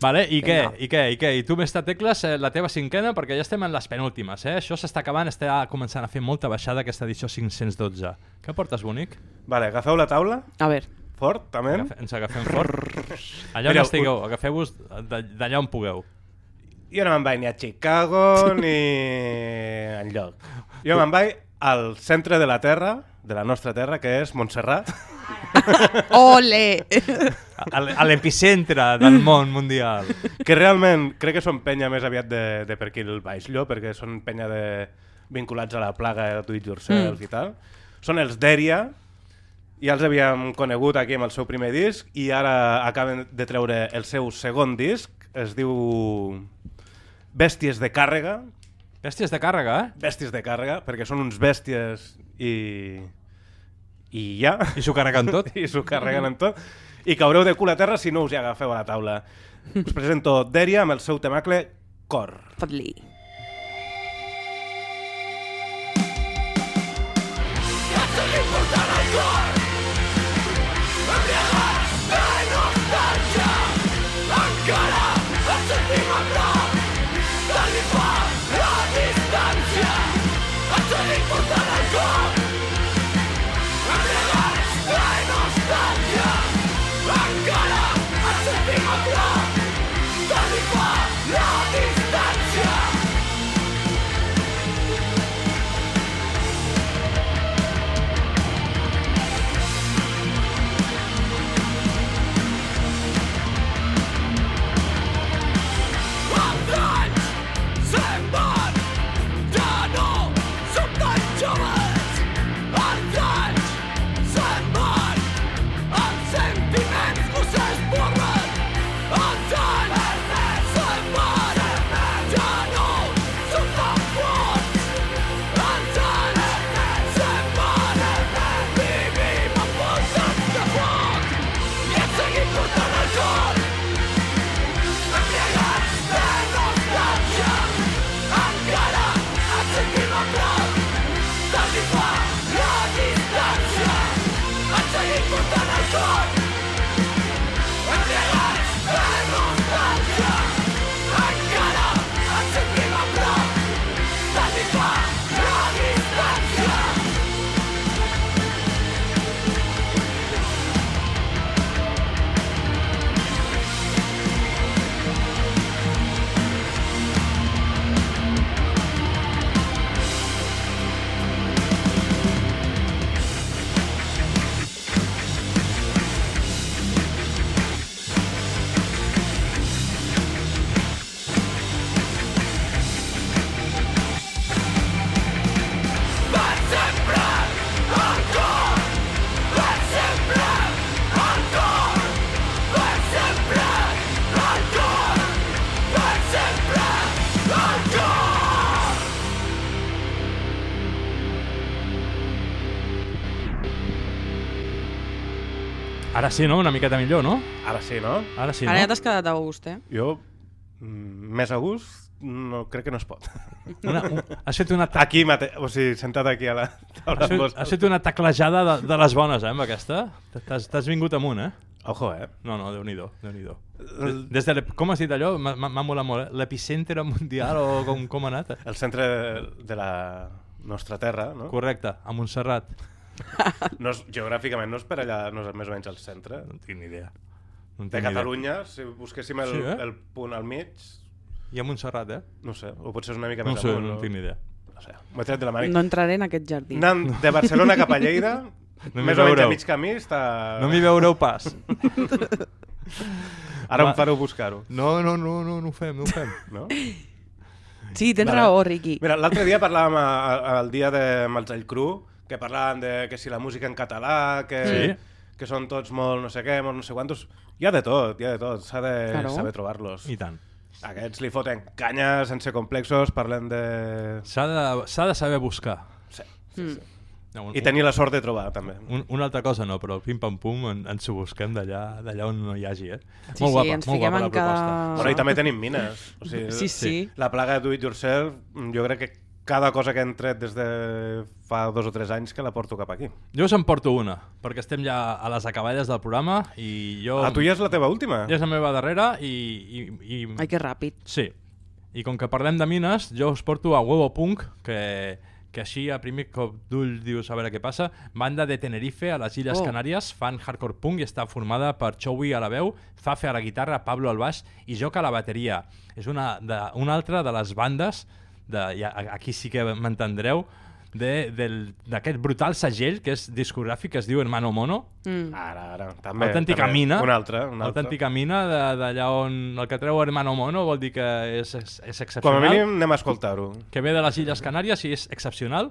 Vale, i què? I què? I què? I tu més tecles, eh, la teva cinquena, perquè ja estem en les penúltimes, eh? Això s'està acabant, està començant a fer molta baixada aquesta edició 512. Què portes, bonic?
Vale, agafeu la taula.
A veure.
Fort, també.
Agafe, ens agafem fort. Allà on
Mireu,
estigueu, agafeu-vos d'allà on pugueu.
Jo no me'n vaig ni a Chicago (laughs) ni enlloc. Jo me'n vaig al centre de la terra, de la nostra terra, que és Montserrat. (laughs)
Ole!
A l'epicentre del món mundial.
que realment crec que són penya més aviat de, de per aquí el Baix Llop, perquè són penya de, vinculats a la plaga do it yourself
Mm.
i tal. Són els Deria, ja els havíem conegut aquí amb el seu primer disc i ara acaben de treure el seu segon disc, es diu Bèsties de càrrega.
Bèsties de càrrega, eh?
Bèsties de càrrega, perquè són uns bèsties i... i ja.
I s'ho carreguen tot. (laughs)
I s'ho carreguen en tot. I caureu de cul a terra si no us hi agafeu a la taula. Us presento Deria amb el seu temacle Cor.
Fot-li. ¡Vas a!
Ara sí, no? Una miqueta millor, no?
Ara sí, no?
Ara sí,
Ara ja
no?
t'has quedat a gust, eh?
Jo, mm, més a gust, no, crec que no es pot.
Una, un, has fet una... Ta...
Aquí mate... O sigui, sentat aquí a la taula
Has fet, has fet una taclejada de, de les bones, eh, amb aquesta. T'has t'has vingut amunt, eh?
Ojo, eh?
No, no, Déu-n'hi-do, déu nhi déu Des, des de com has dit allò? M'ha m'ha molat molt, eh? L'epicentre mundial o com, com ha anat?
El centre de la nostra terra, no?
Correcte, a Montserrat. (laughs)
no és, geogràficament no és per allà, no és més o menys al centre.
No tinc ni idea. No en
De
tinc ni idea.
Catalunya, si busquéssim el,
Sí, eh?
el punt al mig,
I a Montserrat, eh?
no sé, o potser és una mica
No
més
sé,
amunt.
no en tinc ni idea.
No sé, m'ho he tret de la màniga.
No entraré en aquest jardí.
Anant de Barcelona cap a Lleida, (laughs)
No
més o menys a mig camí, està...
No m'hi veureu pas. (laughs)
Ara
Va.
em fareu buscar-ho.
No, no, no, no, no ho fem, no ho fem.
No?
Sí, tens
Vale.
raó, Riqui.
Mira, l'altre dia parlàvem a- a- al dia de Malzell Cru, que parlàvem de que si la música en català, que,
Sí.
que són tots molt no sé què, molt no sé quantos... Hi ha de tot, hi ha de tot, s'ha de
Claro.
saber trobar-los.
I tant.
Aquests li foten canya sense complexos, parlen de...
S'ha de, de saber buscar.
Sí.
Mm.
No, un,
I tenir la sort de trobar, també.
Un, una altra cosa no, però pim-pam-pum en, ens ho busquem d'allà d'allà on no hi hagi, eh?
Sí,
molt
sí,
guapa,
ens
molt guapa la
cada-
proposta.
Bueno, i també tenim mines. O sigui,
Sí, sí.
La plaga do it yourself, jo crec que cada cosa que hem tret des de fa dos o tres anys que la porto cap aquí.
Jo us en porto una, perquè estem ja a les acaballes del programa i jo...
Ah, tu ja és la teva última?
Ja és la meva darrera i... i, i...
Ai, que ràpid.
Sí. I com que parlem de mines, jo us porto a Huevo Punk, que, que així a primer cop d'ull dius a veure què passa. Banda de Tenerife, a les Illes
Oh.
oh. Canàries, fan hardcore punk i està formada per Chowi a la veu, Zafe a la guitarra, Pablo al baix i Joc a la bateria. És una, de, una altra de les bandes, de, ja, aquí sí que m'entendreu, de- del- d'aquest brutal segell que és discogràfic que es diu Hermano Mono.
Mm.
Ara, ara, també.
Autèntica
també.
mina.
Una altra, una altra.
Autèntica mina de- d'allà on el que treu Hermano Mono vol dir que és, és, és
Com a
excepcional.
mínim anem a escoltar-ho.
Que ve de les Illes Canàries i és excepcional.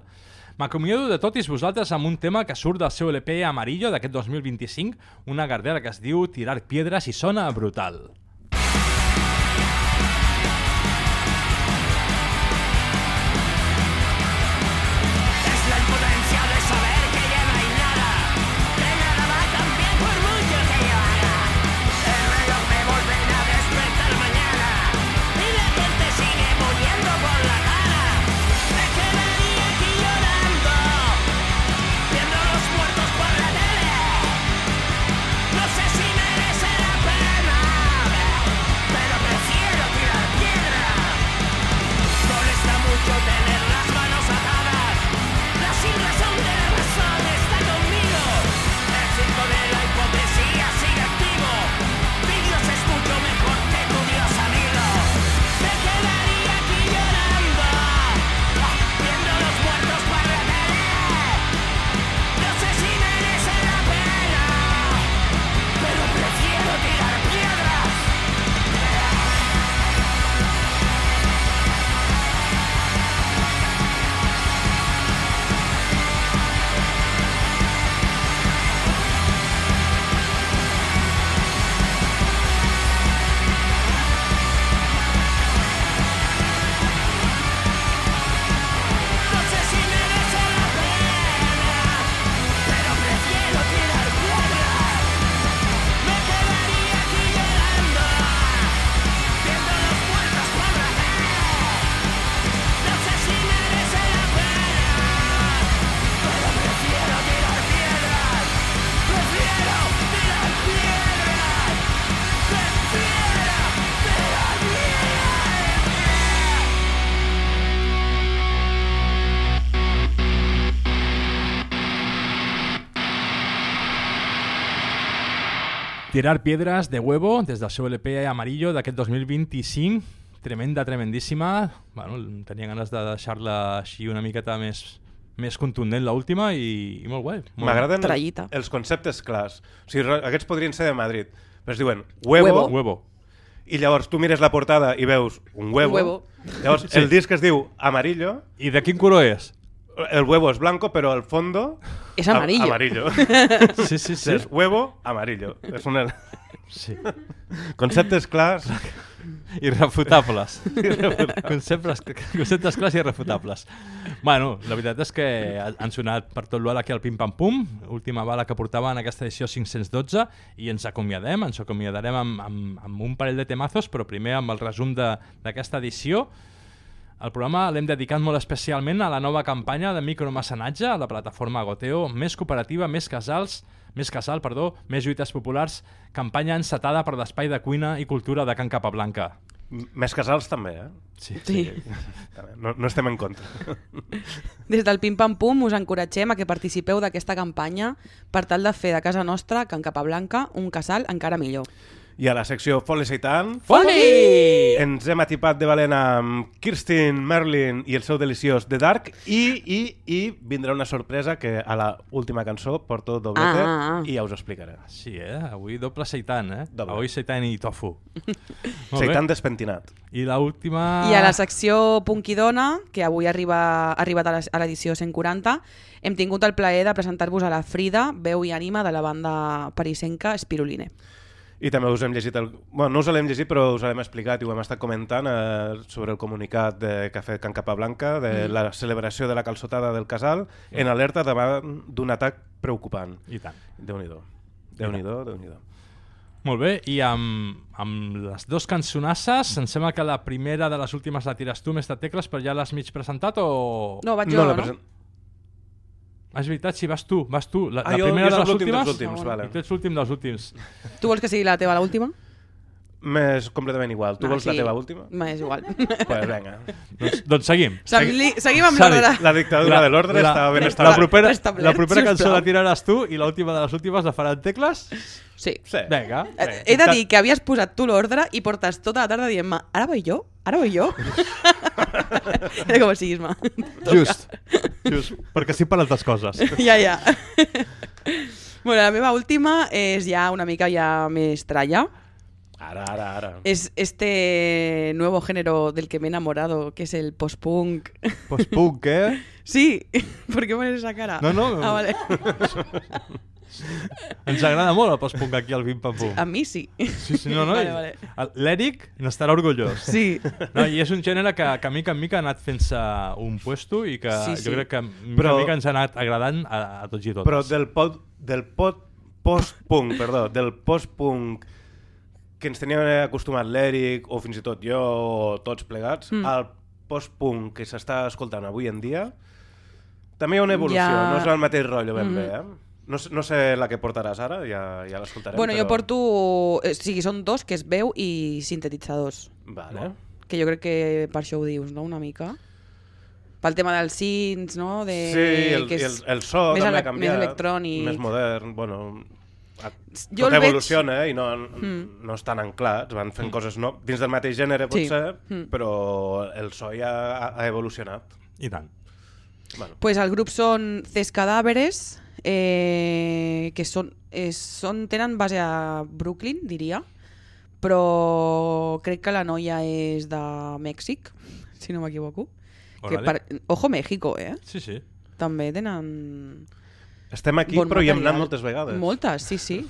M'acomiado de tots vosaltres amb un tema que surt del seu LP Amarillo d'aquest 2025, una gardera que es diu Tirar piedres i sona brutal.
Tirar
piedres de huevo des del seu LP Amarillo d'aquest 2025. Tremenda, tremendíssima. Bueno, tenia ganes de deixar-la així una miqueta més, més contundent l'última i, i molt guai.
M'agraden els, els conceptes clars. O sigui, aquests podrien ser de Madrid, però es diuen huevo,
Huevo.
Huevo.
i llavors tu mires la portada i veus un huevo.
Un huevo.
Llavors
Sí.
el disc es diu Amarillo,
I de quin color és?
El huevo es blanco, però el fondo...
És amarillo.
am- amarillo. (laughs)
Sí, sí, sí.
És huevo, amarillo. És una... (laughs)
sí.
Conceptes clars.
Irrefutables. conceptes, conceptes clars i irrefutables. Bueno, la veritat és que han sonat per tot l'hora aquí al Pim Pam Pum, última bala que portava en aquesta edició 512, i ens acomiadem, ens acomiadarem amb, amb, amb un parell de temazos, però primer amb el resum de- d'aquesta edició. El programa l'hem dedicat molt especialment a la nova campanya de micromecenatge a la plataforma Goteo, més cooperativa, més casals, més casal, perdó, més lluites populars, campanya encetada per l'Espai de Cuina i Cultura de Can Capablanca.
M- Més casals també, eh?
Sí.
Sí.
També, No, no estem en contra. (laughs)
Des del Pim Pam Pum us encoratgem a que participeu d'aquesta campanya per tal de fer de casa nostra, Can Capablanca, un casal encara millor.
I a la secció Foli Seitan
Foli!
ens hem atipat de valent amb Kirsten Merlin i el seu deliciós The Dark i, i, i vindrà una sorpresa que a la última cançó porto doblete
Ah, ah, ah.
i ja us ho explicaré.
Sí, eh? Avui doble seitan, eh?
Doble.
Avui seitan i tofu. (laughs)
Seitan despentinat.
I l'última...
I a la secció Punkidona, que avui arriba, ha arribat a l'edició 140, hem tingut el plaer de presentar-vos a la Frida, veu i ànima de la banda parisenca Spiruline.
I també us hem llegit, el... bueno, no us l'hem llegit, però us l'hem explicat i ho hem estat comentant eh, sobre el comunicat de, que ha fet Can Capablanca de
Mm.
la celebració de la calçotada del casal en alerta davant d'un atac preocupant.
I tant.
Déu-n'hi-do. Déu-n'hi-do, déu nhi déu
Molt bé, i amb, amb les dues cançonasses, em sembla que la primera de les últimes la tires tu, més de tecles, però ja l'has mig presentat o...?
No, vaig jo, No, la no?
Ah, és veritat, sí, vas tu, vas tu. La,
Ah,
la
jo-
primera
jo
de les últimes?
últims, vale.
I tu ets l'últim dels últims.
Tu vols que sigui la teva l'última?
M'és completament igual. Tu
Ah,
vols la
sí.
teva última?
M'és igual.
Pues vinga.
doncs, doncs seguim.
Segui- seguim amb l'ordre.
La dictadura de l'ordre
la-
estava ben
la
establerta.
propera,
Establert,
la propera cançó la tiraràs tu i l'última de les últimes la faran tecles?
Sí.
sí.
Vinga.
Eh, He de dir que havies posat tu l'ordre i portes tota la tarda dient-me ara voy jo? Ara voy jo? (laughs) (laughs) Era com siguis-me.
Just, (laughs) just, perquè estic per altres coses.
ja, ja. bueno, la meva última és ja una mica ja més tralla.
Ara, ara, ara.
Es este nuevo género del que me he enamorado, que es el post-punk.
Post-punk, eh?
Sí, ¿por qué pones esa cara?
No, no.
Ah, vale.
Ens agrada molt el post-punk aquí al Pim Pam Pum.
A mi sí.
Sí, sí, no, no.
Vale, vale.
L'Eric n'estarà orgullós.
Sí.
No, I és un gènere que, que mica en mica ha anat fent-se un puesto i que
Sí,
jo
sí.
crec que mica
Però-
en mica ens ha anat agradant a, a tots i totes.
Però del, pod, del pod, post-punk, perdó, del post-punk que ens teníem acostumat l'Eric, o fins i tot jo, o tots plegats,
Mm.
mm. al post-punk que s'està escoltant avui en dia, també hi ha una evolució,
Ja-
no és el mateix rotllo ben
Mhm.
bé, eh? No, no sé la que portaràs ara, ja, ja l'escoltarem.
Bueno,
però...
jo porto... eh, O sigui, són dos, que és veu i sintetitzadors.
Vale.
Que jo crec que per això ho dius, no?, una mica. Pel tema dels synths, no? De,
Sí, el,
que és
el, el so
més
també ha canviat,
Més electrònic.
més modern, bueno... a-
Jo
tot
el veig-
evoluciona eh, i no,
Mm.
no estan anclats, van fent coses no, dins del mateix gènere
Sí.
potser,
Mm.
però el so ja ha, ha evolucionat.
I tant.
Bueno,
Pues el grup són Ces Cadàveres, eh, que són, eh, són, tenen base a Brooklyn, diria, però crec que la noia és de Mèxic, si no m'equivoco. Que per... Ojo México, eh?
Sí, sí.
També tenen...
Estem aquí,
bon
però hi hem
material.
anat moltes vegades.
Moltes, sí, sí.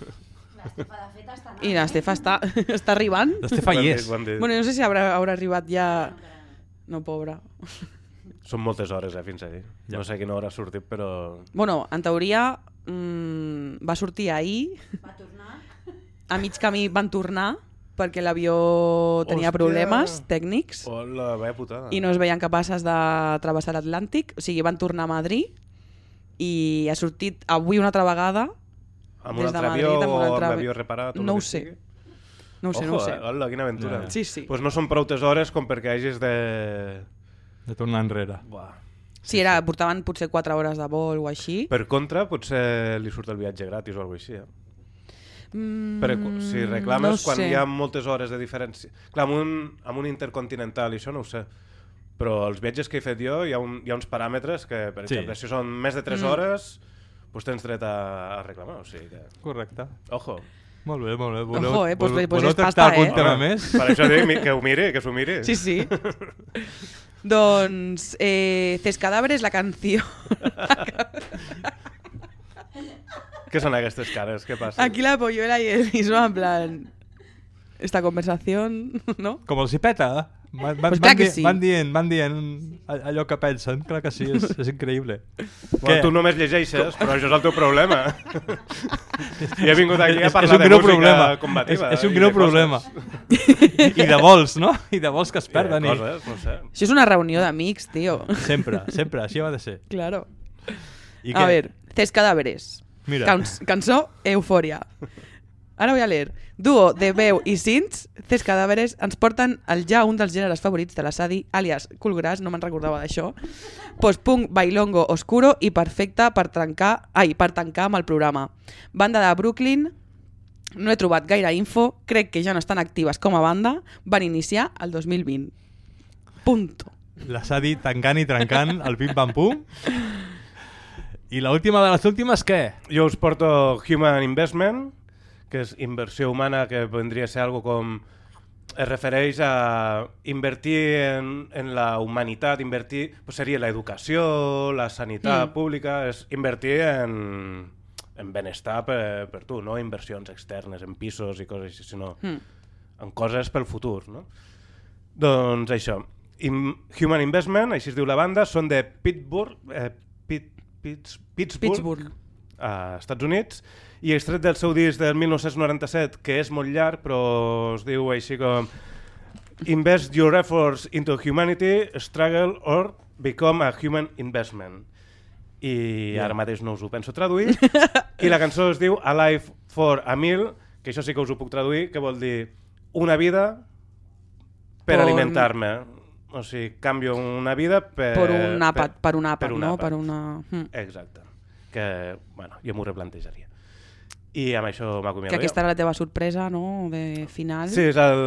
I l'Estefa està, (laughs) està arribant.
L'Estefa hi és.
Bueno, no sé si haurà, haurà arribat ja... No, pobra.
Són moltes hores, eh, fins ahir. No sé a quina hora ha sortit, però...
Bueno, en teoria mmm, va sortir ahir. Va tornar. A mig camí van tornar perquè l'avió tenia
Hòstia!
problemes tècnics
Hola, vaya putada.
i no es veien capaces de travessar l'Atlàntic. O sigui, van tornar a Madrid i ha sortit avui una altra vegada
Amb un
de
altre
Madrid,
avió
amb un
o
altre
amb
avi-
l'avió reparat? o
No ho sé.
sigui?
No ho sé,
Ojo,
no ho sé.
Eh? Hola, quina aventura.
Ja. Sí, sí.
Pues no són proutes hores com perquè hagis de...
De tornar enrere.
Buah.
Sí, era, portaven potser 4 hores de vol o així.
Per contra, potser li surt el viatge gratis o alguna cosa així, eh?
Mm,
Però si reclames
no
quan
sé.
hi ha moltes hores de diferència... Clar, amb un, amb un intercontinental i això no ho sé. Però els viatges que he fet jo hi ha, un, hi ha uns paràmetres que, per
Sí.
exemple, si són més de 3
Mm.
hores, doncs tens dret a, a reclamar. O sigui que...
Correcte.
Ojo.
Molt bé, molt bé. Voleu,
Ojo, eh, pues-
voleu,
pues
voleu
és
tractar
pasta,
algun
eh?
tema
Home,
més?
Per això dic que ho miri, que s'ho miri.
Sí, sí. (laughs) doncs, eh, Ces Cadàveres, la canció. (laughs)
Què són aquestes cares? Què passa?
Aquí la polluela y el mismo, en plan... Esta conversación, ¿no?
Com els hi peta, eh? Van, van,
Pues
van,
que
di-
sí.
van dient, van dient a- allò que pensen. Clar que sí, és, (laughs) és increïble.
Bueno, tu només llegeixes, però això és el teu problema. (laughs) I he vingut aquí a
És-
parlar
és un
de
greu
música
problema.
combativa.
És, és un
i
greu problema. I de vols, no? I de vols que es
I de
perden. I
coses, no sé.
Això és una reunió d'amics, tío.
Sempre, sempre, així va de ser.
Claro.
I
A
què?
ver, Ces Cadáveres.
Mira.
Cans cançó Euforia. Ara voy a leer. Duo de veu i synths, Ces Cadáveres ens porten el ja un dels gèneres favorits de la Sadi, alias Coolgrass, no me'n recordava d'això, postpunk, bailongo, oscuro i perfecte per trencar, ai, per tancar amb el programa. Banda de Brooklyn, no he trobat gaire info, crec que ja no estan actives com a banda, van iniciar el 2020. Punto.
La s'ha dit tancant i trencant el pim-pam-pum. I l'última de les últimes, què?
Jo us porto Human Investment, que és inversió humana, que vendria a ser algo com... Es refereix a invertir en, en la humanitat, invertir... Pues seria l'educació, la sanitat
Mm.
pública, és invertir en, en benestar per, per tu, no inversions externes en pisos i coses així, sinó
Mm.
en coses pel futur. No? Doncs això, Im Human Investment, així es diu la banda, són de Pittsburgh, eh, Pit, Pitts, Pittsburgh,
Pittsburgh.
a Estats Units, i extret del seu disc del 1997, que és molt llarg, però es diu així com Invest your efforts into humanity, struggle or become a human investment. I ara mateix no us ho penso traduir. (laughs) I la cançó es diu Alive for a Meal, que això sí que us ho puc traduir, que vol dir una vida per alimentar-me. O sigui, canvio una vida per...
Per un àpat, per un àpat,
per un
no?
àpat.
Per una... Mm.
Exacte. Que, bueno, jo m'ho replantejaria. I amb això m'acomiado
Que aquesta
jo.
era la teva sorpresa, no?, de final.
Sí, és el,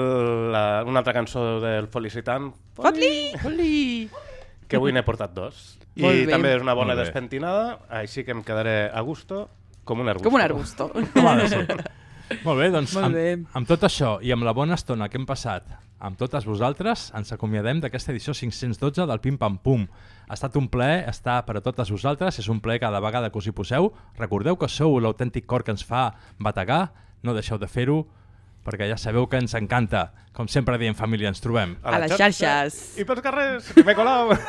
la, una altra cançó del Felicitant.
Fot-li! Fot-li!
Que avui n'he portat dos. I
Molt bé.
també és una bona despentinada, així que em quedaré a gusto com un arbusto.
Com un arbusto.
Com ha de ser. (laughs) Molt bé, doncs
Molt
amb,
bé.
amb tot això i amb la bona estona que hem passat amb totes vosaltres, ens acomiadem d'aquesta edició 512 del Pim Pam Pum. Ha estat un plaer estar per a totes vosaltres, és un plaer cada vegada que us hi poseu. Recordeu que sou l'autèntic cor que ens fa bategar, no deixeu de fer-ho, perquè ja sabeu que ens encanta. Com sempre diem, família, ens trobem.
A les xarxes.
I pels carrers, que m'he colat.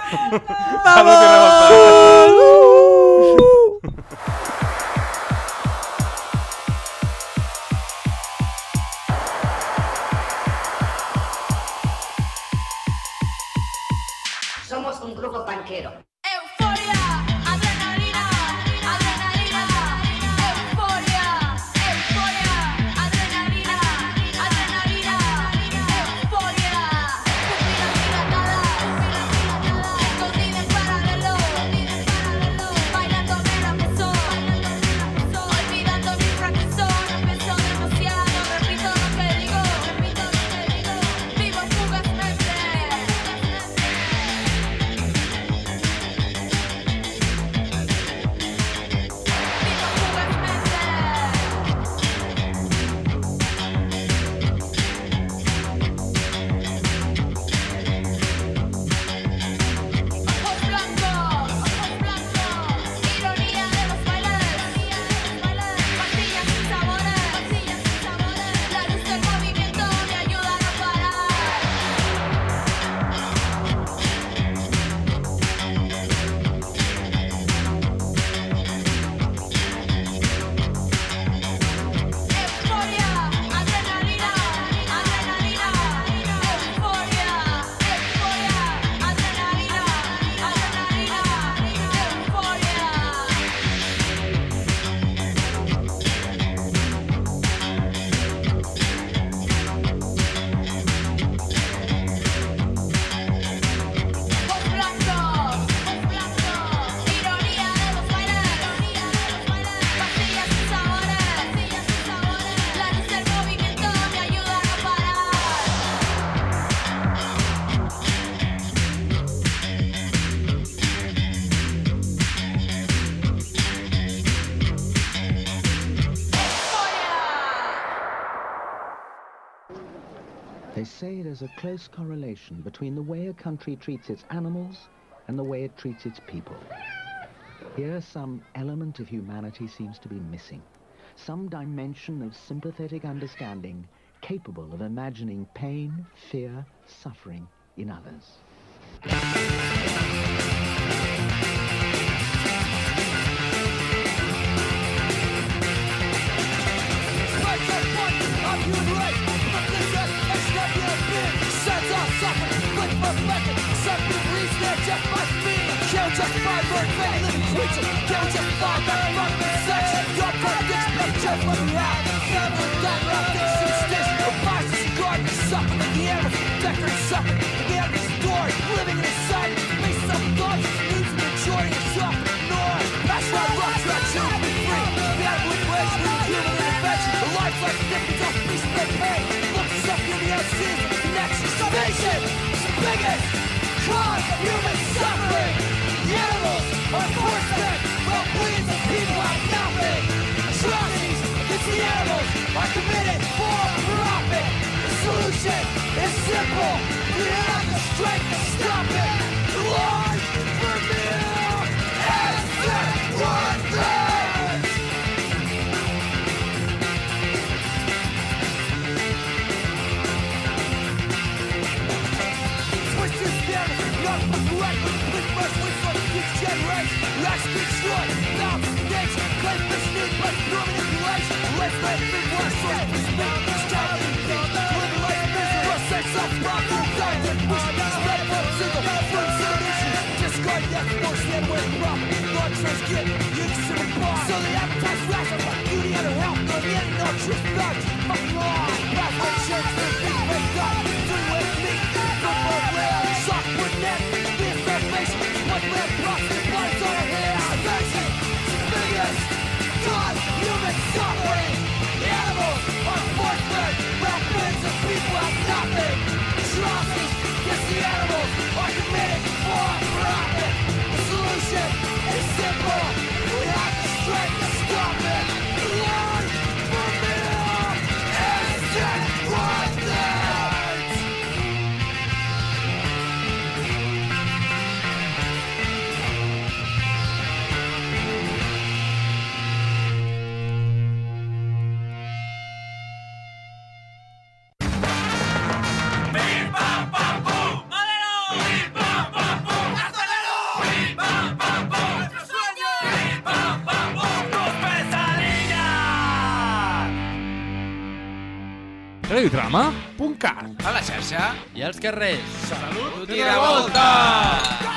Somos
vaquero. There's a close correlation between the way a country treats its animals and the way it treats its people. Here, some element of humanity seems to be missing. Some dimension of sympathetic understanding capable of imagining pain, fear, suffering in others.
motherfucking Suck the breeze there just by feet. Kill Just by bird fake living creature Killed just by that fucking sex Your perfect Just for the ride Never done nothing since this Your boss is garbage Sucking in the air Decker sucking biggest cause of human suffering. The animals are forced dead, while billions of people have nothing. Atrocities against the animals are committed for profit. The solution is simple. We have the strength to stop it. The for meal is one. destroy Mouth, gates, claim But Let's let life, Up So Beauty and health, no truth, law, pathway, church, radiodrama.cat A
la xarxa
i als carrers.
Salut i revolta! revolta!